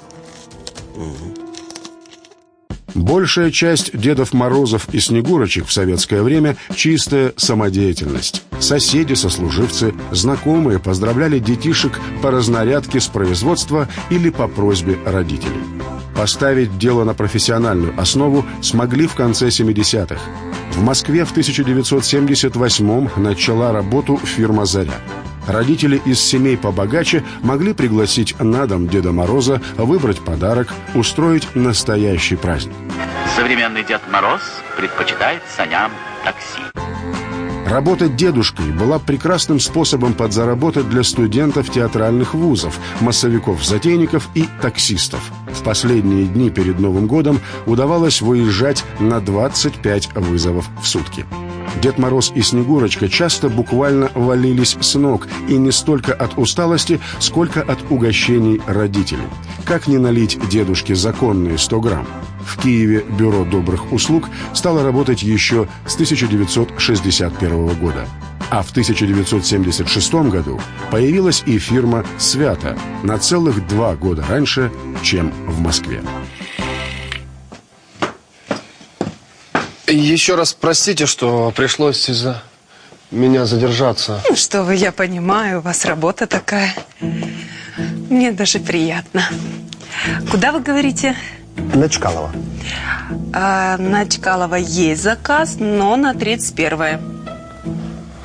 Большая часть Дедов Морозов и Снегурочек в советское время – чистая самодеятельность. Соседи, сослуживцы, знакомые поздравляли детишек по разнарядке с производства или по просьбе родителей. Поставить дело на профессиональную основу смогли в конце 70-х. В Москве в 1978-м начала работу фирма «Заря». Родители из семей побогаче могли пригласить на дом Деда Мороза, выбрать подарок, устроить настоящий праздник. Современный Дед Мороз предпочитает саням такси. Работа дедушкой была прекрасным способом подзаработать для студентов театральных вузов, массовиков-затейников и таксистов. В последние дни перед Новым годом удавалось выезжать на 25 вызовов в сутки. Дед Мороз и Снегурочка часто буквально валились с ног, и не столько от усталости, сколько от угощений родителей. Как не налить дедушке законные 100 грамм? В Киеве Бюро добрых услуг стало работать еще с 1961 года. А в 1976 году появилась и фирма «Свято» на целых два года раньше, чем в Москве. Еще раз простите, что пришлось из-за меня задержаться. Ну что вы, я понимаю, у вас работа такая. Мне даже приятно. Куда вы говорите? На Чкалова. А, на Чкалова есть заказ, но на 31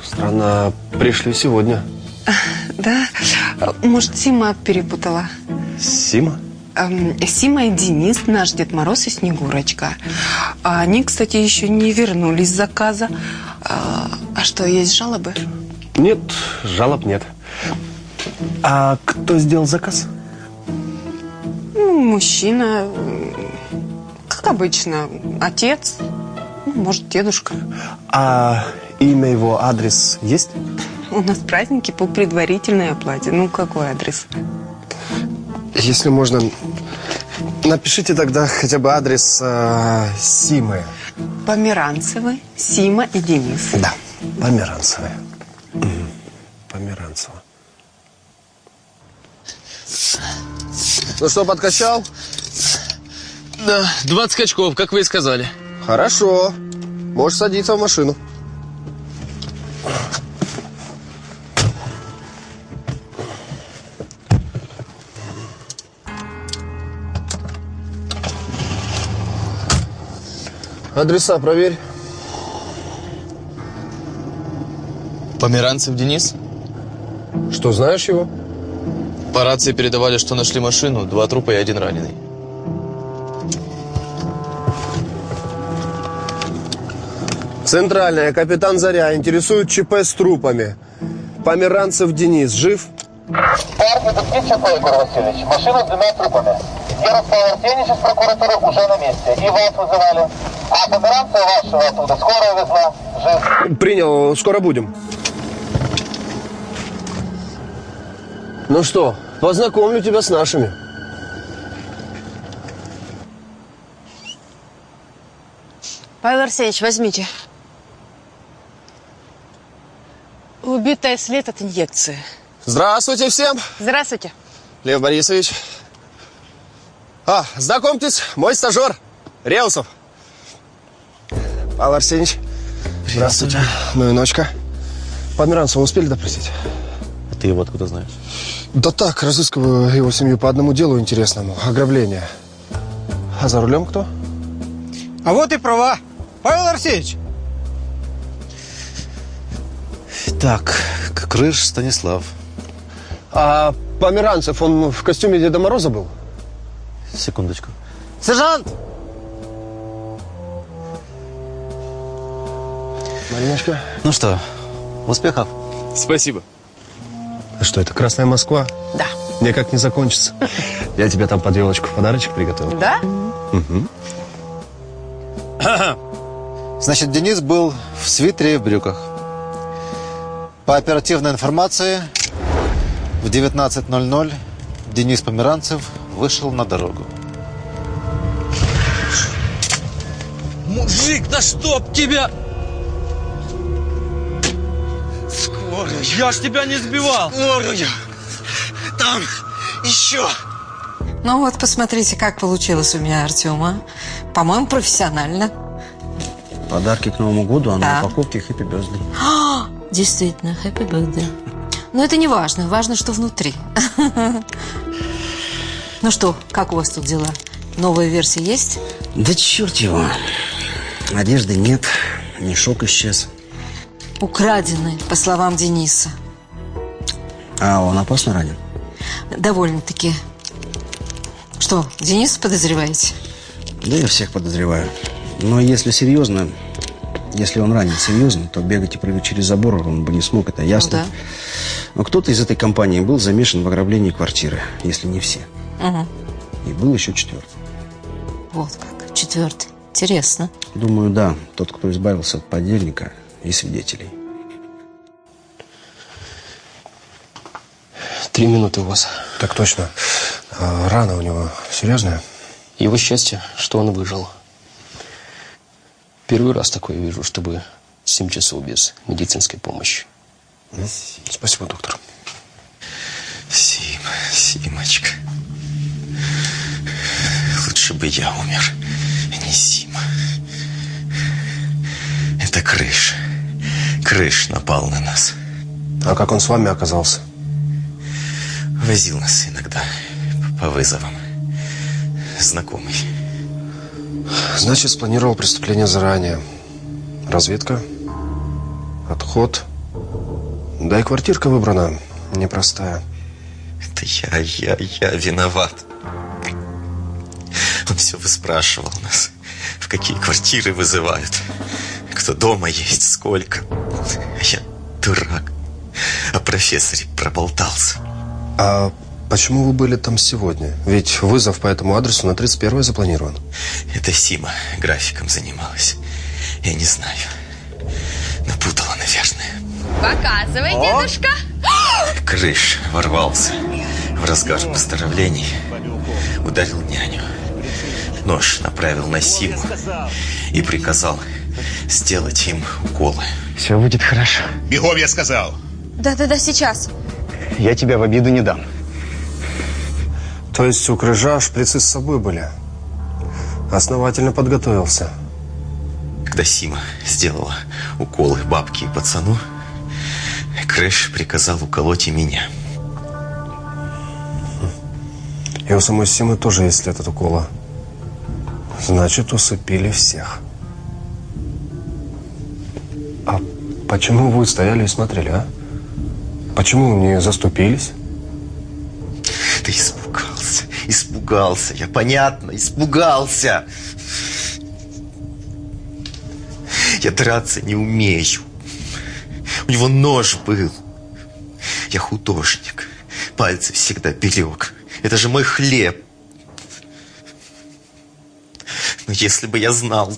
Странно, пришли сегодня. Да? Может, Сима перепутала? Сима? Сима и Денис, наш Дед Мороз и Снегурочка. А Они, кстати, еще не вернулись с заказа. А а что, есть жалобы? Нет, жалоб нет. А кто сделал заказ? Ну, мужчина, как обычно, отец, ну, может, дедушка. А имя его, адрес есть? У нас праздники по предварительной оплате. Ну, какой адрес? Если можно, напишите тогда хотя бы адрес э, Симы. Померанцевы, Сима и Денис. Да, Померанцевы. Померанцева. Ну что, подкачал? Да, 20 очков, как вы и сказали. Хорошо. Можешь садиться в машину. Адреса проверь. Померанцев Денис? Что, знаешь его? По рации передавали, что нашли машину, два трупа и один раненый. Центральная, капитан Заря, интересует ЧП с трупами. Померанцев Денис, жив? Егор Васильевич. Машина с двумя трупами. Из прокуратуры уже на месте. И вас вызывали. А померанца вашего оттуда скорая везла. Жив. Принял, скоро будем. Ну что, познакомлю тебя с нашими. Павел Арсеньевич, возьмите. Убитая след от инъекции. Здравствуйте всем. Здравствуйте. Лев Борисович. А, знакомьтесь, мой стажер, Реусов. Павел Арсеньевич. Здравствуйте. Ну и ночка. Померанцева успели допросить? А ты его откуда знаешь? Да так, разыскиваю его семью по одному делу интересному. Ограбление. А за рулем кто? А вот и права. Павел Арсеньевич. Так, Крыш Станислав. А Померанцев, он в костюме Деда Мороза был? Секундочку. Сержант! Мариночка. Ну что, успехов. Спасибо. А что, это Красная Москва? Да. Никак не закончится. Я тебе там под елочку подарочек приготовил. Да? Угу. Значит, Денис был в свитере и в брюках. По оперативной информации, в 19.00 Денис Померанцев вышел на дорогу. Мужик, да чтоб тебя! Скорую! Я ж тебя не сбивал! Скорую! Там еще! Ну вот, посмотрите, как получилось у меня, Артема. По-моему, профессионально. Подарки к Новому году, а Да. на упаковке Happy Birthday. А, Действительно, happy birthday. Но это не важно, важно, что внутри. Ну что, как у вас тут дела? Новая версия есть? Да черт его. Одежды нет, мешок исчез. Украдены, по словам Дениса. А он опасно ранен? Довольно-таки. Что, Дениса подозреваете? Да я всех подозреваю. Но если серьезно, если он ранен серьезно, то бегать и прыгать через забор он бы не смог, это ясно. Ну да. Но кто-то из этой компании был замешан в ограблении квартиры, если не все. Угу. И был еще четвертый. Вот как. Четвертый. Интересно. Думаю, да, тот, кто избавился от подельника и свидетелей. Три минуты у вас. Так точно. А рана у него серьезная? Его счастье, что он выжил. Первый раз такое вижу, чтобы 7 часов без медицинской помощи. Спасибо, доктор. Сима, Симочка. Лучше бы я умер, а не Сима. Это крыш. Крыш напал на нас. А как он с вами оказался? Возил нас иногда по вызовам. Знакомый. Значит, спланировал преступление заранее. Разведка, отход. Да и квартирка выбрана непростая. Это я, я, я виноват. Все выспрашивал нас, в какие квартиры вызывают, кто дома есть, сколько. А я дурак. О профессоре проболтался. А почему вы были там сегодня? Ведь вызов по этому адресу на 31 запланирован. Это Сима графиком занималась. Я не знаю. Напутала, наверное. Показывай, дедушка. Крыш ворвался в разгар поздравлений. Ударил няню. Нож направил на Симу и приказал сделать им уколы. Все будет хорошо. Бегом, я сказал. Да-да-да, сейчас. Я тебя в обиду не дам. То есть у крыжа шприцы с собой были? Основательно подготовился. Когда Сима сделала уколы бабке и пацану, Крыш приказал уколоть и меня. И у самой Симы тоже есть след от укола. Значит, усыпили всех. А почему вы стояли и смотрели, а? Почему не заступились? Ты испугался, испугался, я понятно, испугался. Я драться не умею. У него нож был. Я художник, пальцы всегда берег. Это же мой хлеб. Если бы я знал,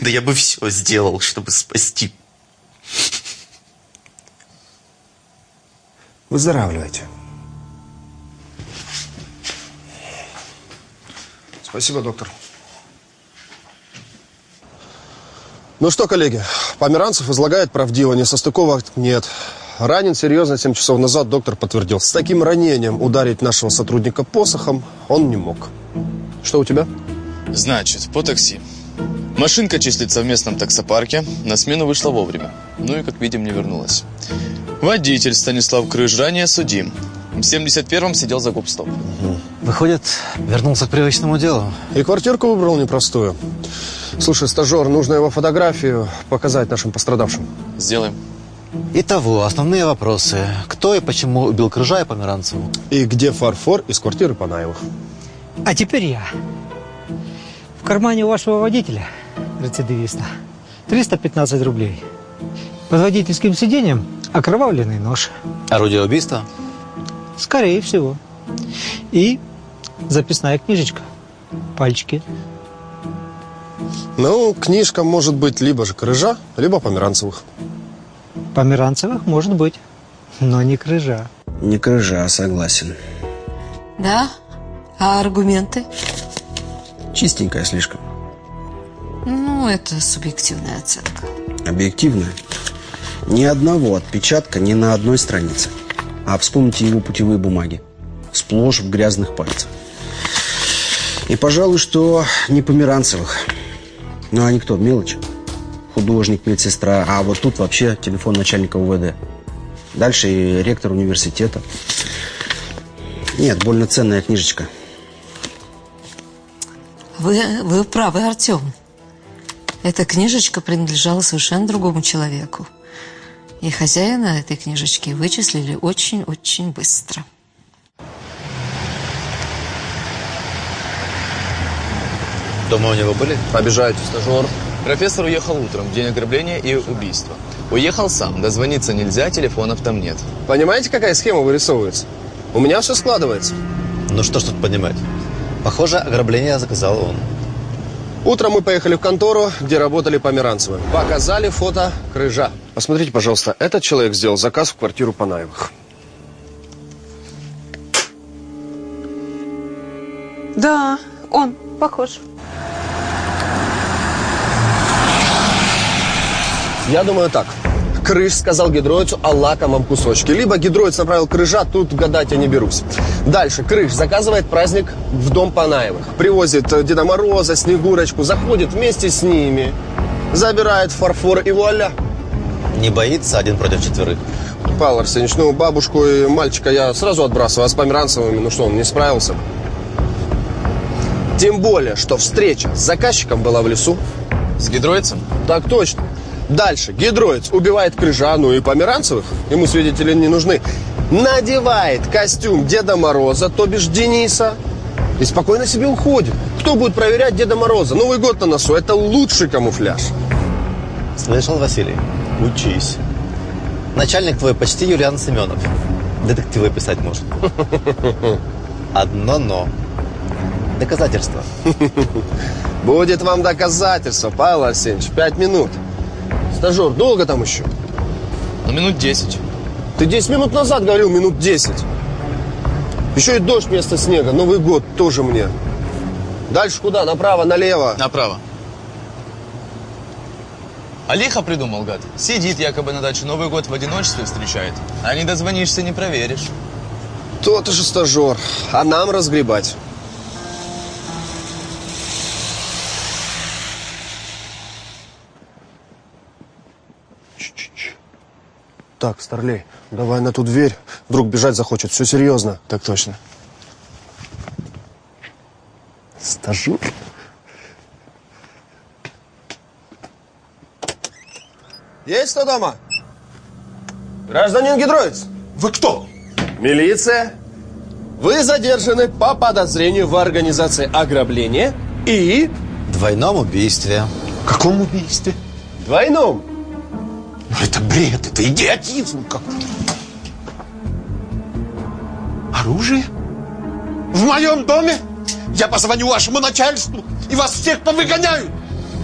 да я бы все сделал, чтобы спасти. Выздоравливайте. Спасибо, доктор. Ну что, коллеги, Померанцев излагает правдиво, несостыковок нет. Ранен серьезно 7 часов назад, доктор подтвердил. С таким ранением ударить нашего сотрудника посохом он не мог. Что у тебя? Значит, по такси. Машинка числится в местном таксопарке, на смену вышла вовремя. Ну и, как видим, не вернулась. Водитель Станислав Крыж ранее судим. В 71-м сидел за гоп-стоп. Выходит, вернулся к привычному делу. И квартирку выбрал непростую. Слушай, стажер, нужно его фотографию показать нашим пострадавшим. Сделаем. Итого, основные вопросы. Кто и почему убил Крыжа и Померанцеву? И где фарфор из квартиры Панаевых? А теперь я. В кармане у вашего водителя, рецидивиста, 315 рублей. Под водительским сиденьем окровавленный нож. Орудие убийства? Скорее всего. И записная книжечка. Пальчики. Ну, книжка может быть либо же Крыжа, либо Померанцевых. Померанцевых может быть, но не крыжа. Не крыжа, согласен. Да? А аргументы? Чистенькая слишком. Ну, это субъективная оценка. Объективная. Ни одного отпечатка ни на одной странице. А вспомните его путевые бумаги. Сплошь в грязных пальцах. И, пожалуй, что не Померанцевых. Ну, они кто? Мелочь. Художник, медсестра. А вот тут вообще телефон начальника УВД. Дальше и ректор университета. Нет, больно ценная книжечка. Вы, вы правы, Артем. Эта книжечка принадлежала совершенно другому человеку. И хозяина этой книжечки вычислили очень-очень быстро. Дома у него были? Обижаете, стажер. Профессор уехал утром, в день ограбления и убийства. Уехал сам, дозвониться нельзя, телефонов там нет. Понимаете, какая схема вырисовывается? У меня все складывается. Ну что ж тут понимать? Похоже, ограбление заказал он. Утром мы поехали в контору, где работали Померанцевы. Показали фото крыжа. Посмотрите, пожалуйста, этот человек сделал заказ в квартиру Панаевых. Да, он похож. Я думаю так. Крыш сказал гидроицу о лакомом кусочке. Либо гидроиц направил крыжа, тут гадать я не берусь. Дальше Крыш заказывает праздник в дом Панаевых. Привозит э, Деда Мороза, Снегурочку, заходит вместе с ними, забирает фарфор и вуаля. Не боится один против четверых. Павел Арсеньевич, ну бабушку и мальчика я сразу отбрасываю, а с Померанцевыми, ну что, он не справился. Тем более, что встреча с заказчиком была в лесу. С гидроицем? Так точно. Дальше. Гидроиц убивает Крыжа, ну и Померанцевых. Ему свидетели не нужны. Надевает костюм Деда Мороза, то бишь Дениса. И спокойно себе уходит. Кто будет проверять Деда Мороза? Новый год на носу. Это лучший камуфляж. Слышал, Василий? Учись. Начальник твой почти Юлиан Семенов. Детективы писать может. Одно но. Доказательства. Будет вам доказательство, Павел Арсеньевич. Пять минут. Стажер, долго там еще? Ну, минут 10. Ты 10 минут назад говорил, минут 10. Еще и дождь вместо снега. Новый год тоже мне. Дальше куда? Направо, налево? Направо. А лихо придумал, гад. Сидит якобы на даче, Новый год в одиночестве встречает. А не дозвонишься, не проверишь. Тот же стажер. А нам разгребать. Так, Старлей, давай на ту дверь. Вдруг бежать захочет. Все серьезно. Так точно. Стажер? Есть кто дома? Гражданин Гидроиц. Вы кто? Милиция. Вы задержаны по подозрению в организации ограбления и... Двойном убийстве. Каком убийстве? Двойном. Ну, это бред, это идиотизм какой-то. Оружие? В моем доме? Я позвоню вашему начальству, и вас всех повыгоняют.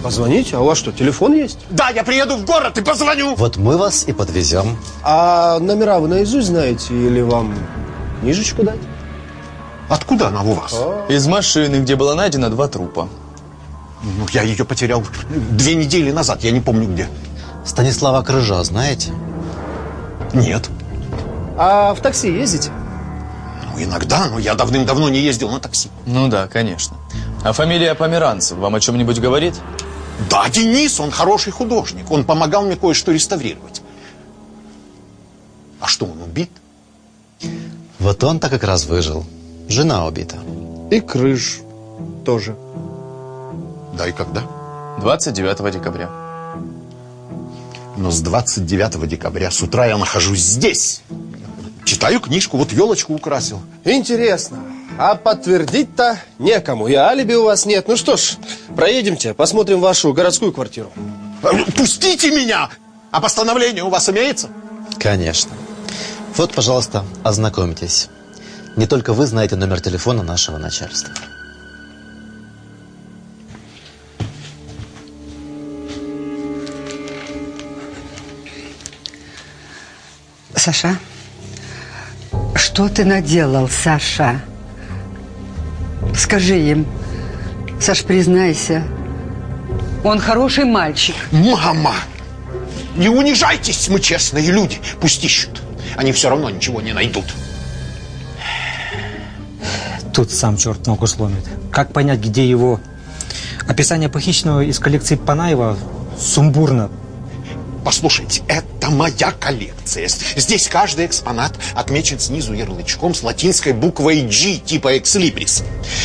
Позвоните, а у вас что, телефон есть? Да, я приеду в город и позвоню. Вот мы вас и подвезем. А номера вы наизусть знаете или вам книжечку дать? Откуда она у вас? Из машины, где было найдено два трупа. Ну, я ее потерял две недели назад, я не помню где. Станислава Крыжа знаете? Нет. А в такси ездите? Ну, иногда, но я давным-давно не ездил на такси. Ну да, конечно. А фамилия Померанцев вам о чем-нибудь говорит? Да, Денис, он хороший художник. Он помогал мне кое-что реставрировать. А что, он убит? Вот он-то как раз выжил. Жена убита. И Крыж тоже. Да, и когда? 29 декабря. Но с 29 декабря с утра я нахожусь здесь. Читаю книжку, вот елочку украсил. Интересно. А подтвердить-то некому. И алиби у вас нет. Ну что ж, проедемте, посмотрим вашу городскую квартиру. Пустите меня! А постановление у вас имеется? Конечно. Вот, пожалуйста, ознакомьтесь. Не только вы знаете номер телефона нашего начальства. Саша, что ты наделал, Саша? Скажи им. Саш, признайся. Он хороший мальчик. Мама! Не унижайтесь, мы честные люди. Пусть ищут. Они все равно ничего не найдут. Тут сам черт ногу сломит. Как понять, где его... Описание похищенного из коллекции Панаева сумбурно. Послушайте, это моя коллекция. Здесь каждый экспонат отмечен снизу ярлычком с латинской буквой G, типа экслибрис.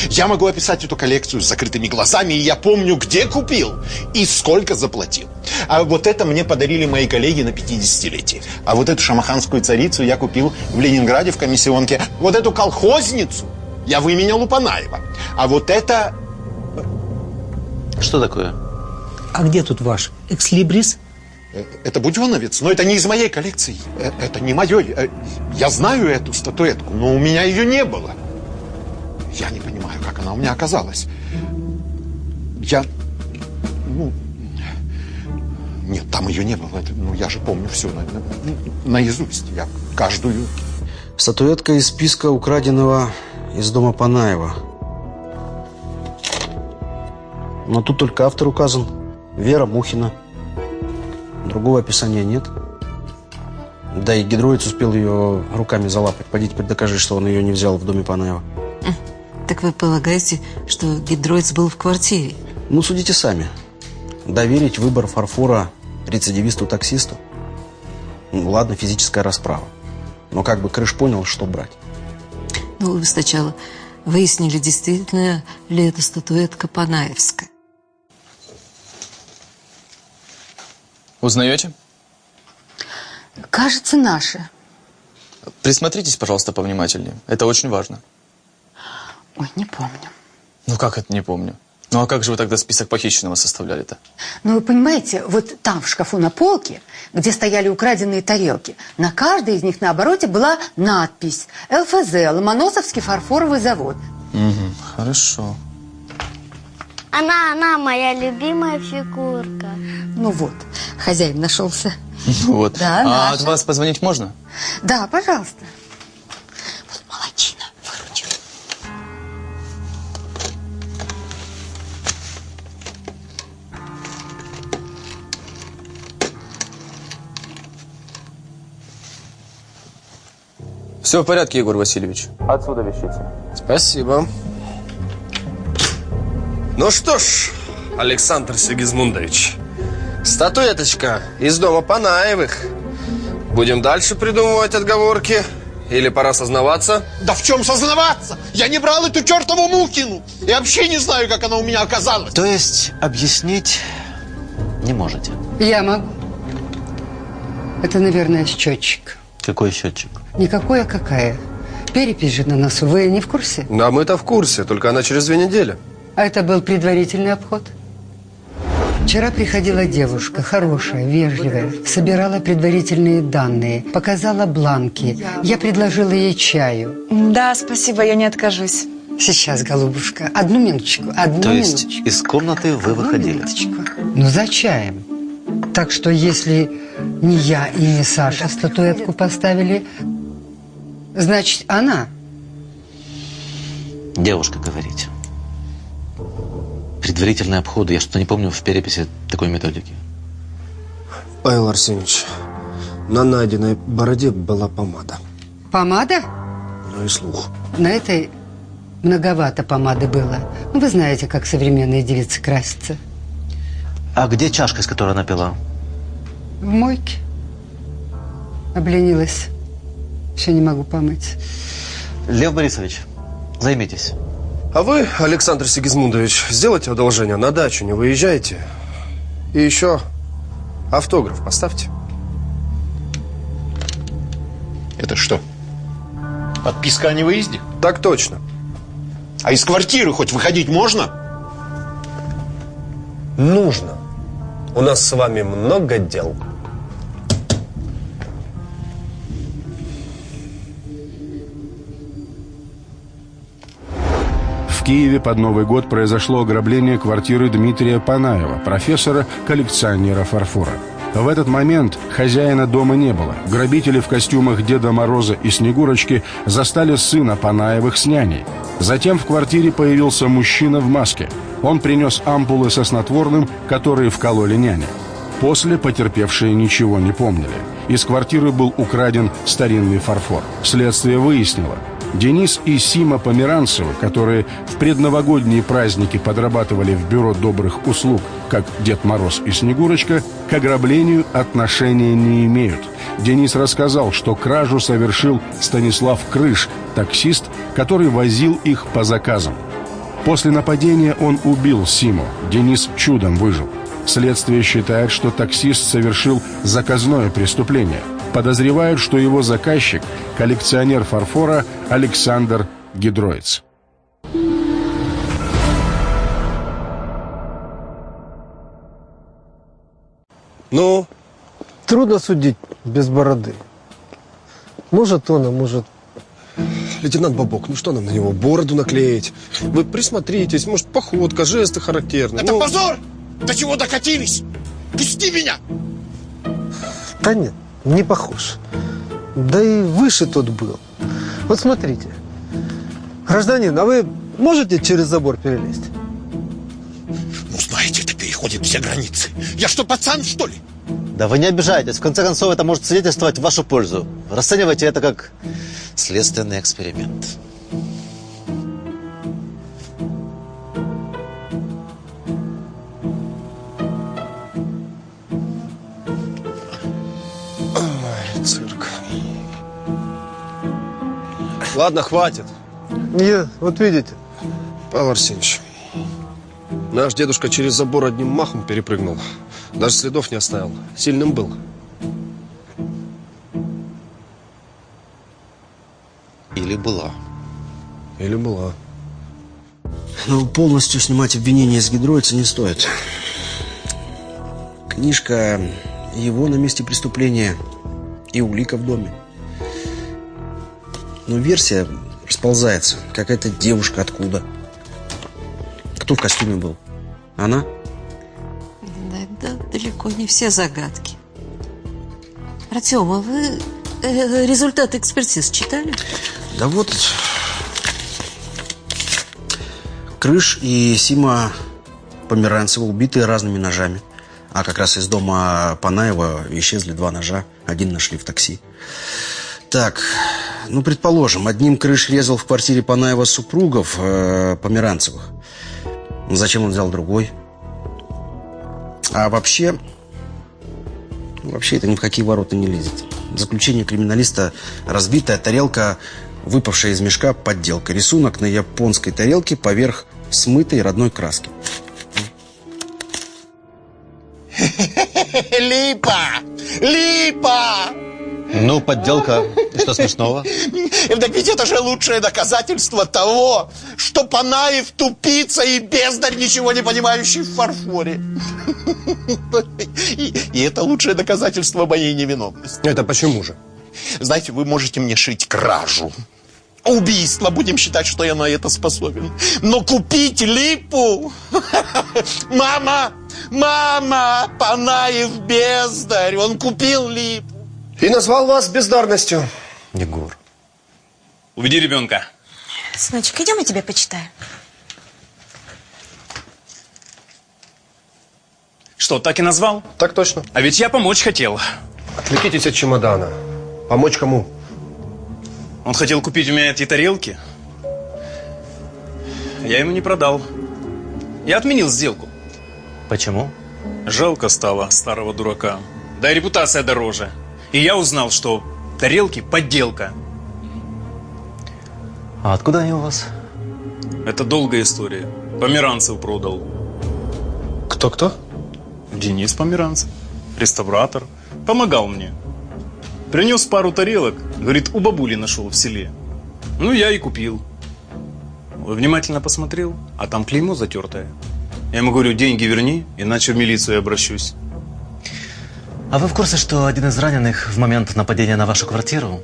Я могу описать эту коллекцию с закрытыми глазами, и я помню, где купил и сколько заплатил. А вот это мне подарили мои коллеги на 50-летие. А вот эту шамаханскую царицу я купил в Ленинграде в комиссионке. Вот эту колхозницу я выменял у Панаева. А вот это... Что такое? А где тут ваш экслибрис? Э, Это буденовец, но это не из моей коллекции. Э, Это не мое. Э, Я знаю эту статуэтку, но у меня ее не было. Я не понимаю, как она у меня оказалась. Я Ну, нет, там ее не было. Это, ну, я же помню все на, на- наизусть. Я каждую... Статуэтка из списка украденного из дома Панаева. Но тут только автор указан. Вера Мухина. Другого описания нет. Да и гидроиц успел ее руками залапать. Пойдите докажи, что он ее не взял в доме Панаева. Так вы полагаете, что гидроиц был в квартире? Ну, судите сами. Доверить выбор фарфора рецидивисту-таксисту? Ну, ладно, физическая расправа. Но как бы крыш понял, что брать. Ну, вы сначала выяснили, действительно ли это статуэтка Панаевская. Узнаете? Кажется, наши. Присмотритесь, пожалуйста, повнимательнее. Это очень важно. Ой, не помню. Ну как это не помню? Ну а как же вы тогда список похищенного составляли-то? Ну, вы понимаете, вот там, в шкафу на полке, где стояли украденные тарелки, на каждой из них на обороте была надпись «ЛФЗ, Ломоносовский фарфоровый завод». Угу, хорошо. Она, она моя любимая фигурка. Ну вот, хозяин нашелся. Ну вот. Да, а от вас позвонить можно? Да, пожалуйста. Все в порядке, Егор Васильевич. Отсюда вещица. Спасибо. Ну что ж, Александр Сигизмундович, статуэточка из дома Панаевых. Будем дальше придумывать отговорки? Или пора сознаваться? Да в чем сознаваться? Я не брал эту чертову Мухину. И вообще не знаю, как она у меня оказалась. То есть объяснить не можете? Я могу. Это, наверное, счетчик. Какой счетчик? Никакой, а какая. Перепись же на носу. Вы не в курсе? Да, мы-то в курсе, только она через две недели. А это был предварительный обход. Вчера приходила девушка, хорошая, вежливая, собирала предварительные данные, показала бланки. Я предложила ей чаю. Да, спасибо, я не откажусь. Сейчас, голубушка, одну минуточку, одну То есть минуточку. из комнаты вы выходили? Ну, за чаем. Так что если не я и не Саша статуэтку поставили, значит, она. Девушка, говорите. Предварительные обходы. Я что-то не помню в переписи такой методики. Павел Арсеньевич, на найденной бороде была помада. Помада? Ну и слух. На этой многовато помады было. Ну, вы знаете, как современные девицы красятся. А где чашка, из которой она пила? В мойке. Обленилась. Все не могу помыть. Лев Борисович, займитесь. А вы, Александр Сигизмундович, сделайте одолжение, на дачу не выезжайте. И еще автограф поставьте. Это что? Подписка о невыезде? Так точно. А из квартиры хоть выходить можно? Нужно. У нас с вами много дел. В Киеве под Новый год произошло ограбление квартиры Дмитрия Панаева, профессора, коллекционера фарфора. В этот момент хозяина дома не было. Грабители в костюмах Деда Мороза и Снегурочки застали сына Панаевых с няней. Затем в квартире появился мужчина в маске. Он принес ампулы со снотворным, которые вкололи няне. После потерпевшие ничего не помнили. Из квартиры был украден старинный фарфор. Следствие выяснило, Денис и Сима Померанцевы, которые в предновогодние праздники подрабатывали в бюро добрых услуг, как Дед Мороз и Снегурочка, к ограблению отношения не имеют. Денис рассказал, что кражу совершил Станислав Крыш, таксист, который возил их по заказам. После нападения он убил Симу. Денис чудом выжил. Следствие считает, что таксист совершил заказное преступление. Подозревают, что его заказчик – коллекционер фарфора Александр Гидроиц. Ну? Трудно судить без бороды. Может он, а может... Лейтенант Бабок, ну что нам на него, бороду наклеить? Вы присмотритесь, может, походка, жесты характерные. Это ну... позор! До чего докатились? Пусти меня! Да нет, не похож. Да и выше тот был. Вот смотрите. Гражданин, а вы можете через забор перелезть? Ну, знаете, это переходит все границы. Я что, пацан, что ли? Да вы не обижайтесь. В конце концов, это может свидетельствовать в вашу пользу. Расценивайте это как следственный эксперимент. Ладно, хватит. Нет, вот видите. Павел Арсеньевич, наш дедушка через забор одним махом перепрыгнул. Даже следов не оставил. Сильным был. Или была. Или была. Ну, полностью снимать обвинение с гидроица не стоит. Книжка его на месте преступления и улика в доме. Но версия расползается. Какая-то девушка откуда? Кто в костюме был? Она? Да, да, далеко не все загадки. Артем, а вы э, результаты экспертиз читали? Да вот... Крыш и Сима Померанцева убиты разными ножами. А как раз из дома Панаева исчезли два ножа. Один нашли в такси. Так, ну, предположим, одним Крыш резал в квартире Панаева супругов э, Померанцевых. Зачем он взял другой? А вообще... Вообще это ни в какие ворота не лезет. Заключение криминалиста «Разбитая тарелка, выпавшая из мешка, подделка». Рисунок на японской тарелке поверх смытой родной краски. Липа! Липа! Ну, подделка. Что смешного? Так ведь это же лучшее доказательство того, что Панаев тупица и бездарь, ничего не понимающий в фарфоре. И, и это лучшее доказательство моей невиновности. Это почему же? Знаете, вы можете мне шить кражу. Убийство, будем считать, что я на это способен. Но купить липу... Мама! Мама! Панаев бездарь! Он купил липу. И назвал вас бездарностью. Егор. Уведи ребенка. Сыночек, идем я тебе почитаю. Что, так и назвал? Так точно. А ведь я помочь хотел. Отвлекитесь от чемодана. Помочь кому? Он хотел купить у меня эти тарелки. Я ему не продал. Я отменил сделку. Почему? Жалко стало старого дурака. Да и репутация дороже. И я узнал, что тарелки – подделка. А откуда они у вас? Это долгая история. Померанцев продал. Кто-кто? Денис Померанцев. Реставратор. Помогал мне. Принес пару тарелок. Говорит, у бабули нашел в селе. Ну, я и купил. Внимательно посмотрел, а там клеймо затертое. Я ему говорю, деньги верни, иначе в милицию я обращусь. А вы в курсе, что один из раненых в момент нападения на вашу квартиру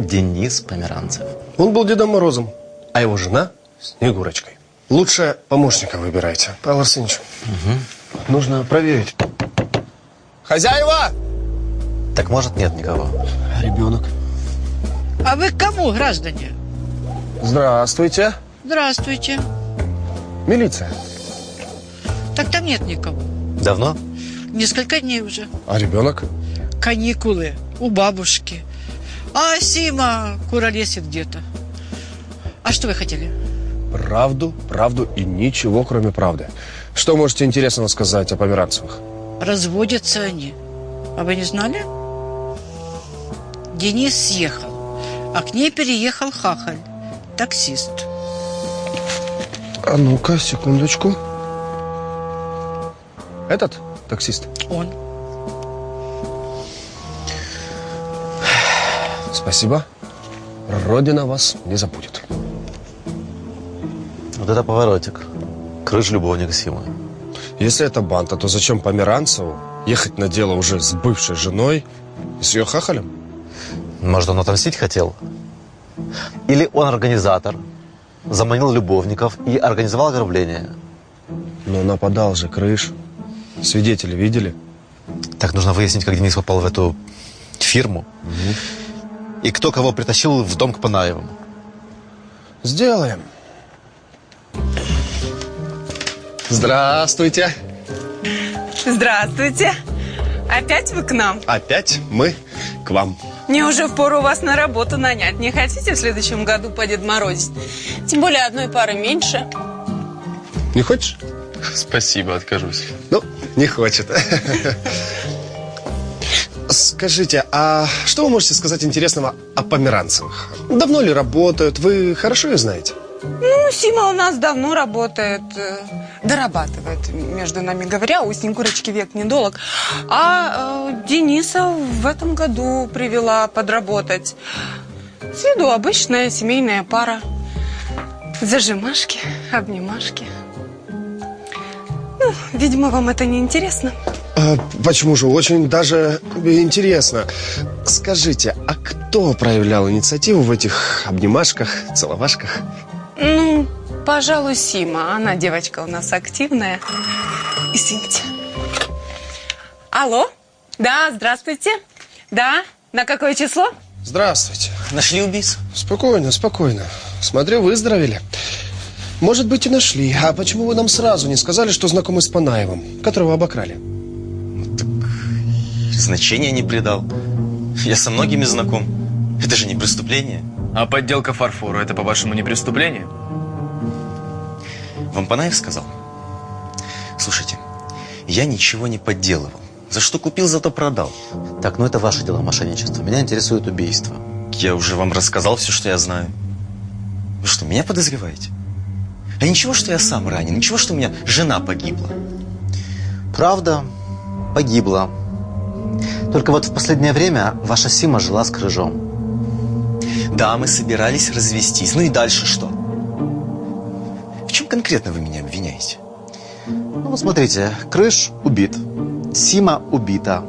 Денис Померанцев? Он был Дедом Морозом, а его жена Снегурочкой. Лучше помощника выбирайте. Павел Арсеньевич, нужно проверить. Хозяева! Так может нет никого? Ребенок. А вы к кому, граждане? Здравствуйте. Здравствуйте. Милиция. Так там нет никого. Давно? Несколько дней уже. А ребенок? Каникулы у бабушки. А Сима куролесит где-то. А что вы хотели? Правду, правду и ничего, кроме правды. Что можете интересного сказать о Померанцевых? Разводятся они. А вы не знали? Денис съехал, а к ней переехал Хахаль, таксист. А ну-ка, секундочку. Этот таксист? Он. Спасибо. Родина вас не забудет. Вот это поворотик. Крыш любовник Симы. Если это банта, то зачем Померанцеву ехать на дело уже с бывшей женой и с ее хахалем? Может, он отомстить хотел? Или он организатор, заманил любовников и организовал ограбление? Но нападал же Крыш. Свидетели видели? Так нужно выяснить, как Денис попал в эту фирму. И кто кого притащил в дом к Панаевым. Сделаем. Здравствуйте. Здравствуйте. Опять вы к нам? Опять мы к вам. Мне уже впору вас на работу нанять. Не хотите в следующем году по Дед Морозить? Тем более одной пары меньше. Не хочешь? Спасибо, откажусь. Ну, не хочет. Скажите, а что вы можете сказать интересного о померанцевых? Давно ли работают? Вы хорошо их знаете? Ну, Сима у нас давно работает, э, дорабатывает, между нами говоря, у Снегурочки век недолог. А э, Дениса в этом году привела подработать. С виду обычная семейная пара. Зажимашки, обнимашки. Ну, видимо, вам это не интересно. А, почему же? Очень даже интересно. Скажите, а кто проявлял инициативу в этих обнимашках, целовашках? Ну, пожалуй, Сима. Она девочка у нас активная. Извините. Алло? Да, здравствуйте. Да, на какое число? Здравствуйте. Нашли убийцу? Спокойно, спокойно. Смотрю, выздоровели. Может быть, и нашли. А почему вы нам сразу не сказали, что знакомы с Панаевым, которого обокрали? Значения не придал. Я со многими знаком. Это же не преступление. А подделка фарфора – это, по-вашему, не преступление? Вам Панаев сказал? Слушайте, я ничего не подделывал. За что купил, зато продал. Так, ну это ваше дело, мошенничество. Меня интересует убийство. Я уже вам рассказал все, что я знаю. Вы что, меня подозреваете? А ничего, что я сам ранен, ничего, что у меня жена погибла. Правда, погибла. Только вот в последнее время ваша Сима жила с крыжом. Да, мы собирались развестись. Ну и дальше что? В чем конкретно вы меня обвиняете? Ну вот смотрите, Крыш убит, Сима убита.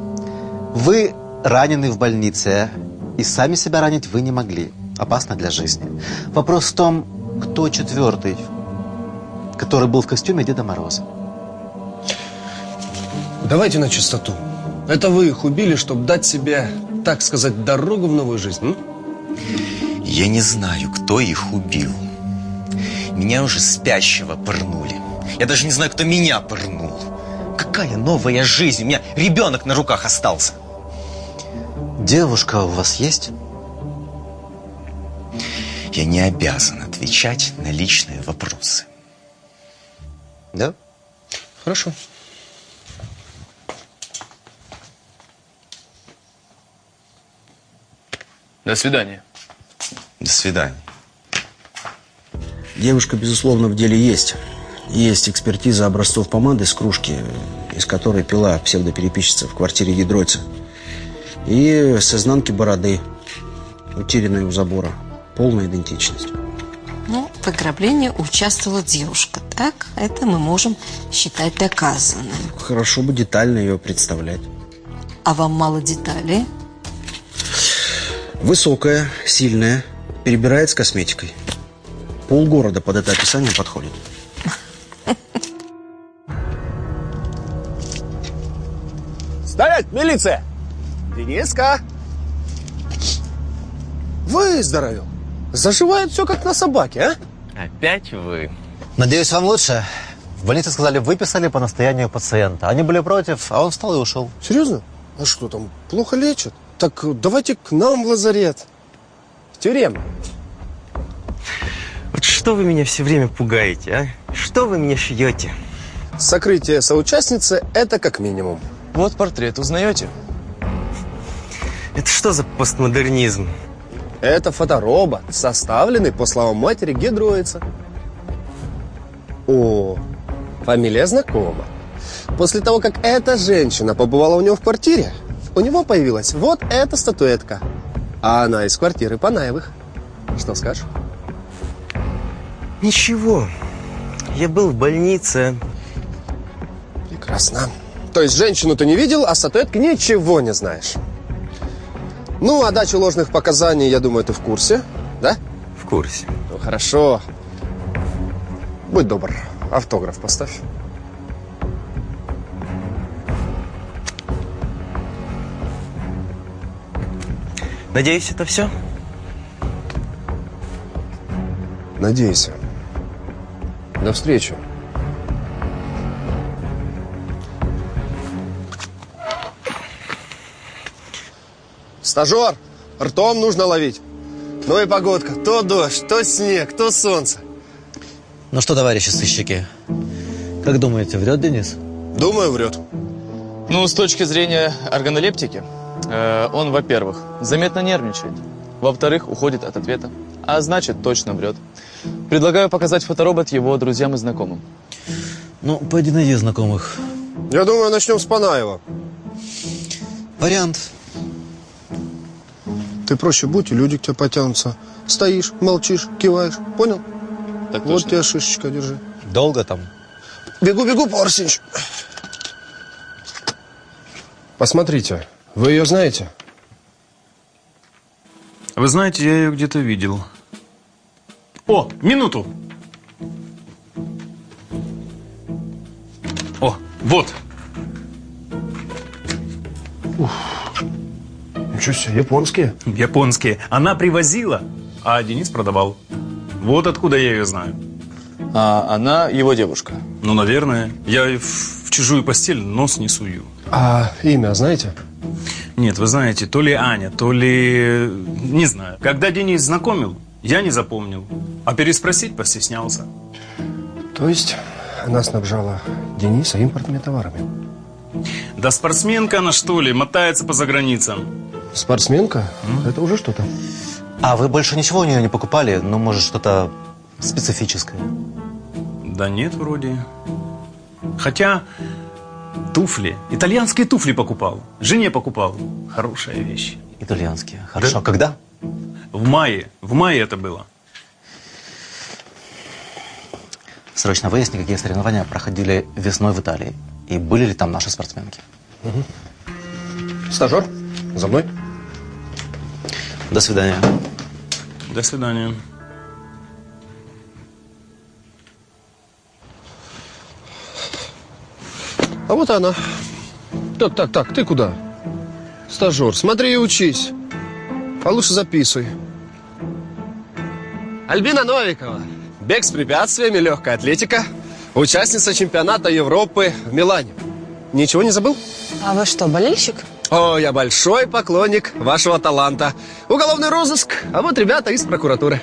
Вы ранены в больнице, и сами себя ранить вы не могли. Опасно для жизни. Вопрос в том, кто четвертый, который был в костюме Деда Мороза. Давайте на чистоту. Это вы их убили, чтобы дать себе, так сказать, дорогу в новую жизнь, м? Я не знаю, кто их убил. Меня уже спящего пырнули. Я даже не знаю, кто меня пырнул. Какая новая жизнь? У меня ребенок на руках остался. Девушка у вас есть? Я не обязан отвечать на личные вопросы. Да? Хорошо. До свидания. До свидания. Девушка, безусловно, в деле есть. Есть экспертиза образцов помады с кружки, из которой пила псевдопереписчица в квартире Ядройца. И с изнанки бороды, утерянной у забора. Полная идентичность. Ну, в ограблении участвовала девушка, так? Это мы можем считать доказанным. Хорошо бы детально ее представлять. А вам мало деталей? Высокая, сильная, перебирает с косметикой. Полгорода под это описание подходит. Стоять, милиция! Дениска! Выздоровел. Заживает все как на собаке, а? Опять вы. Надеюсь, вам лучше. В больнице сказали, выписали по настоянию пациента. Они были против, а он встал и ушел. Серьезно? А что там, плохо лечат? Так давайте к нам в лазарет. В тюрем. Вот что вы меня все время пугаете, а? Что вы меня шьете? Сокрытие соучастницы – это как минимум. Вот портрет, узнаете? Это что за постмодернизм? Это фоторобот, составленный, по словам матери, гидроица. О, фамилия знакома. После того, как эта женщина побывала у него в квартире, у него появилась вот эта статуэтка. А она из квартиры Панаевых. Что скажешь? Ничего. Я был в больнице. Прекрасно. То есть женщину ты не видел, а статуэтки ничего не знаешь. Ну, а о даче ложных показаний, я думаю, ты в курсе, да? В курсе. Ну, хорошо. Будь добр, автограф поставь. Надеюсь, это все? Надеюсь. До встречи. Стажер, ртом нужно ловить. Ну и погодка. То дождь, то снег, то солнце. Ну что, товарищи сыщики, как думаете, врет Денис? Думаю, врет. Ну, с точки зрения органолептики, э, он, во-первых, заметно нервничает. Во-вторых, уходит от ответа. А значит, точно врет. Предлагаю показать фоторобот его друзьям и знакомым. Ну, пойди найди знакомых. Я думаю, начнем с Панаева. Вариант. Ты проще будь, и люди к тебе потянутся. Стоишь, молчишь, киваешь. Понял? Так вот точно. тебе шишечка, держи. Долго там? Бегу, бегу, Арсеньевич. Посмотрите, вы ее знаете? Вы знаете, я ее где-то видел. О, минуту! О, вот. Ничего себе, японские. Японские. Она привозила, а Денис продавал. Вот откуда я ее знаю. А она его девушка. Ну, наверное. Я в, в чужую постель нос не сую. А имя знаете? Нет, вы знаете, то ли Аня, то ли... Не знаю. Когда Денис знакомил, я не запомнил. А переспросить постеснялся. То есть она снабжала Дениса импортными товарами. Да спортсменка она, что ли, мотается по заграницам. Спортсменка? Это уже что-то. А вы больше ничего у нее не покупали? Ну, может, что-то специфическое? Да нет, вроде. Хотя туфли, итальянские туфли покупал. Жене покупал. Хорошая вещь. Итальянские. Хорошо. Да? Когда? В мае. В мае это было. Срочно выясни, какие соревнования проходили весной в Италии. И были ли там наши спортсменки. Стажер, за мной. До свидания. До свидания. А вот она. Так, так, так, ты куда? Стажер, смотри и учись. А лучше записывай. Альбина Новикова. Бег с препятствиями, легкая атлетика. Участница чемпионата Европы в Милане. Ничего не забыл? А вы что, болельщик? О, я большой поклонник вашего таланта. Уголовный розыск, а вот ребята из прокуратуры.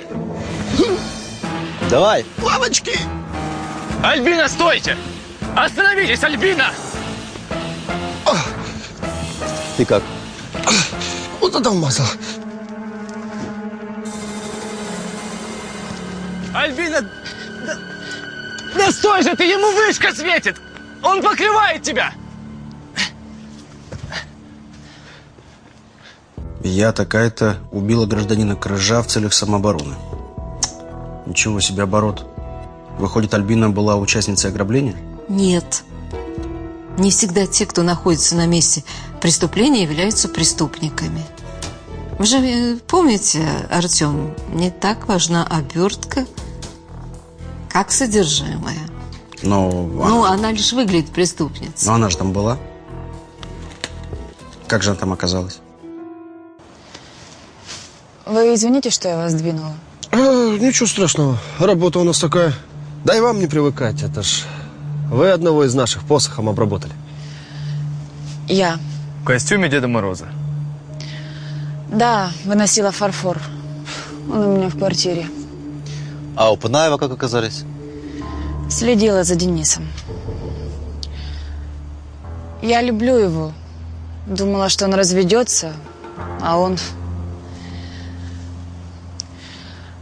Давай. Лавочки! Альбина, стойте! Остановитесь, Альбина! Ты как? Вот это вмазал. Альбина! Да, да стой же, ты ему вышка светит! Он покрывает тебя! Я такая-то убила гражданина Крыжа в целях самообороны. Ничего себе оборот. Выходит, Альбина была участницей ограбления? Нет. Не всегда те, кто находится на месте преступления, являются преступниками. Вы же э, помните, Артем, не так важна обертка, как содержимое. Но, Ну, она лишь выглядит преступницей. но она же там была. Как же она там оказалась? Вы извините, что я вас двинула. А, ничего страшного. Работа у нас такая. Да и вам не привыкать. Это ж вы одного из наших посохом обработали. Я. В костюме Деда Мороза. Да, выносила фарфор. Он у меня в квартире. А у Панаева как оказались? Следила за Денисом. Я люблю его. Думала, что он разведется, а он...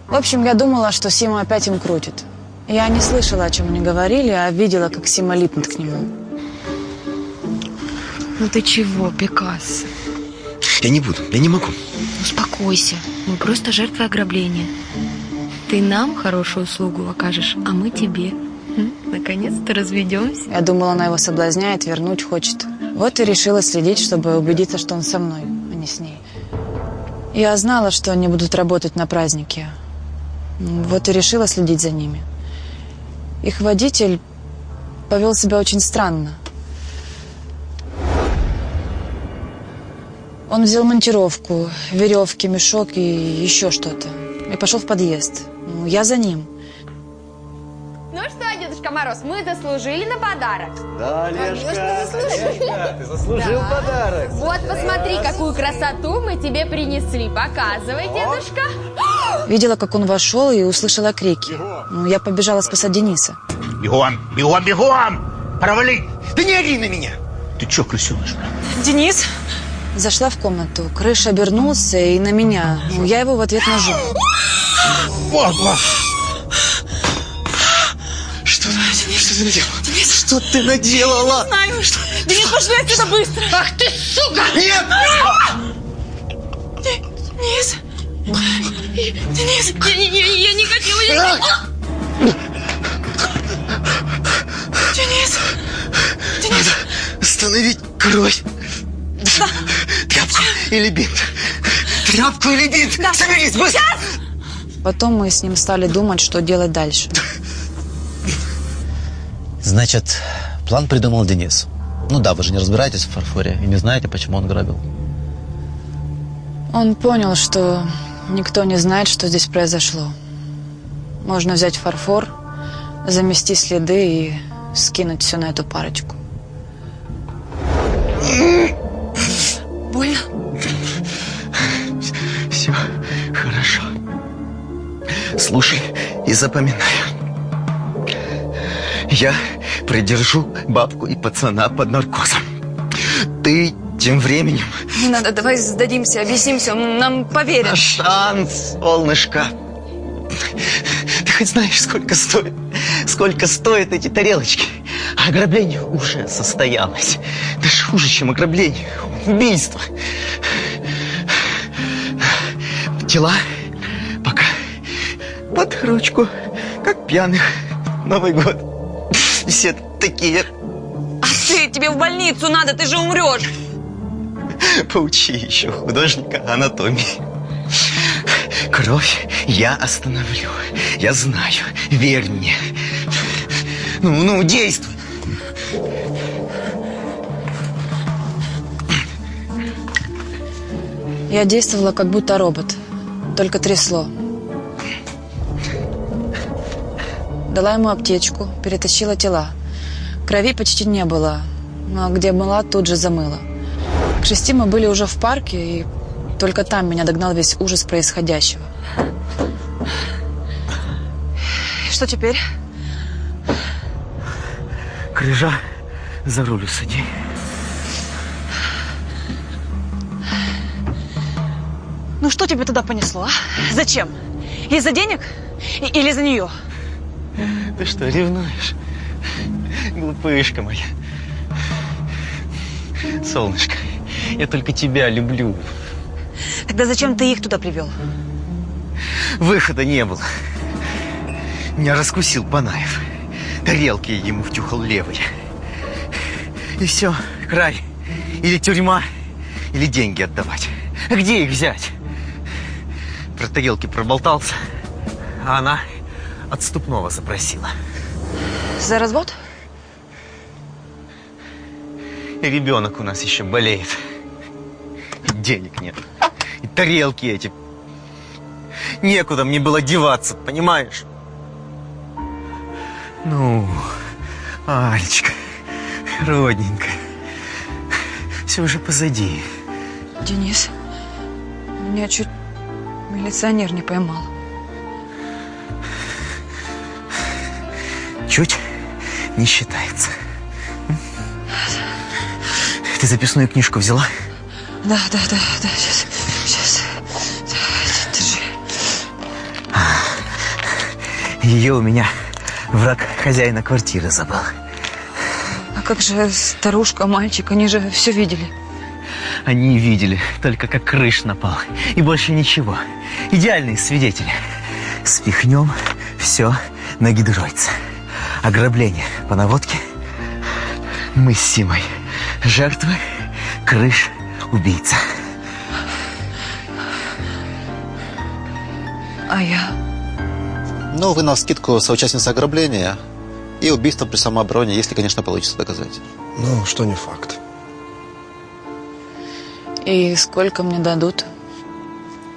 В общем, я думала, что Сима опять им крутит. Я не слышала, о чем они говорили, а видела, как Сима липнет к нему. Ну ты чего, Пикассо? Я не буду, я не могу. Успокойся. Мы просто жертвы ограбления. Ты нам хорошую услугу окажешь, а мы тебе. М? Наконец-то разведемся. Я думала, она его соблазняет, вернуть хочет. Вот и решила следить, чтобы убедиться, что он со мной, а не с ней. Я знала, что они будут работать на празднике. Вот и решила следить за ними. Их водитель повел себя очень странно. Он взял монтировку, веревки, мешок и еще что-то. И пошел в подъезд. Ну, я за ним. Ну что, Дедушка Мороз, мы заслужили на подарок? Да, Конечно, заслужили. ты заслужил Да. подарок. Вот, посмотри, какую красоту мы тебе принесли. Показывай, дедушка. Видела, как он вошел и услышала крики. Ну, я побежала спасать Дениса. Бегом, бегом, бегом! Провали! Да не ори на меня! Ты чё, крысёныш? Денис? Зашла в комнату. Крыш обернулся и на меня. Ну, я его в ответ ножом. Подло! Что, наделала? Денис, что ты наделала? Не знаю, что... Денис, пошли отсюда быстро. Ах ты, сука! Нет! Денис! Денис, я, я- я не хотела... Я... Денис! Денис! Остановить кровь! Тряпку или бинт? Тряпку или бинт? Соберись, быстро! Потом мы с ним стали думать, что делать дальше. Значит, план придумал Денис. Ну да, вы же не разбираетесь в фарфоре и не знаете, почему он грабил. Он понял, что никто не знает, что здесь произошло. Можно взять фарфор, замести следы и скинуть все на эту парочку. Больно? Все хорошо. Слушай и запоминай. Я придержу бабку и пацана под наркозом. Ты тем временем Не надо, давай сдадимся, объяснимся, нам поверят. шанс, солнышко. Ты хоть знаешь, сколько стоит, сколько стоят эти тарелочки? Ограбление уже состоялось. Даже хуже, чем ограбление. Убийство. Тела пока под ручку, как пьяных. Новый год. Все такие. А ты, тебе в больницу надо, ты же умрешь. Поучи еще художника анатомии. Кровь я остановлю. Я знаю. Верь мне. Ну, ну, действуй. Я действовала как будто робот, только трясло. Дала ему аптечку, перетащила тела. Крови почти не было, но где была, тут же замыла. К шести мы были уже в парке, и только там меня догнал весь ужас происходящего. Что теперь? Крыжа за руль усади. Ну что тебе туда понесло, а? Зачем? Из-за денег? Или из-за нее? Ты что, ревнуешь? Глупышка моя. Солнышко, я только тебя люблю. Тогда зачем ты их туда привел? Выхода не было. Меня раскусил Панаев. Тарелки я ему втюхал левой. И все, край. Или тюрьма, или деньги отдавать. А где их взять? Про тарелки проболтался, а она отступного запросила. За развод? И ребенок у нас еще болеет. И денег нет. И тарелки эти. Некуда мне было деваться, понимаешь? Ну, Алечка, родненькая. Все уже позади. Денис, меня чуть милиционер не поймал. Чуть не считается. Ты записную книжку взяла? Да, да, да, да, сейчас, сейчас. Держи. Ее у меня враг хозяина квартиры забыл. А как же старушка, мальчик, они же все видели. Они видели только как крыш напал. И больше ничего. Идеальные свидетели. Спихнем все на гидройца. Ограбление по наводке. Мы с Симой. Жертвы, крыш, убийца. А я? Ну, вы на скидку соучастница ограбления и убийство при самообороне, если, конечно, получится доказать. Ну, что не факт. И сколько мне дадут?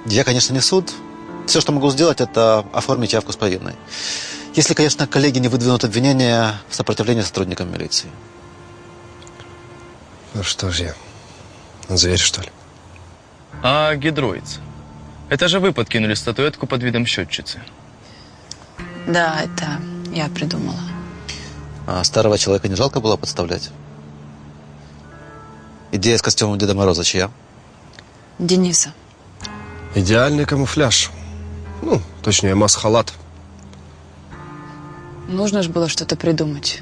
Я, конечно, не суд. Все, что могу сделать, это оформить явку с повинной. Если, конечно, коллеги не выдвинут обвинения в сопротивлении сотрудникам милиции. Ну что же я, зверь, что ли? А гидроиц? Это же вы подкинули статуэтку под видом счетчицы. Да, это я придумала. А старого человека не жалко было подставлять? Идея с костюмом Деда Мороза чья? Дениса. Идеальный камуфляж. Ну, точнее, маск-халат. Нужно же было что-то придумать.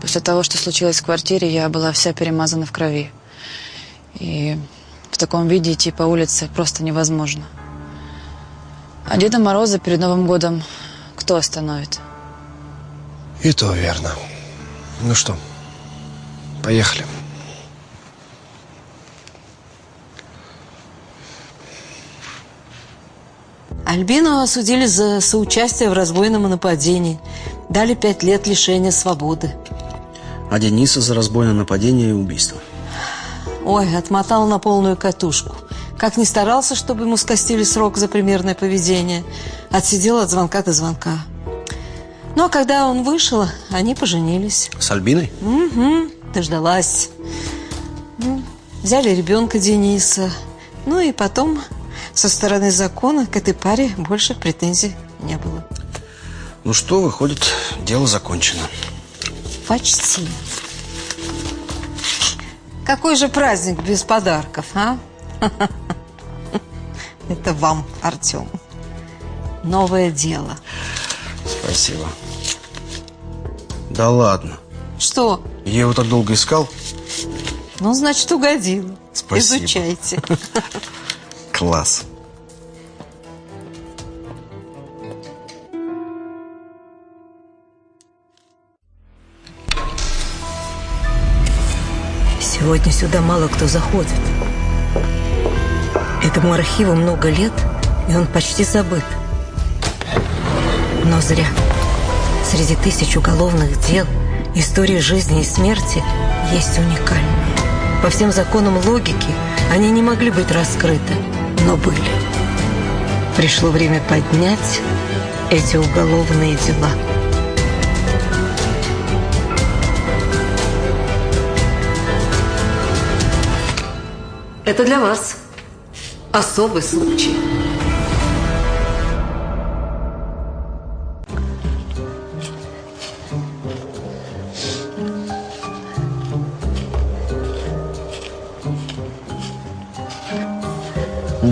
После того, что случилось в квартире, я была вся перемазана в крови. И в таком виде идти по улице просто невозможно. А Деда Мороза перед Новым годом кто остановит? И то верно. Ну что, поехали. Альбину осудили за соучастие в разбойном нападении. Дали пять лет лишения свободы. А Дениса за разбойное нападение и убийство. Ой, отмотал на полную катушку. Как ни старался, чтобы ему скостили срок за примерное поведение, отсидел от звонка до звонка. Ну, а когда он вышел, они поженились. С Альбиной? Угу, дождалась. Ну, Взяли ребенка Дениса. Ну и потом со стороны закона к этой паре больше претензий не было. Ну что, выходит, дело закончено. Почти. Какой же праздник без подарков, а? Это вам, Артем. Новое дело. Спасибо. Да ладно. Что? Я его так долго искал. Ну, значит, угодило. Спасибо. Изучайте. Класс. Сегодня сюда мало кто заходит. Этому архиву много лет, и он почти забыт. Но зря. Среди тысяч уголовных дел истории жизни и смерти есть уникальные. По всем законам логики они не могли быть раскрыты, но были. Пришло время поднять эти уголовные дела. Это для вас особый случай.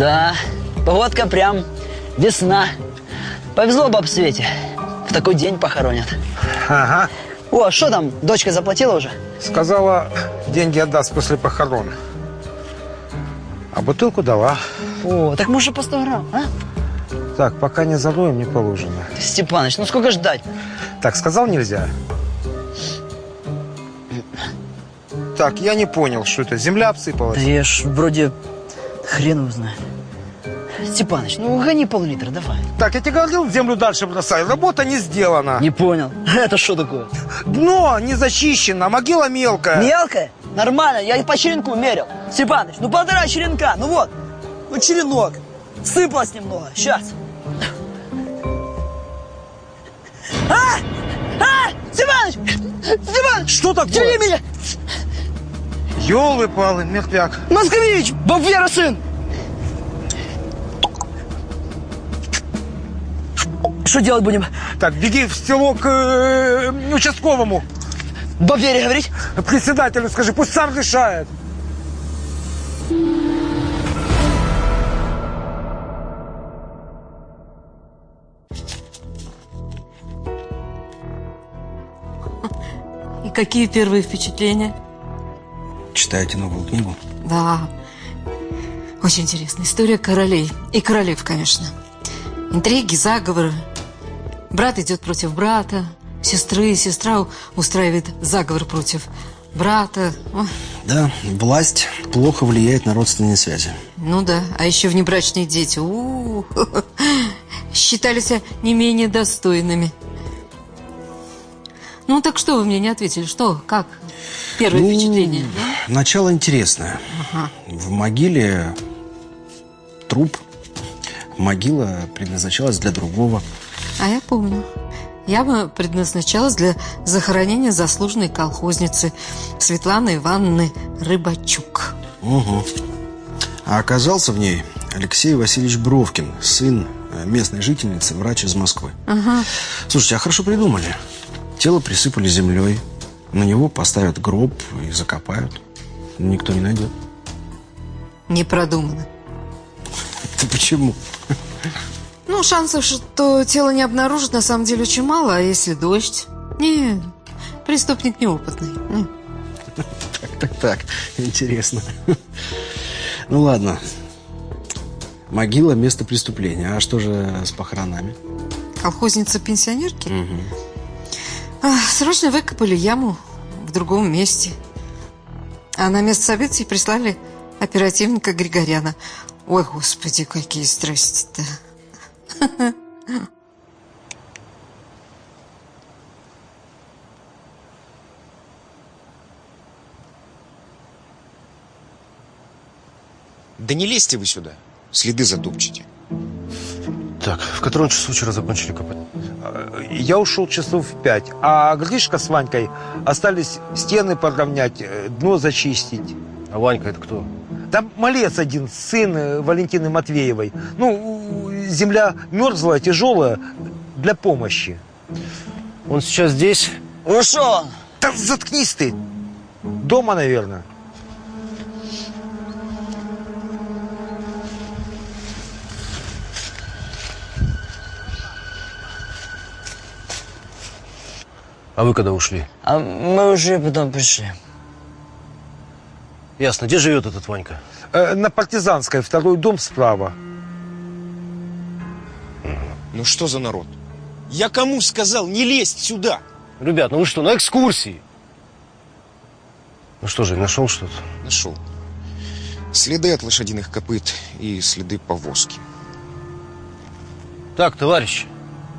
Да, погодка прям весна. Повезло баб Свете. В такой день похоронят. Ага. О, а что там, дочка заплатила уже? Сказала, деньги отдаст после похорон. А бутылку дала. О, так может по 100 грамм, а? Так, пока не залоем, не положено. Степаныч, ну сколько ждать? Так, сказал нельзя? Так, я не понял, что это, земля обсыпалась? Да я ж вроде хрен его знает. Степаныч, ну гони пол-литра, давай. Так, я тебе говорил, землю дальше бросай. Работа не сделана. Не понял. Это что такое? Дно не зачищено, могила мелкая. Мелкая? Нормально, я и по черенку мерил. Степаныч, ну полтора черенка, ну вот. Ну черенок. Сыпалось немного, сейчас. А! А! Степаныч! Степаныч! Что такое? Тяни меня! Ёлы-палы, мертвяк. Москович, Бабвера сын! Что делать будем? Так, беги в село к э, участковому. Бабвере говорить? Председателю скажи, пусть сам решает. И какие первые впечатления? Читаете новую книгу? Да. Очень интересная история королей. И королев, конечно. Интриги, заговоры. Брат идет против брата. Сестры, сестра устраивает заговор против брата. Ой, Да, власть плохо влияет на родственные связи. Ну да, а еще внебрачные дети. У -у -у. Считались не менее достойными. Ну так что вы мне не ответили? Что? Как? Первое Ну, впечатление? Начало интересное. Ага. В могиле труп. Могила предназначалась для другого. А я помню. Яма предназначалась для захоронения заслуженной колхозницы Светланы Ивановны Рыбачук. Угу. А оказался в ней Алексей Васильевич Бровкин, сын э, местной жительницы, врач из Москвы. Ага. Слушайте, а хорошо придумали. Тело присыпали землей, на него поставят гроб и закопают. Никто не найдет. Не продумано. Это почему? Ну, шансов, что тело не обнаружат, на самом деле очень мало, а если дождь? Не, преступник неопытный. Не. Так, так, так. Интересно. Ну ладно. Могила – место преступления. А что же с похоронами? Колхозница-пенсионерки? А, Срочно выкопали яму в другом месте. А на место событий прислали оперативника Григоряна. Ой, господи, какие страсти-то. Да не лезьте вы сюда. Следы затупчите. Так, в котором часу вчера закончили копать? Я ушел часов в пять, а Гришка с Ванькой остались стены подровнять, э, дно зачистить. А Ванька это кто? Там малец один, сын э, Валентины Матвеевой. Ну, земля мерзлая, тяжелая, для помощи. Он сейчас здесь? Ушел. Да заткнись ты. Дома, наверное. А вы когда ушли? А мы уже потом пришли. Ясно. Где живет этот Ванька? Э, на Партизанской, второй дом справа. Ну что за народ? Я кому сказал не лезть сюда? Ребят, ну вы что, на экскурсии? Ну что же, нашел что-то? Нашел. Следы от лошадиных копыт и следы повозки. Так, товарищ,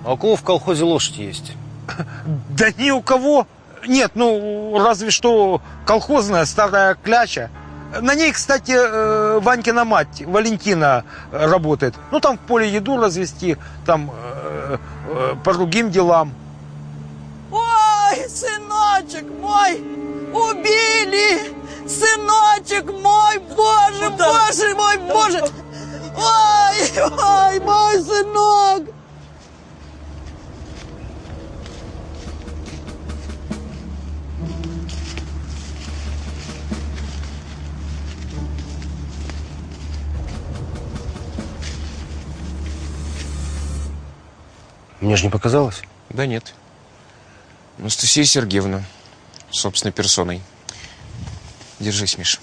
а у кого в колхозе лошадь есть? Да ни у кого. Нет, ну, разве что колхозная старая кляча. На ней, кстати, э, Ванькина мать, Валентина, э, работает. Ну, там в поле еду развести, там э, по другим делам. Ой, сыночек мой, убили! Сыночек мой, боже, боже мой, боже! Ой, ой, мой сынок! Мне же не показалось. Да нет. Анастасия Сергеевна, собственной персоной. Держись, Миша.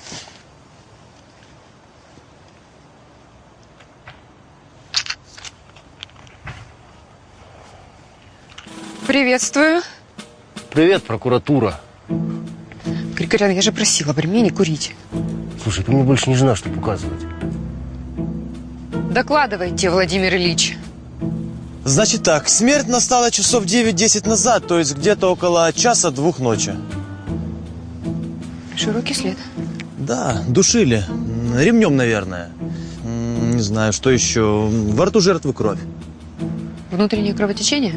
Приветствую. Привет, прокуратура. Григорян, я же просила при мне не курить. Слушай, ты мне больше не жена, чтобы указывать. Докладывайте, Владимир Ильич. Значит так, смерть настала часов 9-10 назад, то есть где-то около часа-двух ночи. Широкий след. Да, душили. Ремнем, наверное. Не знаю, что еще. Во рту жертвы кровь. Внутреннее кровотечение?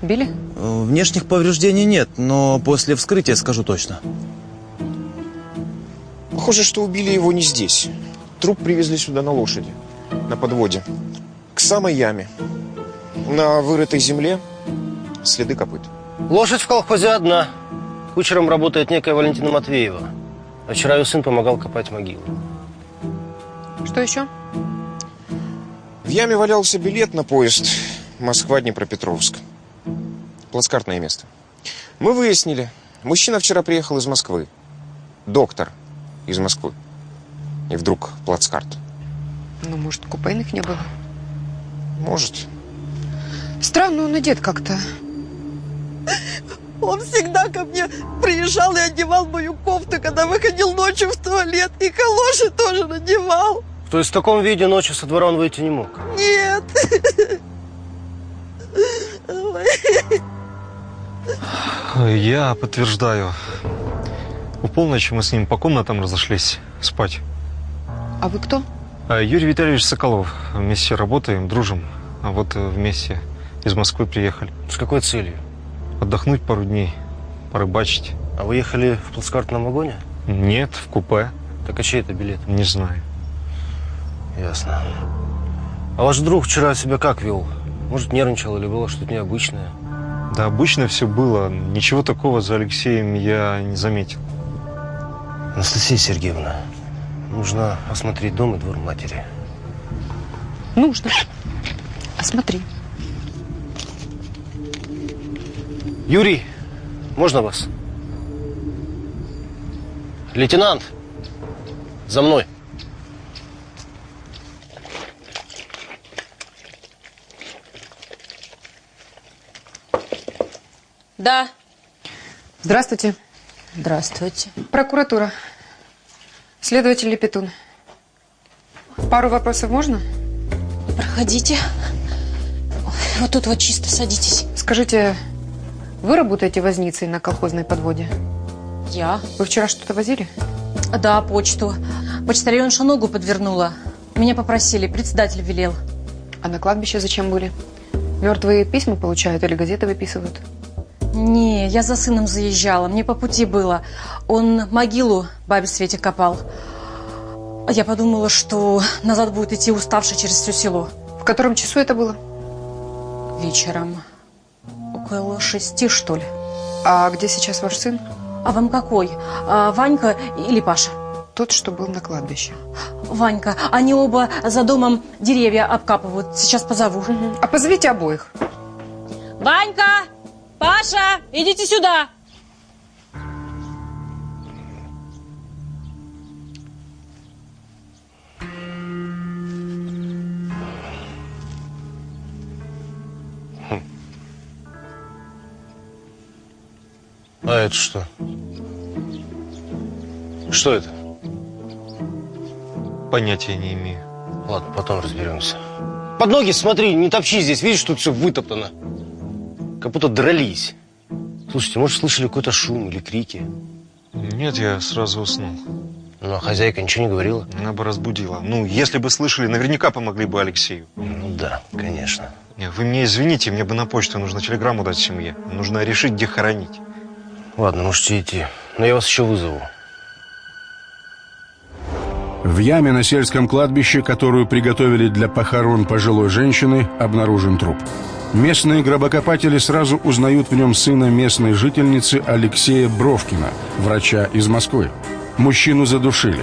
Били? Э, Внешних повреждений нет, но после вскрытия скажу точно. Похоже, что убили его не здесь. Труп привезли сюда на лошади, на подводе. Самой яме. На вырытой земле следы копыт. Лошадь в колхозе одна. Кучером работает некая Валентина Матвеева. А вчера ее сын помогал копать могилу. Что еще? В яме валялся билет на поезд Москва-Днепропетровск. Плацкартное место. Мы выяснили, мужчина вчера приехал из Москвы. Доктор из Москвы. И вдруг плацкарт. Ну, может, купейных не было? Может. Странно он одет как-то. Он всегда ко мне приезжал и одевал мою кофту, когда выходил ночью в туалет. И калоши тоже надевал. То есть в таком виде ночью со двора он выйти не мог? Нет. Я подтверждаю. В полночь мы с ним по комнатам разошлись спать. А вы кто? А Юрий Витальевич Соколов. Вместе работаем, дружим. А вот э, вместе из Москвы приехали. С какой целью? Отдохнуть пару дней, порыбачить. А вы ехали в плацкартном вагоне? Нет, в купе. Так а чей это билет? Не знаю. Ясно. А ваш друг вчера себя как вел? Может, нервничал или было что-то необычное? Да обычно все было. Ничего такого за Алексеем я не заметил. Анастасия Сергеевна, нужно осмотреть дом и двор матери. Нужно. Осмотри. Юрий, можно вас? Лейтенант, за мной. Да. Здравствуйте. Здравствуйте. Прокуратура. Следователь Лепетун. Пару вопросов можно? Проходите. Вот тут вот чисто садитесь. Скажите, вы работаете возницей на колхозной подводе? Я? Вы вчера что-то возили? Да, почту. Почтальонша ногу подвернула. Меня попросили, председатель велел. А на кладбище зачем были? Мертвые письма получают или газеты выписывают? Не, я за сыном заезжала, мне по пути было. Он могилу бабе Свете копал. А Я подумала, что назад будет идти уставший через все село. В котором часу это было? Вечером. Около шести, что ли. А где сейчас ваш сын? А вам какой? А, Ванька или Паша? Тот, что был на кладбище. Ванька, они оба за домом деревья обкапывают. Сейчас позову. А позовите обоих. Ванька! Паша! Идите сюда! А это что? Что это? Понятия не имею. Ладно, потом разберемся. Под ноги смотри, не топчи здесь. Видишь, тут все вытоптано. Как будто дрались. Слушайте, может, слышали какой-то шум или крики? Нет, я сразу уснул. Ну, а хозяйка ничего не говорила? Она бы разбудила. Ну, если бы слышали, наверняка помогли бы Алексею. Ну да, конечно. Не, Вы мне извините, мне бы на почту нужно телеграмму дать семье. Нужно решить, где хоронить. Ладно, можете идти. Но я вас еще вызову. В яме на сельском кладбище, которую приготовили для похорон пожилой женщины, обнаружен труп. Местные гробокопатели сразу узнают в нем сына местной жительницы Алексея Бровкина, врача из Москвы. Мужчину задушили.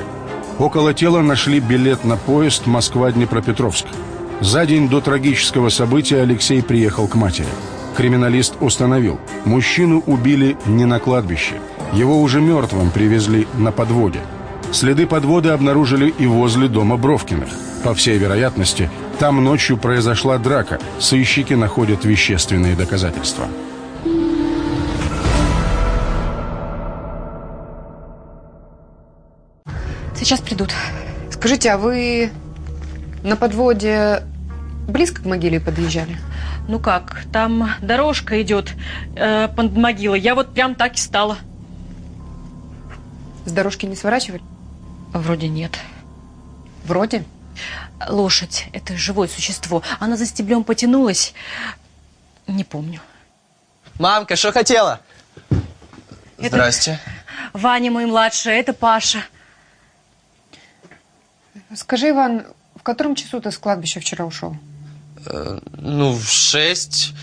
Около тела нашли билет на поезд Москва-Днепропетровск. За день до трагического события Алексей приехал к матери. Криминалист установил, мужчину убили не на кладбище. Его уже мертвым привезли на подводе. Следы подвода обнаружили и возле дома Бровкиных. По всей вероятности, там ночью произошла драка. Сыщики находят вещественные доказательства. Сейчас придут. Скажите, а вы на подводе близко к могиле подъезжали? Ну как, там дорожка идет э, под могилой. Я вот прям так и стала. С дорожки не сворачивали? Вроде нет. Вроде? Лошадь – это живое существо. Она за стеблем потянулась. Не помню. Мамка, что хотела? Это- Здрасте. Ваня мой младший, это Паша. Скажи, Иван, в котором часу ты с кладбища вчера ушел? Э, Ну, в шесть.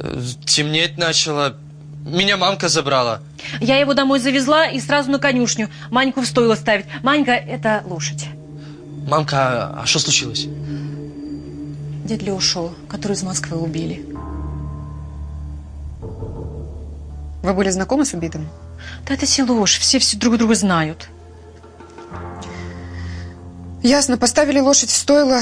Э, Темнеть начало. Меня мамка забрала. Я его домой завезла и сразу на конюшню. Маньку в стойло ставить. Манька – это лошадь. Мамка, а- что случилось? Дед ушел, который из Москвы убили. Вы были знакомы с убитым? Да это село уж, все все друг друга знают. Ясно, поставили лошадь в стойло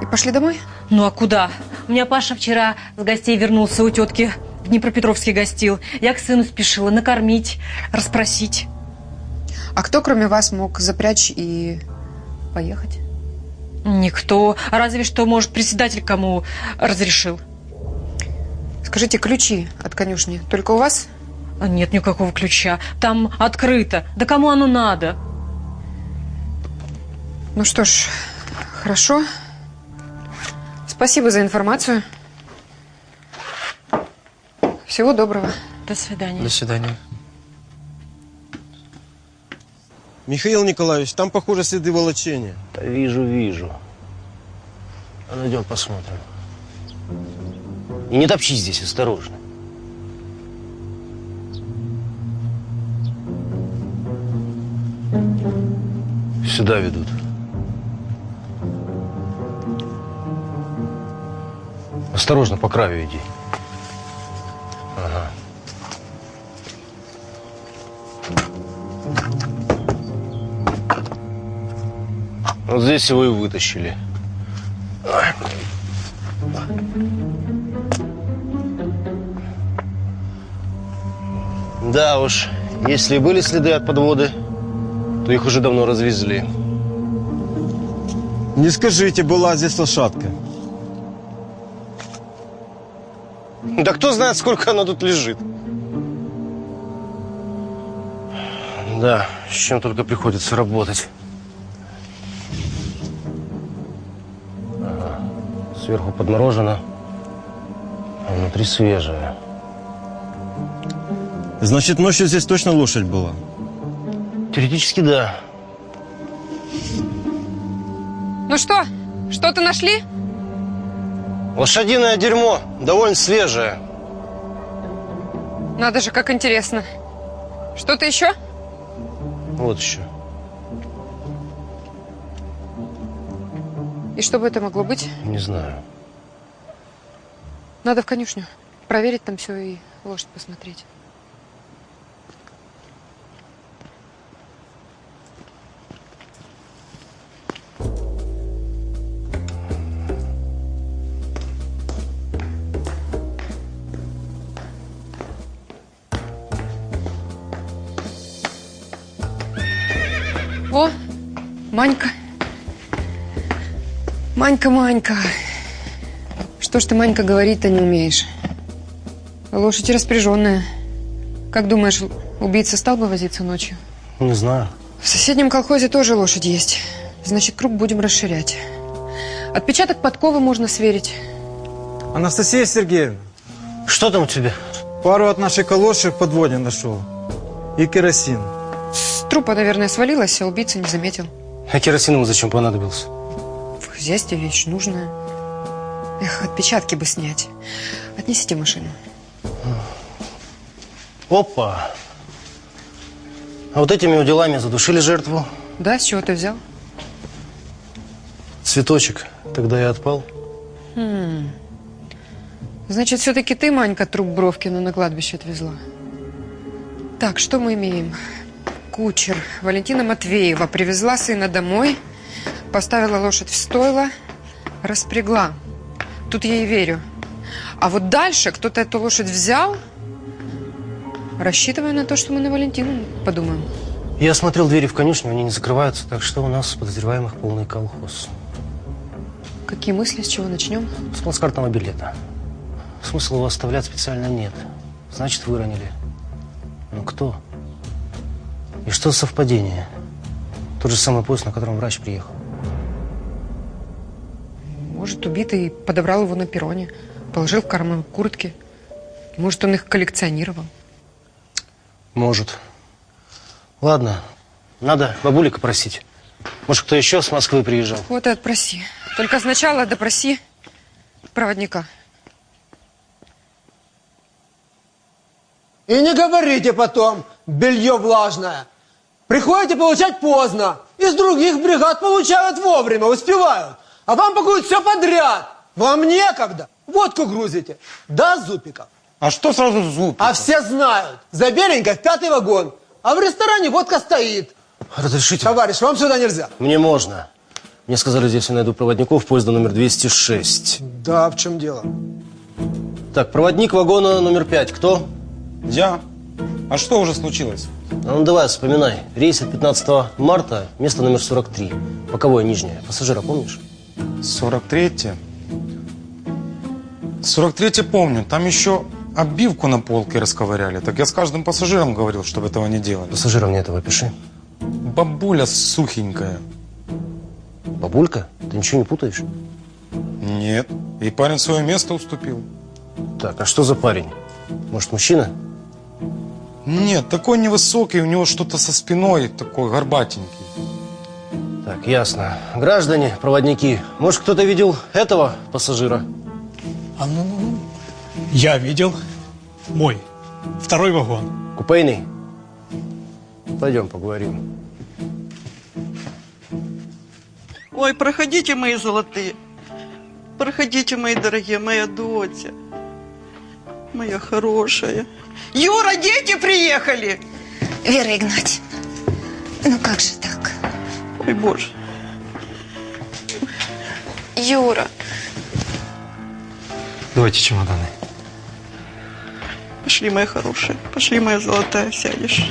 и пошли домой? Ну а куда? У меня Паша вчера с гостей вернулся у тетки. В Днепропетровске гостил. Я к сыну спешила накормить, расспросить. А кто, кроме вас, мог запрячь и поехать? Никто. Разве что, может, председатель кому разрешил. Скажите, ключи от конюшни только у вас? А Нет никакого ключа. Там открыто. Да кому оно надо? Ну что ж, хорошо. Спасибо за информацию. Всего доброго. До свидания. До свидания. Михаил Николаевич, там, похоже, следы волочения. Вижу, вижу. А ну, идем посмотрим. И не топчи здесь, осторожно. Сюда ведут. Осторожно, по краю иди. Ага. Вот здесь его и вытащили. Да уж, если были следы от подводы, то их уже давно развезли. Не скажите, была здесь лошадка. Да кто знает, сколько она тут лежит. Да, с чем только приходится работать. Сверху подморожено, а внутри свежее. Значит, ночью здесь точно лошадь была? Теоретически, да. Ну что, что-то нашли? Лошадиное дерьмо, довольно свежее. Надо же, как интересно. Что-то еще? Вот еще. Что бы это могло быть? Не знаю. Надо в конюшню. Проверить там все и лошадь посмотреть. О, Манька. Манька, Манька. Что ж ты, Манька, говорить-то не умеешь? Лошадь распряженная. Как думаешь, убийца стал бы возиться ночью? Не знаю. В соседнем колхозе тоже лошадь есть. Значит, круг будем расширять. Отпечаток подковы можно сверить. Анастасия Сергеевна. Что там у тебя? Пару от нашей калоши в подводе нашел. И керосин. С трупа, наверное, свалилась, а убийца не заметил. А керосин ему зачем понадобился? В хозяйстве вещь нужная. Эх, отпечатки бы снять. Отнесите машину. Опа! А вот этими уделами задушили жертву. Да, с чего ты взял? Цветочек. Тогда я отпал. Хм. Значит, все-таки ты, Манька, труп Бровкина на кладбище отвезла. Так, что мы имеем? Кучер. Валентина Матвеева привезла сына домой, поставила лошадь в стойло, распрягла. Тут я и верю. А вот дальше кто-то эту лошадь взял, рассчитывая на то, что мы на Валентину подумаем. Я осмотрел двери в конюшню, они не закрываются, так что у нас подозреваемых полный колхоз. Какие мысли, с чего начнем? С плацкартного билета. Смысла его оставлять специально нет. Значит, выронили. Но кто? И что за совпадение? Тот же самый поезд, на котором врач приехал. Может, убитый подобрал его на перроне, положил в карман куртки. Может, он их коллекционировал. Может. Ладно, надо бабулика просить. Может, кто еще с Москвы приезжал? Вот и отпроси. Только сначала допроси проводника. И не говорите потом, белье влажное. Приходите получать поздно. Из других бригад получают вовремя, успевают. А вам пакуют все подряд. Вам некогда. Водку грузите. Да, Зупиков? А что сразу зуб? А все знают. За Беленько в пятый вагон. А в ресторане водка стоит. Разрешите? Товарищ, вам сюда нельзя. Мне можно. Мне сказали, здесь я найду проводников поезда номер 206. Да, в чем дело? Так, проводник вагона номер 5. Кто? Я. А что уже случилось? А ну давай, вспоминай. Рейс от 15 марта, место номер 43. Боковое нижнее. Пассажира помнишь? 43-е? 43-е помню. Там еще обивку на полке расковыряли. Так я с каждым пассажиром говорил, чтобы этого не делали. Пассажирам мне этого пиши. Бабуля сухенькая. Бабулька? Ты ничего не путаешь? Нет. И парень свое место уступил. Так, а что за парень? Может, мужчина? Нет, такой невысокий, у него что-то со спиной, такой горбатенький. Так, ясно. Граждане, проводники, может, кто-то видел этого пассажира? А ну, ну, ну. Я видел. Мой. Второй вагон. Купейный? Пойдем поговорим. Ой, проходите, мои золотые. Проходите, мои дорогие, моя доча. Моя хорошая. Юра, дети приехали! Вера Игнатьевна, ну как же так? Ой, боже. Юра, Давайте чемоданы. Пошли, моя хорошая. Пошли, моя золотая, сядешь.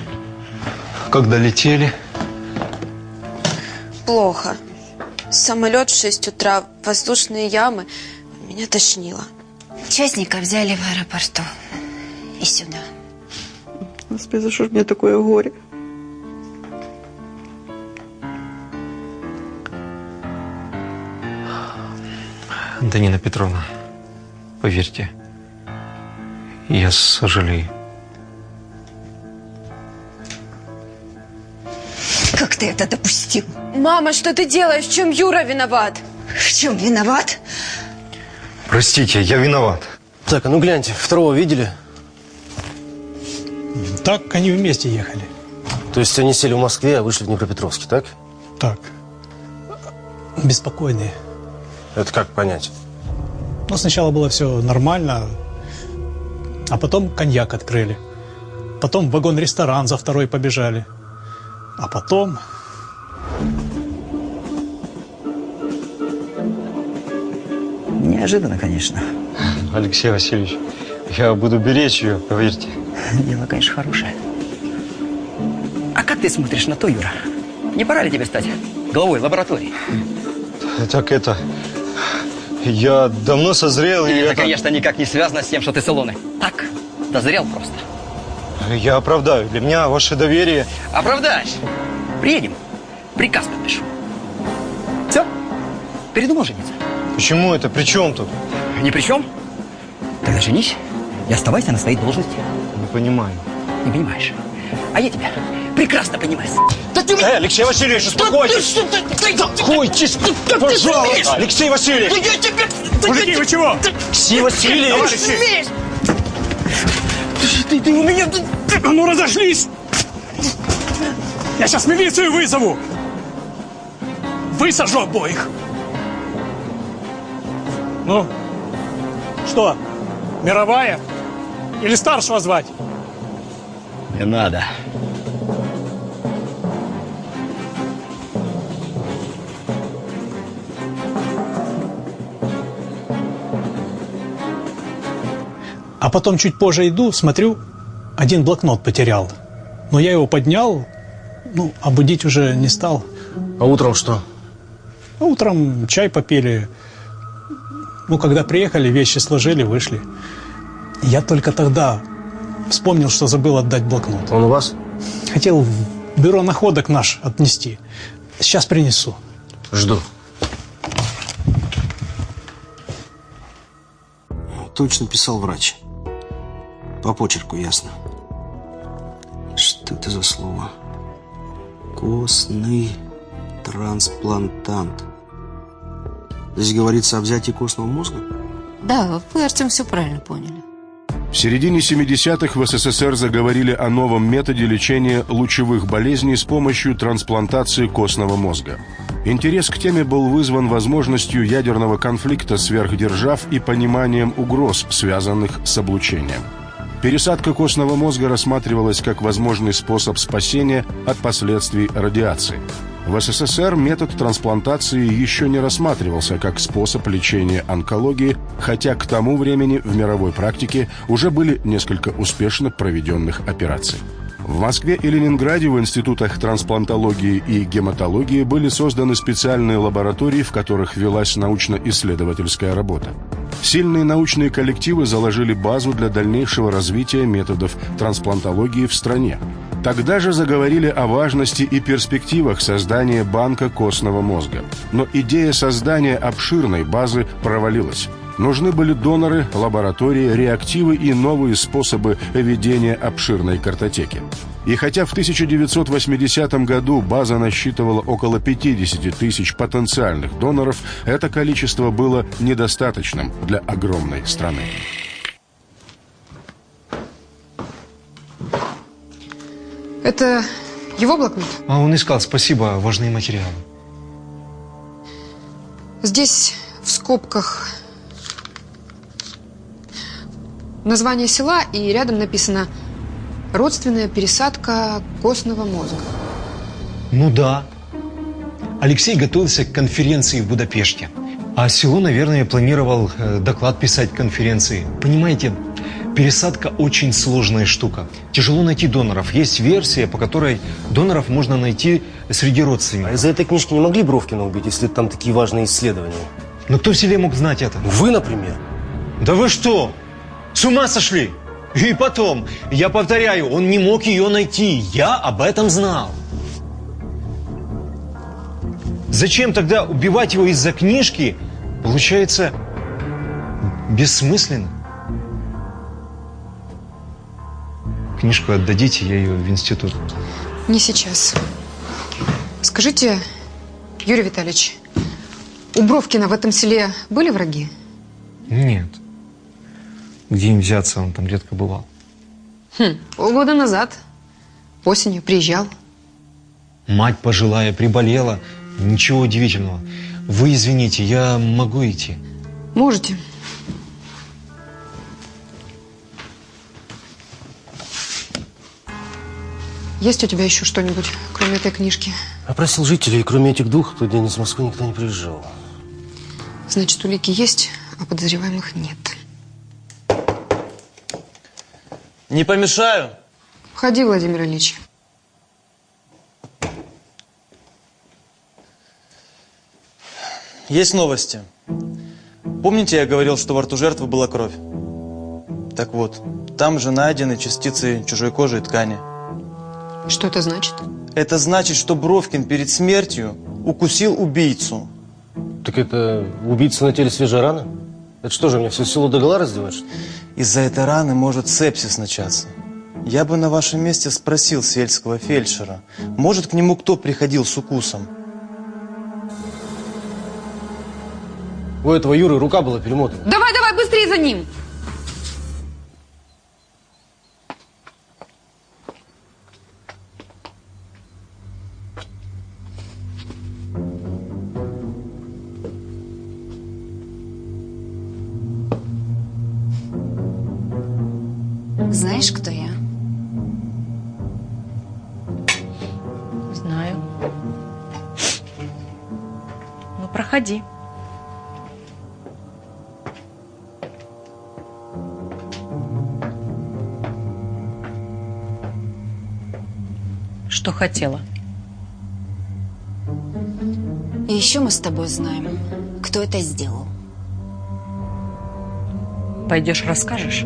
Когда летели? плохо. Самолет в 6 утра, воздушные ямы. Меня тошнило. Частника взяли в аэропорту. И сюда. Господи, за что ж мне такое горе? Антонина Петровна, поверьте, я сожалею. Как ты это допустил? Мама, что ты делаешь? В чем Юра виноват? В чем виноват? Простите, я виноват. Так, а ну гляньте, второго видели? Так они вместе ехали. То есть они сели в Москве, а вышли в Днепропетровске, так? Так. Беспокойные. Это как понять? Ну, сначала было все нормально, а потом коньяк открыли. Потом вагон-ресторан за второй побежали. А потом... Неожиданно, конечно. Алексей Васильевич, я буду беречь ее, поверьте. Дело, конечно, хорошее. А как ты смотришь на то, Юра? Не пора ли тебе стать главой лаборатории? Так это... Я давно созрел, и это, это... конечно, никак не связано с тем, что ты с Илоной. Так, дозрел просто. Я оправдаю. Для меня ваше доверие... Оправдаешь. Приедем, приказ подпишу. Все, передумал жениться? Почему это? При чем тут? Ни при чем. Тогда женись и оставайся на своей должности. Не понимаю. Не понимаешь? А я тебя прекрасно понимаю. Да ты... Э, Алексей Васильевич, успокойтесь! Успокойтесь, пожалуйста! Алексей Васильевич! Да я тебе... Мужики, вы чего? Алексей Васильевич! Товарищи! Ты, ты у меня... А ну разошлись! Я сейчас милицию вызову! Высажу обоих! Ну, что, мировая? Или старшего звать? Не надо. Потом чуть позже иду, смотрю, один блокнот потерял. Но я его поднял, ну, а будить уже не стал. А утром что? А утром чай попили. Ну, когда приехали, вещи сложили, вышли. Я только тогда вспомнил, что забыл отдать блокнот. Он у вас? Хотел в бюро находок наш отнести. Сейчас принесу. Жду. Точно писал врач. По почерку ясно. Что это за слово? Костный трансплантант. Здесь говорится о взятии костного мозга? Да, вы, Артем, все правильно поняли. В середине 70-х в СССР заговорили о новом методе лечения лучевых болезней с помощью трансплантации костного мозга. Интерес к теме был вызван возможностью ядерного конфликта сверхдержав и пониманием угроз, связанных с облучением. Пересадка костного мозга рассматривалась как возможный способ спасения от последствий радиации. В СССР метод трансплантации еще не рассматривался как способ лечения онкологии, хотя к тому времени в мировой практике уже были несколько успешно проведенных операций. В Москве и Ленинграде в институтах трансплантологии и гематологии были созданы специальные лаборатории, в которых велась научно-исследовательская работа. Сильные научные коллективы заложили базу для дальнейшего развития методов трансплантологии в стране. Тогда же заговорили о важности и перспективах создания банка костного мозга. Но идея создания обширной базы провалилась. Нужны были доноры, лаборатории, реактивы и новые способы ведения обширной картотеки. И хотя в 1980 году база насчитывала около 50 тысяч потенциальных доноров, это количество было недостаточным для огромной страны. Это его блокнот? А он искал, спасибо, важные материалы. Здесь в скобках название села и рядом написано «Родственная пересадка костного мозга». Ну да. Алексей готовился к конференции в Будапеште. А село, наверное, планировал э, доклад писать к конференции. Понимаете, пересадка очень сложная штука. Тяжело найти доноров. Есть версия, по которой доноров можно найти среди родственников. А из-за этой книжки не могли Бровкина убить, если там такие важные исследования? Но кто в селе мог знать это? Вы, например. Да вы что? С ума сошли? И потом, я повторяю, он не мог ее найти. Я об этом знал. Зачем тогда убивать его из-за книжки? Получается, бессмысленно. Книжку отдадите, я ее в институт. Не сейчас. Скажите, Юрий Витальевич, у Бровкина в этом селе были враги? Нет. Где им взяться, он там редко бывал. Хм, полгода назад. Осенью приезжал. Мать пожилая приболела. Ничего удивительного. Вы извините, я могу идти? Можете. Есть у тебя еще что-нибудь, кроме этой книжки? Опросил жителей, и кроме этих двух, в тот день из Москвы никто не приезжал. Значит, улики есть, а подозреваемых нет. Не помешаю? Входи, Владимир Ильич. Есть новости. Помните, я говорил, что во рту жертвы была кровь? Так вот, там же найдены частицы чужой кожи и ткани. Что это значит? Это значит, что Бровкин перед смертью укусил убийцу. Так это убийца на теле свежая рана? Это что же, мне все село догола раздевать? Из-за этой раны может сепсис начаться. Я бы на вашем месте спросил сельского фельдшера, может к нему кто приходил с укусом? У этого Юры рука была перемотана. Давай, давай, быстрее за ним! Что хотела? И еще мы с тобой знаем, кто это сделал. Пойдешь расскажешь?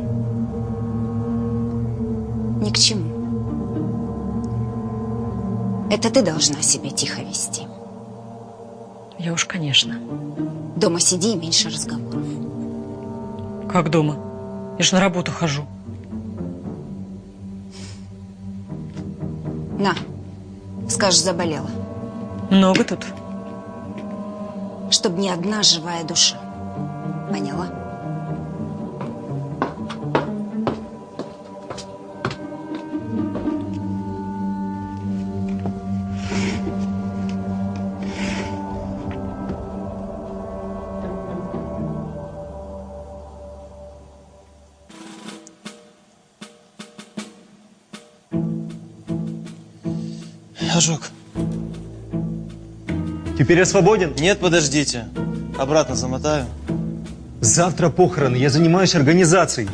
Ни к чему. Это ты должна себя тихо вести. Я уж, конечно. Дома сиди и меньше разговоров. Как дома? Я ж на работу хожу. На, скажешь, заболела. Много тут? Чтоб ни одна живая душа. Поняла? Теперь я свободен? Нет, подождите. Обратно замотаю. Завтра похороны, я занимаюсь организацией.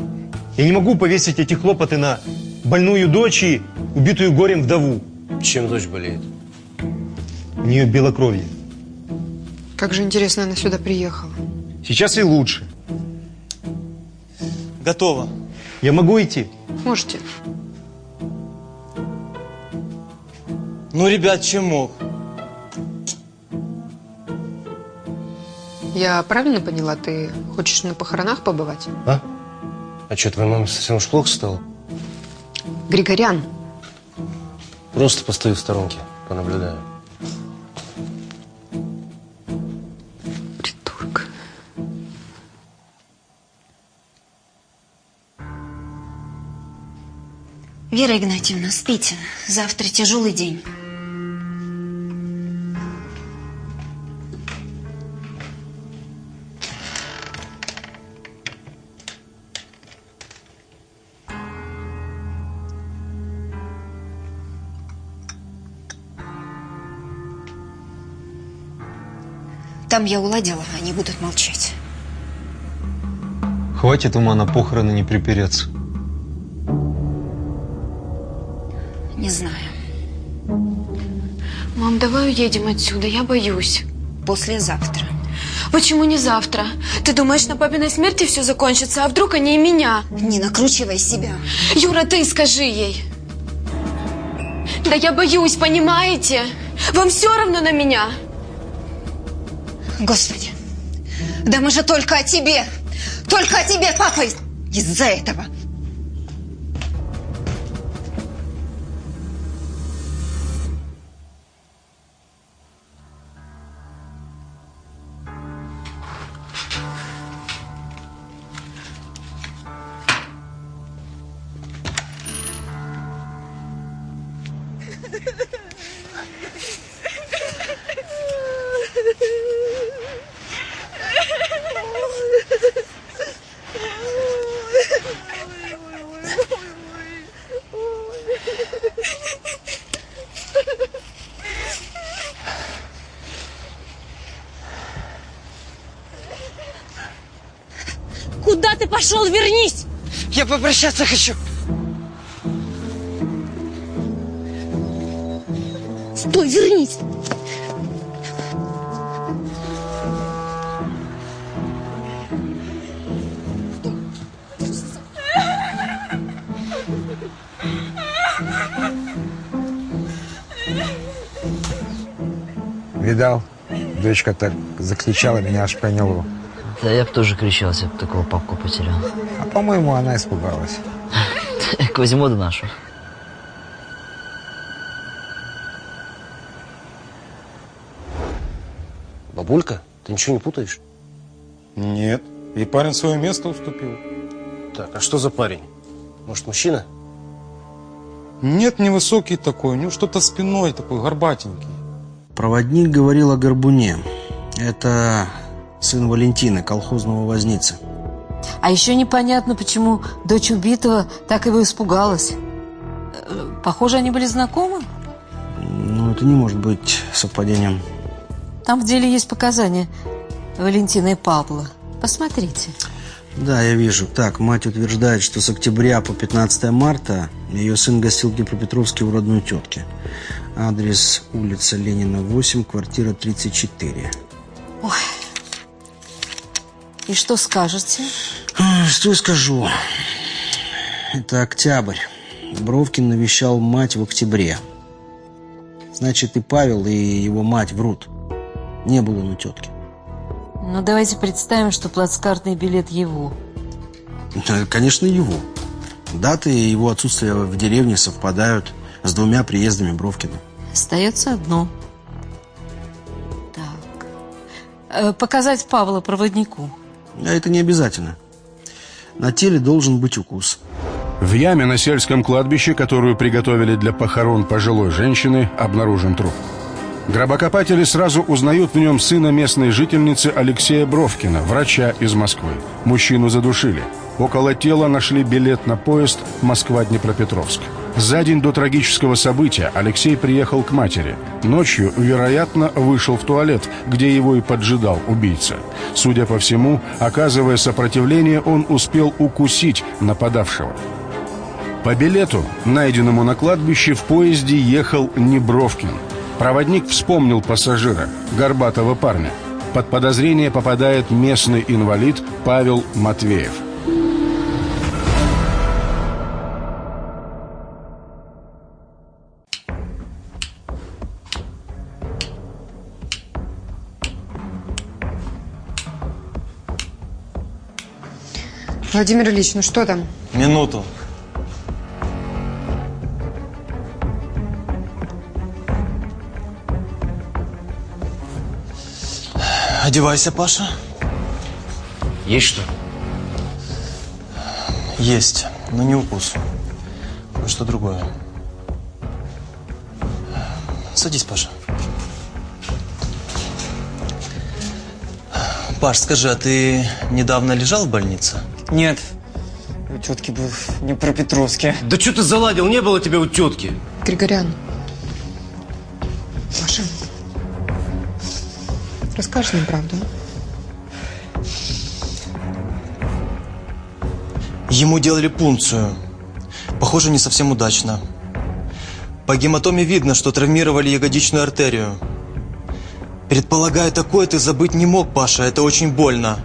Я не могу повесить эти хлопоты на больную дочь и убитую горем вдову. Чем дочь болеет? У нее белокровье. Как же интересно она сюда приехала. Сейчас и лучше. Готово. Я могу идти? Можете. Ну, ребят, чем мог? Я правильно поняла, ты хочешь на похоронах побывать? А? А что, твоей маме совсем уж плохо стало? Григорян, Просто постою в сторонке, понаблюдаю. Вера Игнатьевна, спите. Завтра тяжелый день. Там я уладила, они будут молчать. Хватит ума на похороны не припереться. Не знаю. Мам, давай уедем отсюда, я боюсь. Послезавтра. Почему не завтра? Ты думаешь, на папиной смерти все закончится, а вдруг они и меня? Не накручивай себя. Юра, ты скажи ей. Да я боюсь, понимаете? Вам все равно на меня. Господи, да мы же только о тебе. Только о тебе, папа, из- из-за этого. Я попрощаться хочу. Стой, вернись! Видал? Дочка так закричала, меня аж проняло. Да я бы тоже кричал, если бы такого папку потерял. По-моему, она испугалась. Квазимода нашу. Бабулька, ты ничего не путаешь? Нет. И парень свое место уступил. Так, а что за парень? Может, мужчина? Нет, невысокий такой, у него что-то спиной такой, горбатенький. Проводник говорил о Горбуне. Это сын Валентины, колхозного возницы. А еще непонятно, почему дочь убитого так его испугалась. Похоже, они были знакомы. Ну, это не может быть совпадением. Там в деле есть показания Валентины и Павла. Посмотрите. Да, я вижу. Так, мать утверждает, что с октября по 15 марта ее сын гостил в Днепропетровске у родной тетки. Адрес улица Ленина, 8, квартира 34. Ой. И что скажете? А, Что я скажу? Это октябрь. Бровкин навещал мать в октябре. Значит, и Павел, и его мать врут. Не было он у тетки. Ну, давайте представим, что плацкартный билет его. Да, Конечно, его. Даты его отсутствия в деревне совпадают с двумя приездами Бровкина. Остается одно. Так. Э, Показать Павла проводнику. А это не обязательно. На теле должен быть укус. В яме на сельском кладбище, которую приготовили для похорон пожилой женщины, обнаружен труп. Гробокопатели сразу узнают в нем сына местной жительницы Алексея Бровкина, врача из Москвы. Мужчину задушили. Около тела нашли билет на поезд Москва-Днепропетровск. За день до трагического события Алексей приехал к матери. Ночью, вероятно, вышел в туалет, где его и поджидал убийца. Судя по всему, оказывая сопротивление, он успел укусить нападавшего. По билету, найденному на кладбище, в поезде ехал не Бровкин. Проводник вспомнил пассажира, горбатого парня. Под подозрение попадает местный инвалид Павел Матвеев. Владимир Ильич, ну что там? Минуту. Одевайся, Паша. Есть что? Есть, но не укус. Кое-что другое. Садись, Паша. Паш, скажи, а ты недавно лежал в больнице? Нет. У тетки был в Днепропетровске. Да что ты заладил? Не было тебя у тетки. Григорян. Маша. Расскажешь нам правду? Ему делали пункцию. Похоже, не совсем удачно. По гематоме видно, что травмировали ягодичную артерию. Предполагаю, такое ты забыть не мог, Паша. Это очень больно.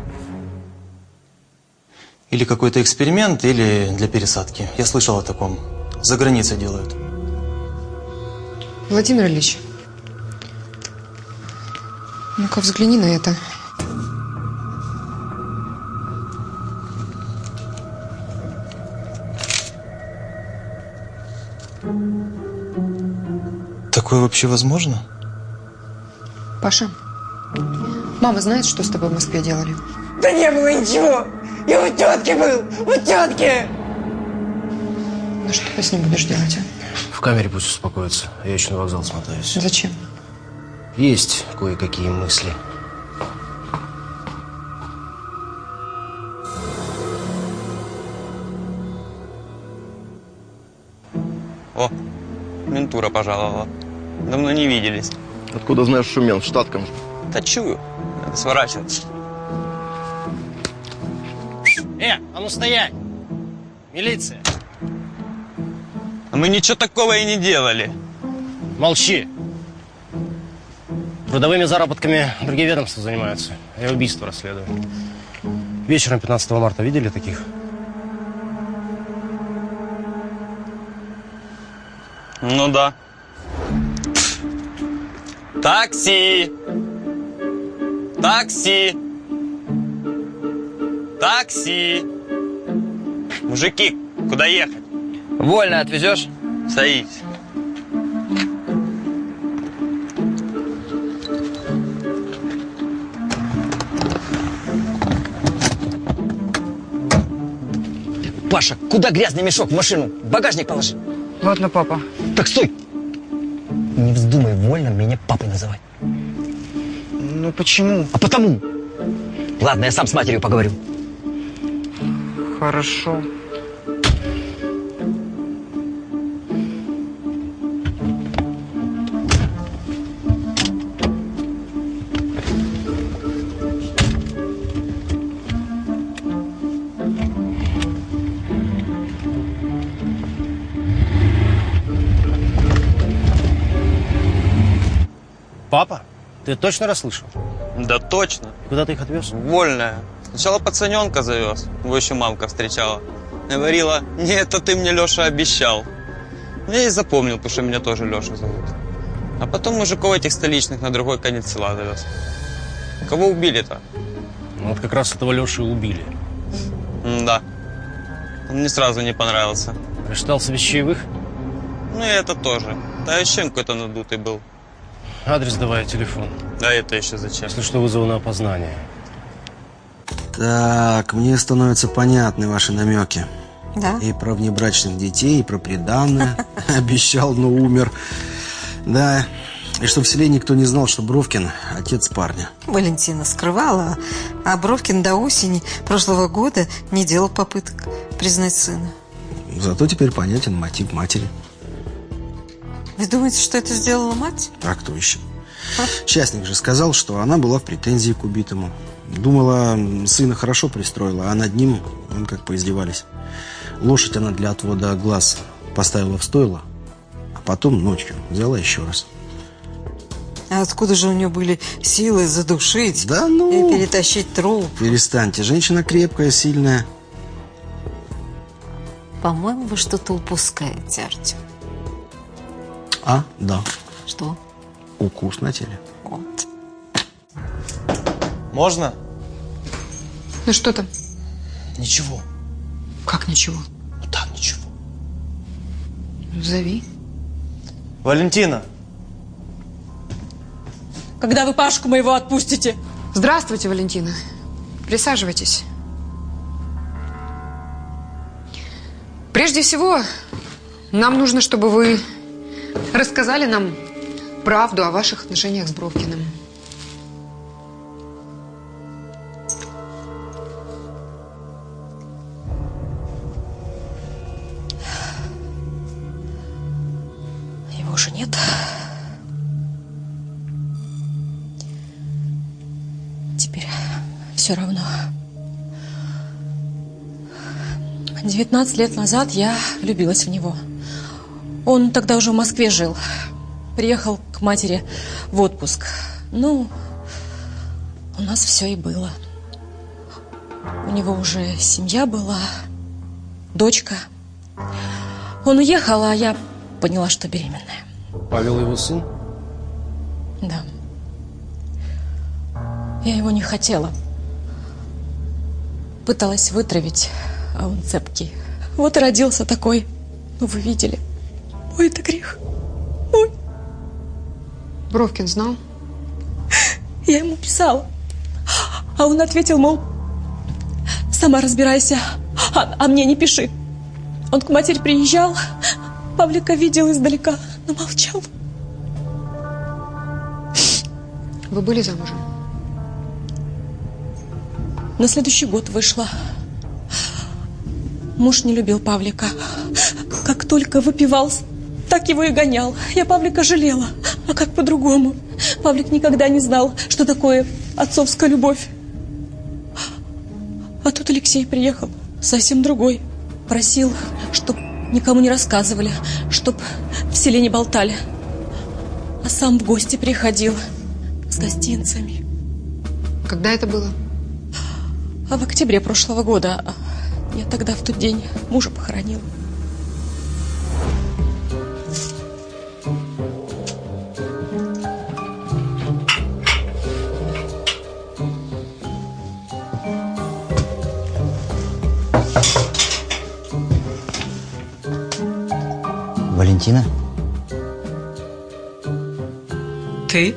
Или какой-то эксперимент, или для пересадки. Я слышал о таком. За границей делают. Владимир Ильич. Ну-ка, взгляни на это. Такое вообще возможно? Паша, мама знает, что с тобой в Москве делали? Да не было ничего. Я у тетки был. У тетки. Ну что ты с ним будешь делать, В камере пусть успокоится. Я еще на вокзал смотаюсь. а? Зачем? Есть кое-какие мысли. О, ментура пожаловала. Давно не виделись. Откуда знаешь, шумен в штатком? Да чую. Надо сворачиваться. Э, а ну стоять! Милиция! А мы ничего такого и не делали. Молчи! Трудовыми заработками другие ведомства занимаются. Я убийство расследую. Вечером 15 марта видели таких? Ну да. Такси! Такси! Такси! Мужики, куда ехать? Вольно отвезешь? Садись. Паша, куда грязный мешок в машину? В багажник положи. Ладно, папа. Так стой! Не вздумай вольно меня папой называть. Ну почему? А потому. Ладно, я сам с матерью поговорю. Хорошо. Папа, ты точно расслышал? Да точно. Куда ты их отвез? Вольная. Сначала пацаненка завез. Его еще мамка встречала. Говорила, не это ты мне, Леша, обещал. Я и запомнил, потому что меня тоже Леша зовут. А потом мужиков этих столичных на другой конец села завез. Кого убили-то? Ну, вот как раз этого Леши убили. да. Он мне сразу не понравился. Рассчитался без чаевых? Ну и это тоже. Да еще какой-то надутый был. Адрес давай, телефон. Да это еще зачем? Если что, вызову на опознание. Так, мне становятся понятны ваши намеки. Да? И про внебрачных детей, и про приданное. Обещал, но умер. Да, и что в селе никто не знал, что Бровкин – отец парня. Валентина скрывала, а Бровкин до осени прошлого года не делал попыток признать сына. Зато теперь понятен мотив матери. Вы думаете, что это сделала мать? А кто еще? Частник же сказал, что она была в претензии к убитому. Думала, сына хорошо пристроила, а над ним, он как поиздевались. Лошадь она для отвода глаз поставила в стойло, а потом ночью взяла еще раз. А откуда же у нее были силы задушить да ну... и перетащить труп? Перестаньте, женщина крепкая, сильная. По-моему, вы что-то упускаете, Артем. А, да. Что? Укус на теле. Вот. Можно? Ну что там? Ничего. Как ничего? Так, ничего. Зови. Валентина, Когда вы Пашку моего отпустите? Здравствуйте, Валентина. Присаживайтесь. Прежде всего, нам нужно, чтобы вы рассказали нам правду о ваших отношениях с Бровкиным. Все равно. 19 лет назад я влюбилась в него. Он тогда уже в Москве жил. Приехал к матери в отпуск. Ну, у нас все и было. У него уже семья была, дочка. Он уехал, а я поняла, что беременная. Павел его сын? Да. Я его не хотела. Пыталась вытравить, а он цепкий. Вот и родился такой. Ну, вы видели. Ой, это грех. Бровкин знал? Я ему писала. А он ответил, мол, сама разбирайся, а, а мне не пиши. Он к матери приезжал, Павлика видел издалека, но молчал. Вы были замужем? На следующий год вышла. Муж не любил Павлика. Как только выпивал, так его и гонял. Я Павлика жалела. А как по-другому? Павлик никогда не знал, что такое отцовская любовь. А тут Алексей приехал, совсем другой. Просил, чтоб никому не рассказывали, чтоб в селе не болтали. А сам в гости приходил с гостинцами. Когда это было? А в октябре прошлого года. Я тогда в тот день мужа похоронила. Валентина? Ты?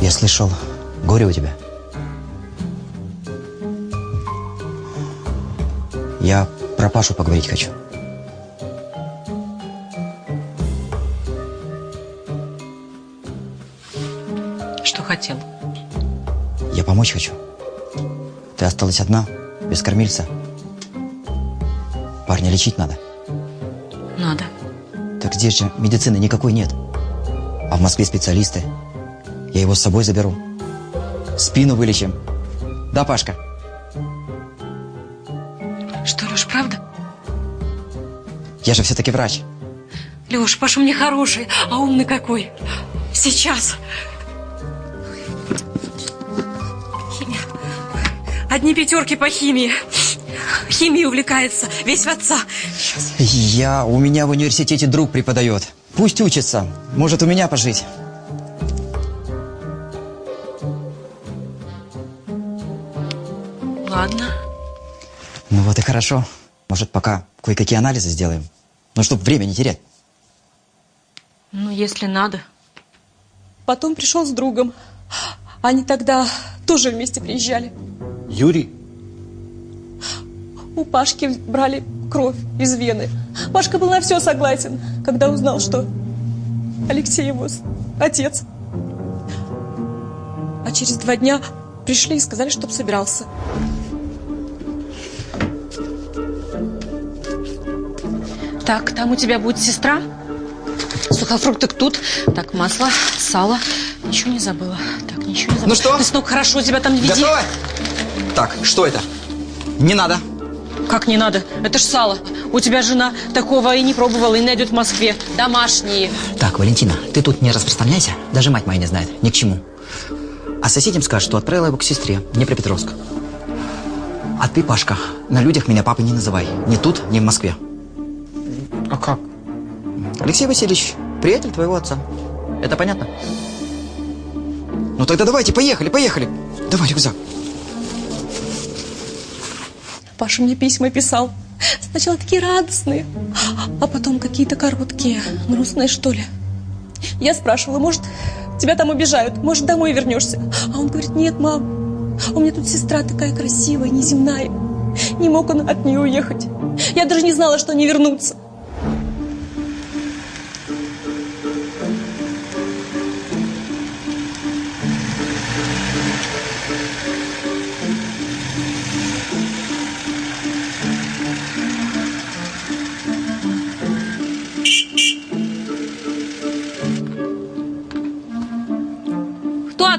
Я слышал, горе у тебя. Я про Пашу поговорить хочу. Что хотел? Я помочь хочу. Ты осталась одна, без кормильца. Парня лечить надо. Надо. Так здесь же медицины никакой нет. А в Москве специалисты. Я его с собой заберу. Спину вылечим. Да, Пашка? Я же все-таки врач. Леш, Паша мне хороший, а умный какой. Сейчас. Химия. Одни пятерки по химии. Химией увлекается, весь в отца. Я... У меня в университете друг преподает. Пусть учится. Может, у меня пожить. Ладно. Ну вот и хорошо. Может, пока кое-какие анализы сделаем. Ну, чтобы время не терять. Ну, если надо. Потом пришел с другом. Они тогда тоже вместе приезжали. Юрий? У Пашки брали кровь из вены. Пашка был на все согласен, когда узнал, что Алексей его отец. А через два дня пришли и сказали, чтоб собирался. Так, там у тебя будет сестра. Сухофрукты тут. Так, масло, сало. Ничего не забыла. Так, ничего не забыла. Ну что? Ты, сынок, хорошо тебя там веди. Готово? Так, что это? Не надо. Как не надо? Это ж сало. У тебя жена такого и не пробовала, и найдет в Москве. Домашние. Так, Валентина, ты тут не распространяйся. Даже мать моя не знает. Ни к чему. А соседям скажешь, что отправила его к сестре, в Днепропетровск. А ты, Пашка, на людях меня папой не называй. Ни тут, ни в Москве. А как? Алексей Васильевич, приятель твоего отца. Это понятно? Ну тогда давайте, поехали, поехали. Давай рюкзак. Паша мне письма писал. Сначала такие радостные, а потом какие-то короткие, грустные, что ли. Я спрашивала, может, тебя там обижают, может, домой вернешься. А он говорит, нет, мам, у меня тут сестра такая красивая, неземная. Не мог он от нее уехать. Я даже не знала, что они вернутся.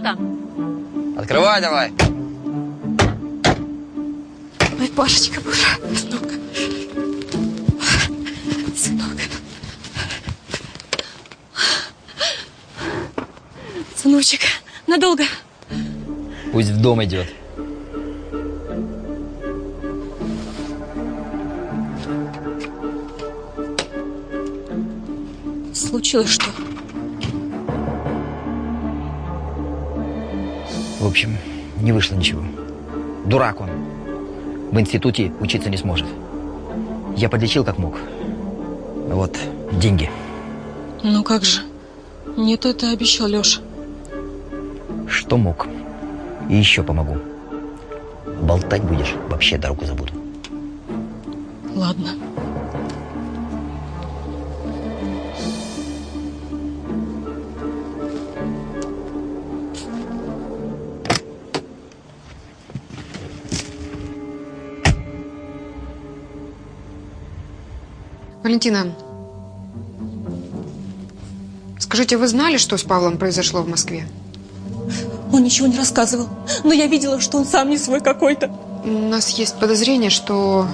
Кто там? Открывай давай. Ой, Пашечка, боже, сынок. Сынок. Сыночек, надолго? Пусть в дом идет. Случилось что? В общем, не вышло ничего. Дурак он. В институте учиться не сможет. Я подлечил как мог. Вот, деньги. Ну как же? Не то это обещал Леша. Что мог. И еще помогу. Болтать будешь, вообще дорогу забуду. Ладно. Валентина, скажите, вы знали, что с Павлом произошло в Москве? Он ничего не рассказывал. Но я видела, что он сам не свой какой-то. У нас есть подозрение, что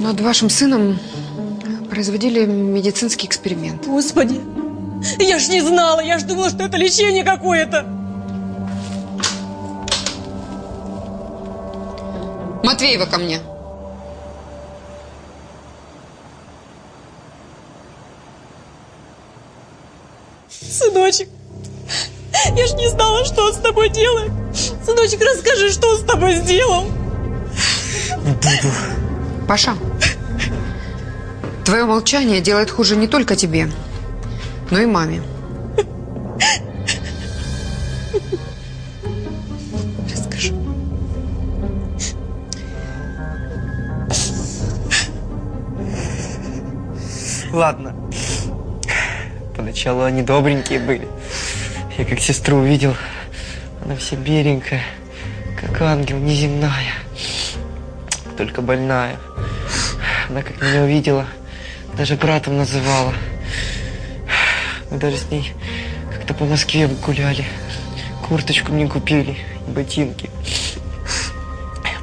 над вашим сыном производили медицинский эксперимент. Господи, я ж не знала, я ж думала, что это лечение какое-то. Матвеева ко мне. Сыночек, я ж не знала, что он с тобой делает. Сыночек, расскажи, что он с тобой сделал. Буду. Паша, твое молчание делает хуже не только тебе, но и маме. Расскажи. Ладно. Поначалу они добренькие были. Я как сестру увидел, она вся беленькая, как ангел, неземная. Только больная. Она как меня увидела, даже братом называла. Мы даже с ней как-то по Москве гуляли. Курточку мне купили и ботинки.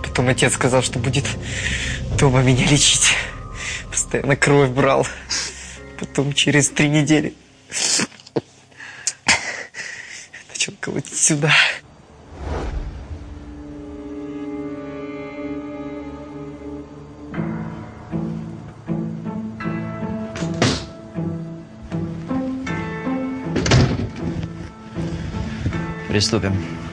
Потом отец сказал, что будет дома меня лечить. Постоянно кровь брал. Потом через три недели начал колотить сюда. Приступим.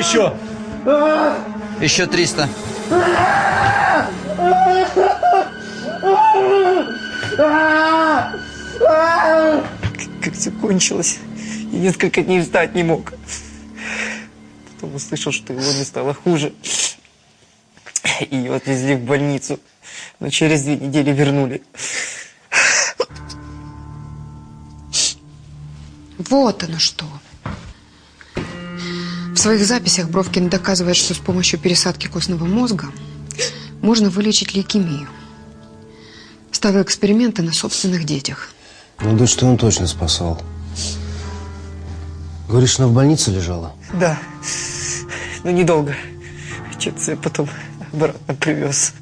Еще? Еще 300. Как все кончилось. И несколько дней встать не мог. Потом услышал, что его не стало хуже. Ее отвезли в больницу. Но через две недели вернули. Вот оно что. В своих записях Бровкин доказывает, что с помощью пересадки костного мозга можно вылечить лейкемию. Ставил эксперименты на собственных детях. Ну, дочь-то он точно спасал. Говоришь, она в больнице лежала? Да. Но недолго. Отец ее потом обратно привез.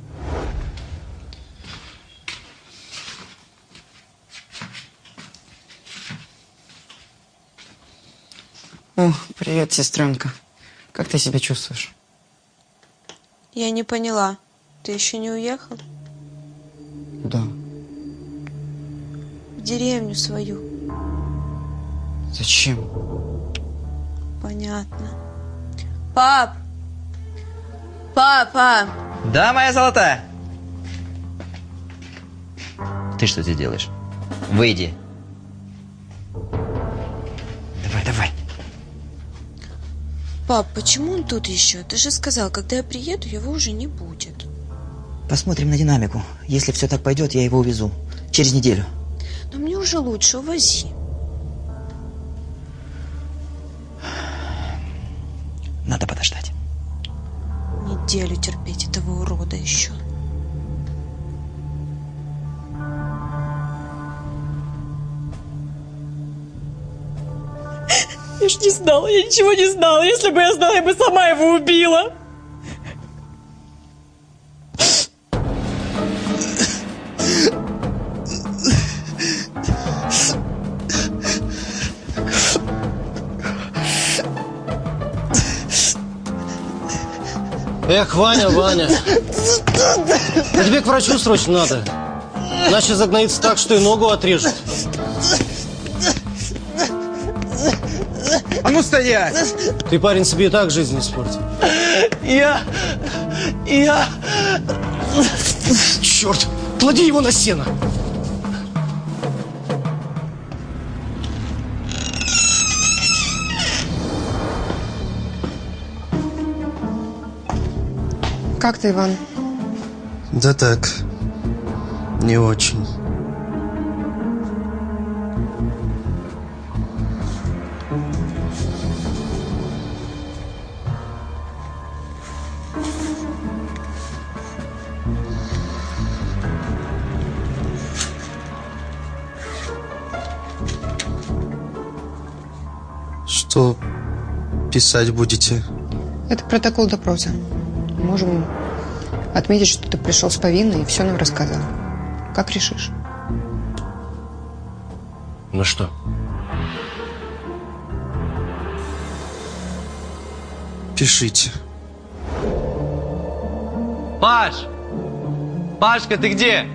О, привет, сестренка. Как ты себя чувствуешь? Я не поняла. Ты еще не уехал? Да. В деревню свою. Зачем? Понятно. Пап! Папа! Да, моя золотая? Ты что здесь делаешь? Выйди. Давай, давай. Пап, почему он тут еще? Ты же сказал, когда я приеду, его уже не будет. Посмотрим на динамику. Если все так пойдет, я его увезу. Через неделю. Но мне уже лучше, увози. Надо подождать. Неделю терпеть этого урода еще. Ж не знала, я ничего не знала. Если бы я знала, я бы сама его убила. Эх, Ваня, Ваня. А тебе к врачу срочно надо. Иначе загноится так, что и ногу отрежут. Стоять! Ты, парень, себе и так жизнь испортил. Я... Я... Черт! Клади его на сено! Как ты, Иван? Да так, не очень. Писать будете? Это протокол допроса. Можем отметить, что ты пришел с повинной и все нам рассказал. Как решишь. Ну что? Пишите. Паш! Пашка, ты где?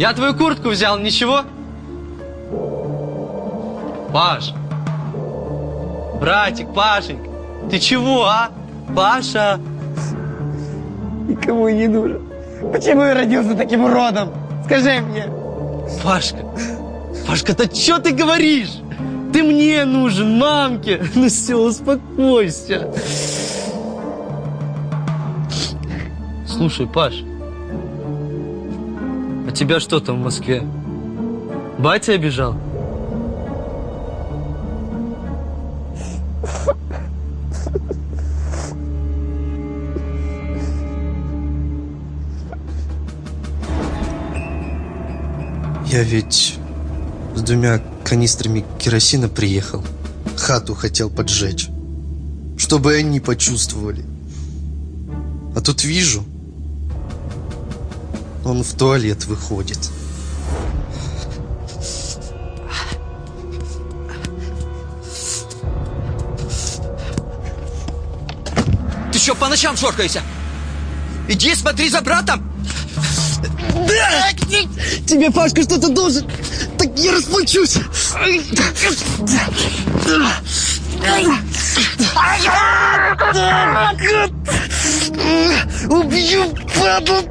Я твою куртку взял, ничего? Паш! Братик, Пашенька, ты чего, а? Паша! Никому не нужен. Почему я родился таким уродом? Скажи мне. Пашка, Пашка, да что ты говоришь? Ты мне нужен, мамке. Ну все, успокойся. Слушай, Паш, а тебя что там в Москве? Батя обижал? Я ведь с двумя канистрами керосина приехал. Хату хотел поджечь. Чтобы они почувствовали. А тут вижу, он в туалет выходит. Ты что, по ночам шоркаешься? Иди смотри за братом! Тебе Пашка что-то должен. Так я расплачусь. Убью, падла!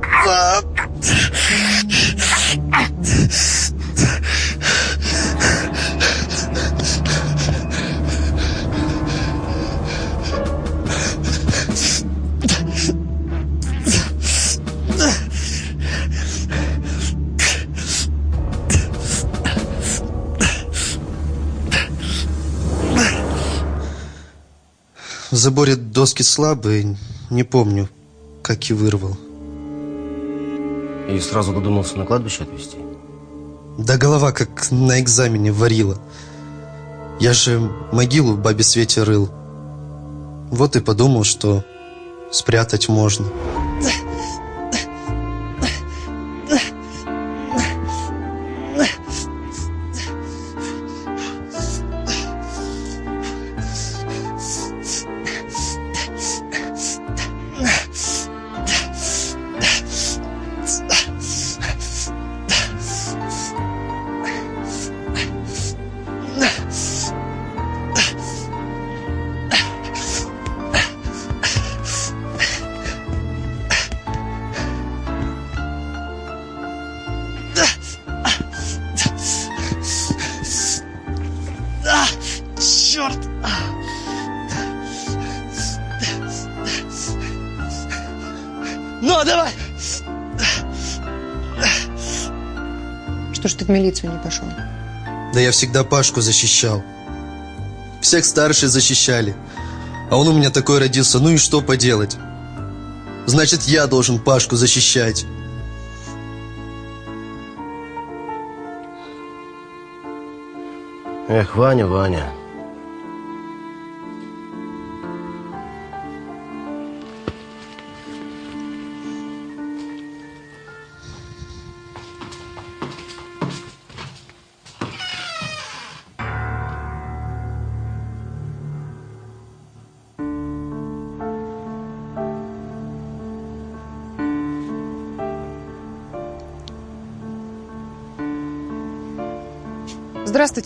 В заборе доски слабые, не помню, как и вырвал. И сразу додумался на кладбище отвезти? Да голова как на экзамене варила. Я же могилу бабе Свете рыл. Вот и подумал, что спрятать можно. Всегда Пашку защищал. Всех старших защищали. А он у меня такой родился, ну и что поделать? Значит, я должен Пашку защищать. Эх, Ваня, Ваня.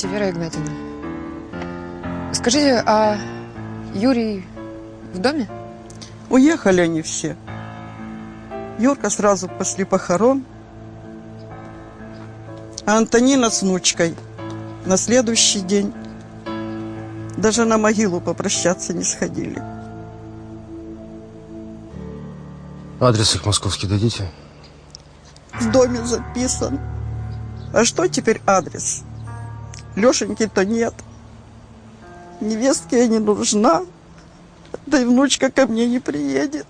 Здравствуйте, Вера Игнатьевна. Скажите, а Юрий в доме? Уехали они все. Юрка сразу после похорон, а Антонина с внучкой на следующий день даже на могилу попрощаться не сходили. Адрес их московский дадите? В доме записан. А что теперь адрес? Лешеньки-то нет. Невестке я не нужна. Да и внучка ко мне не приедет.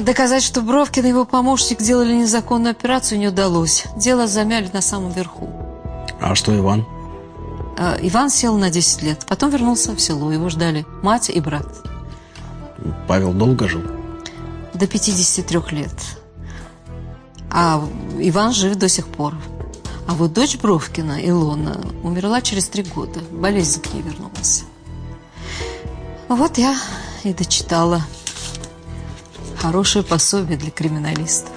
Доказать, что Бровкин и его помощник делали незаконную операцию, не удалось. Дело замяли на самом верху. А что Иван? А, Иван сел на 10 лет, потом вернулся в село. Его ждали мать и брат. Павел долго жил? До 53 лет. А Иван жив до сих пор. А вот дочь Бровкина, Илона, умерла через три года. Болезнь к ней вернулась. Вот я и дочитала. Хорошее пособие для криминалистов.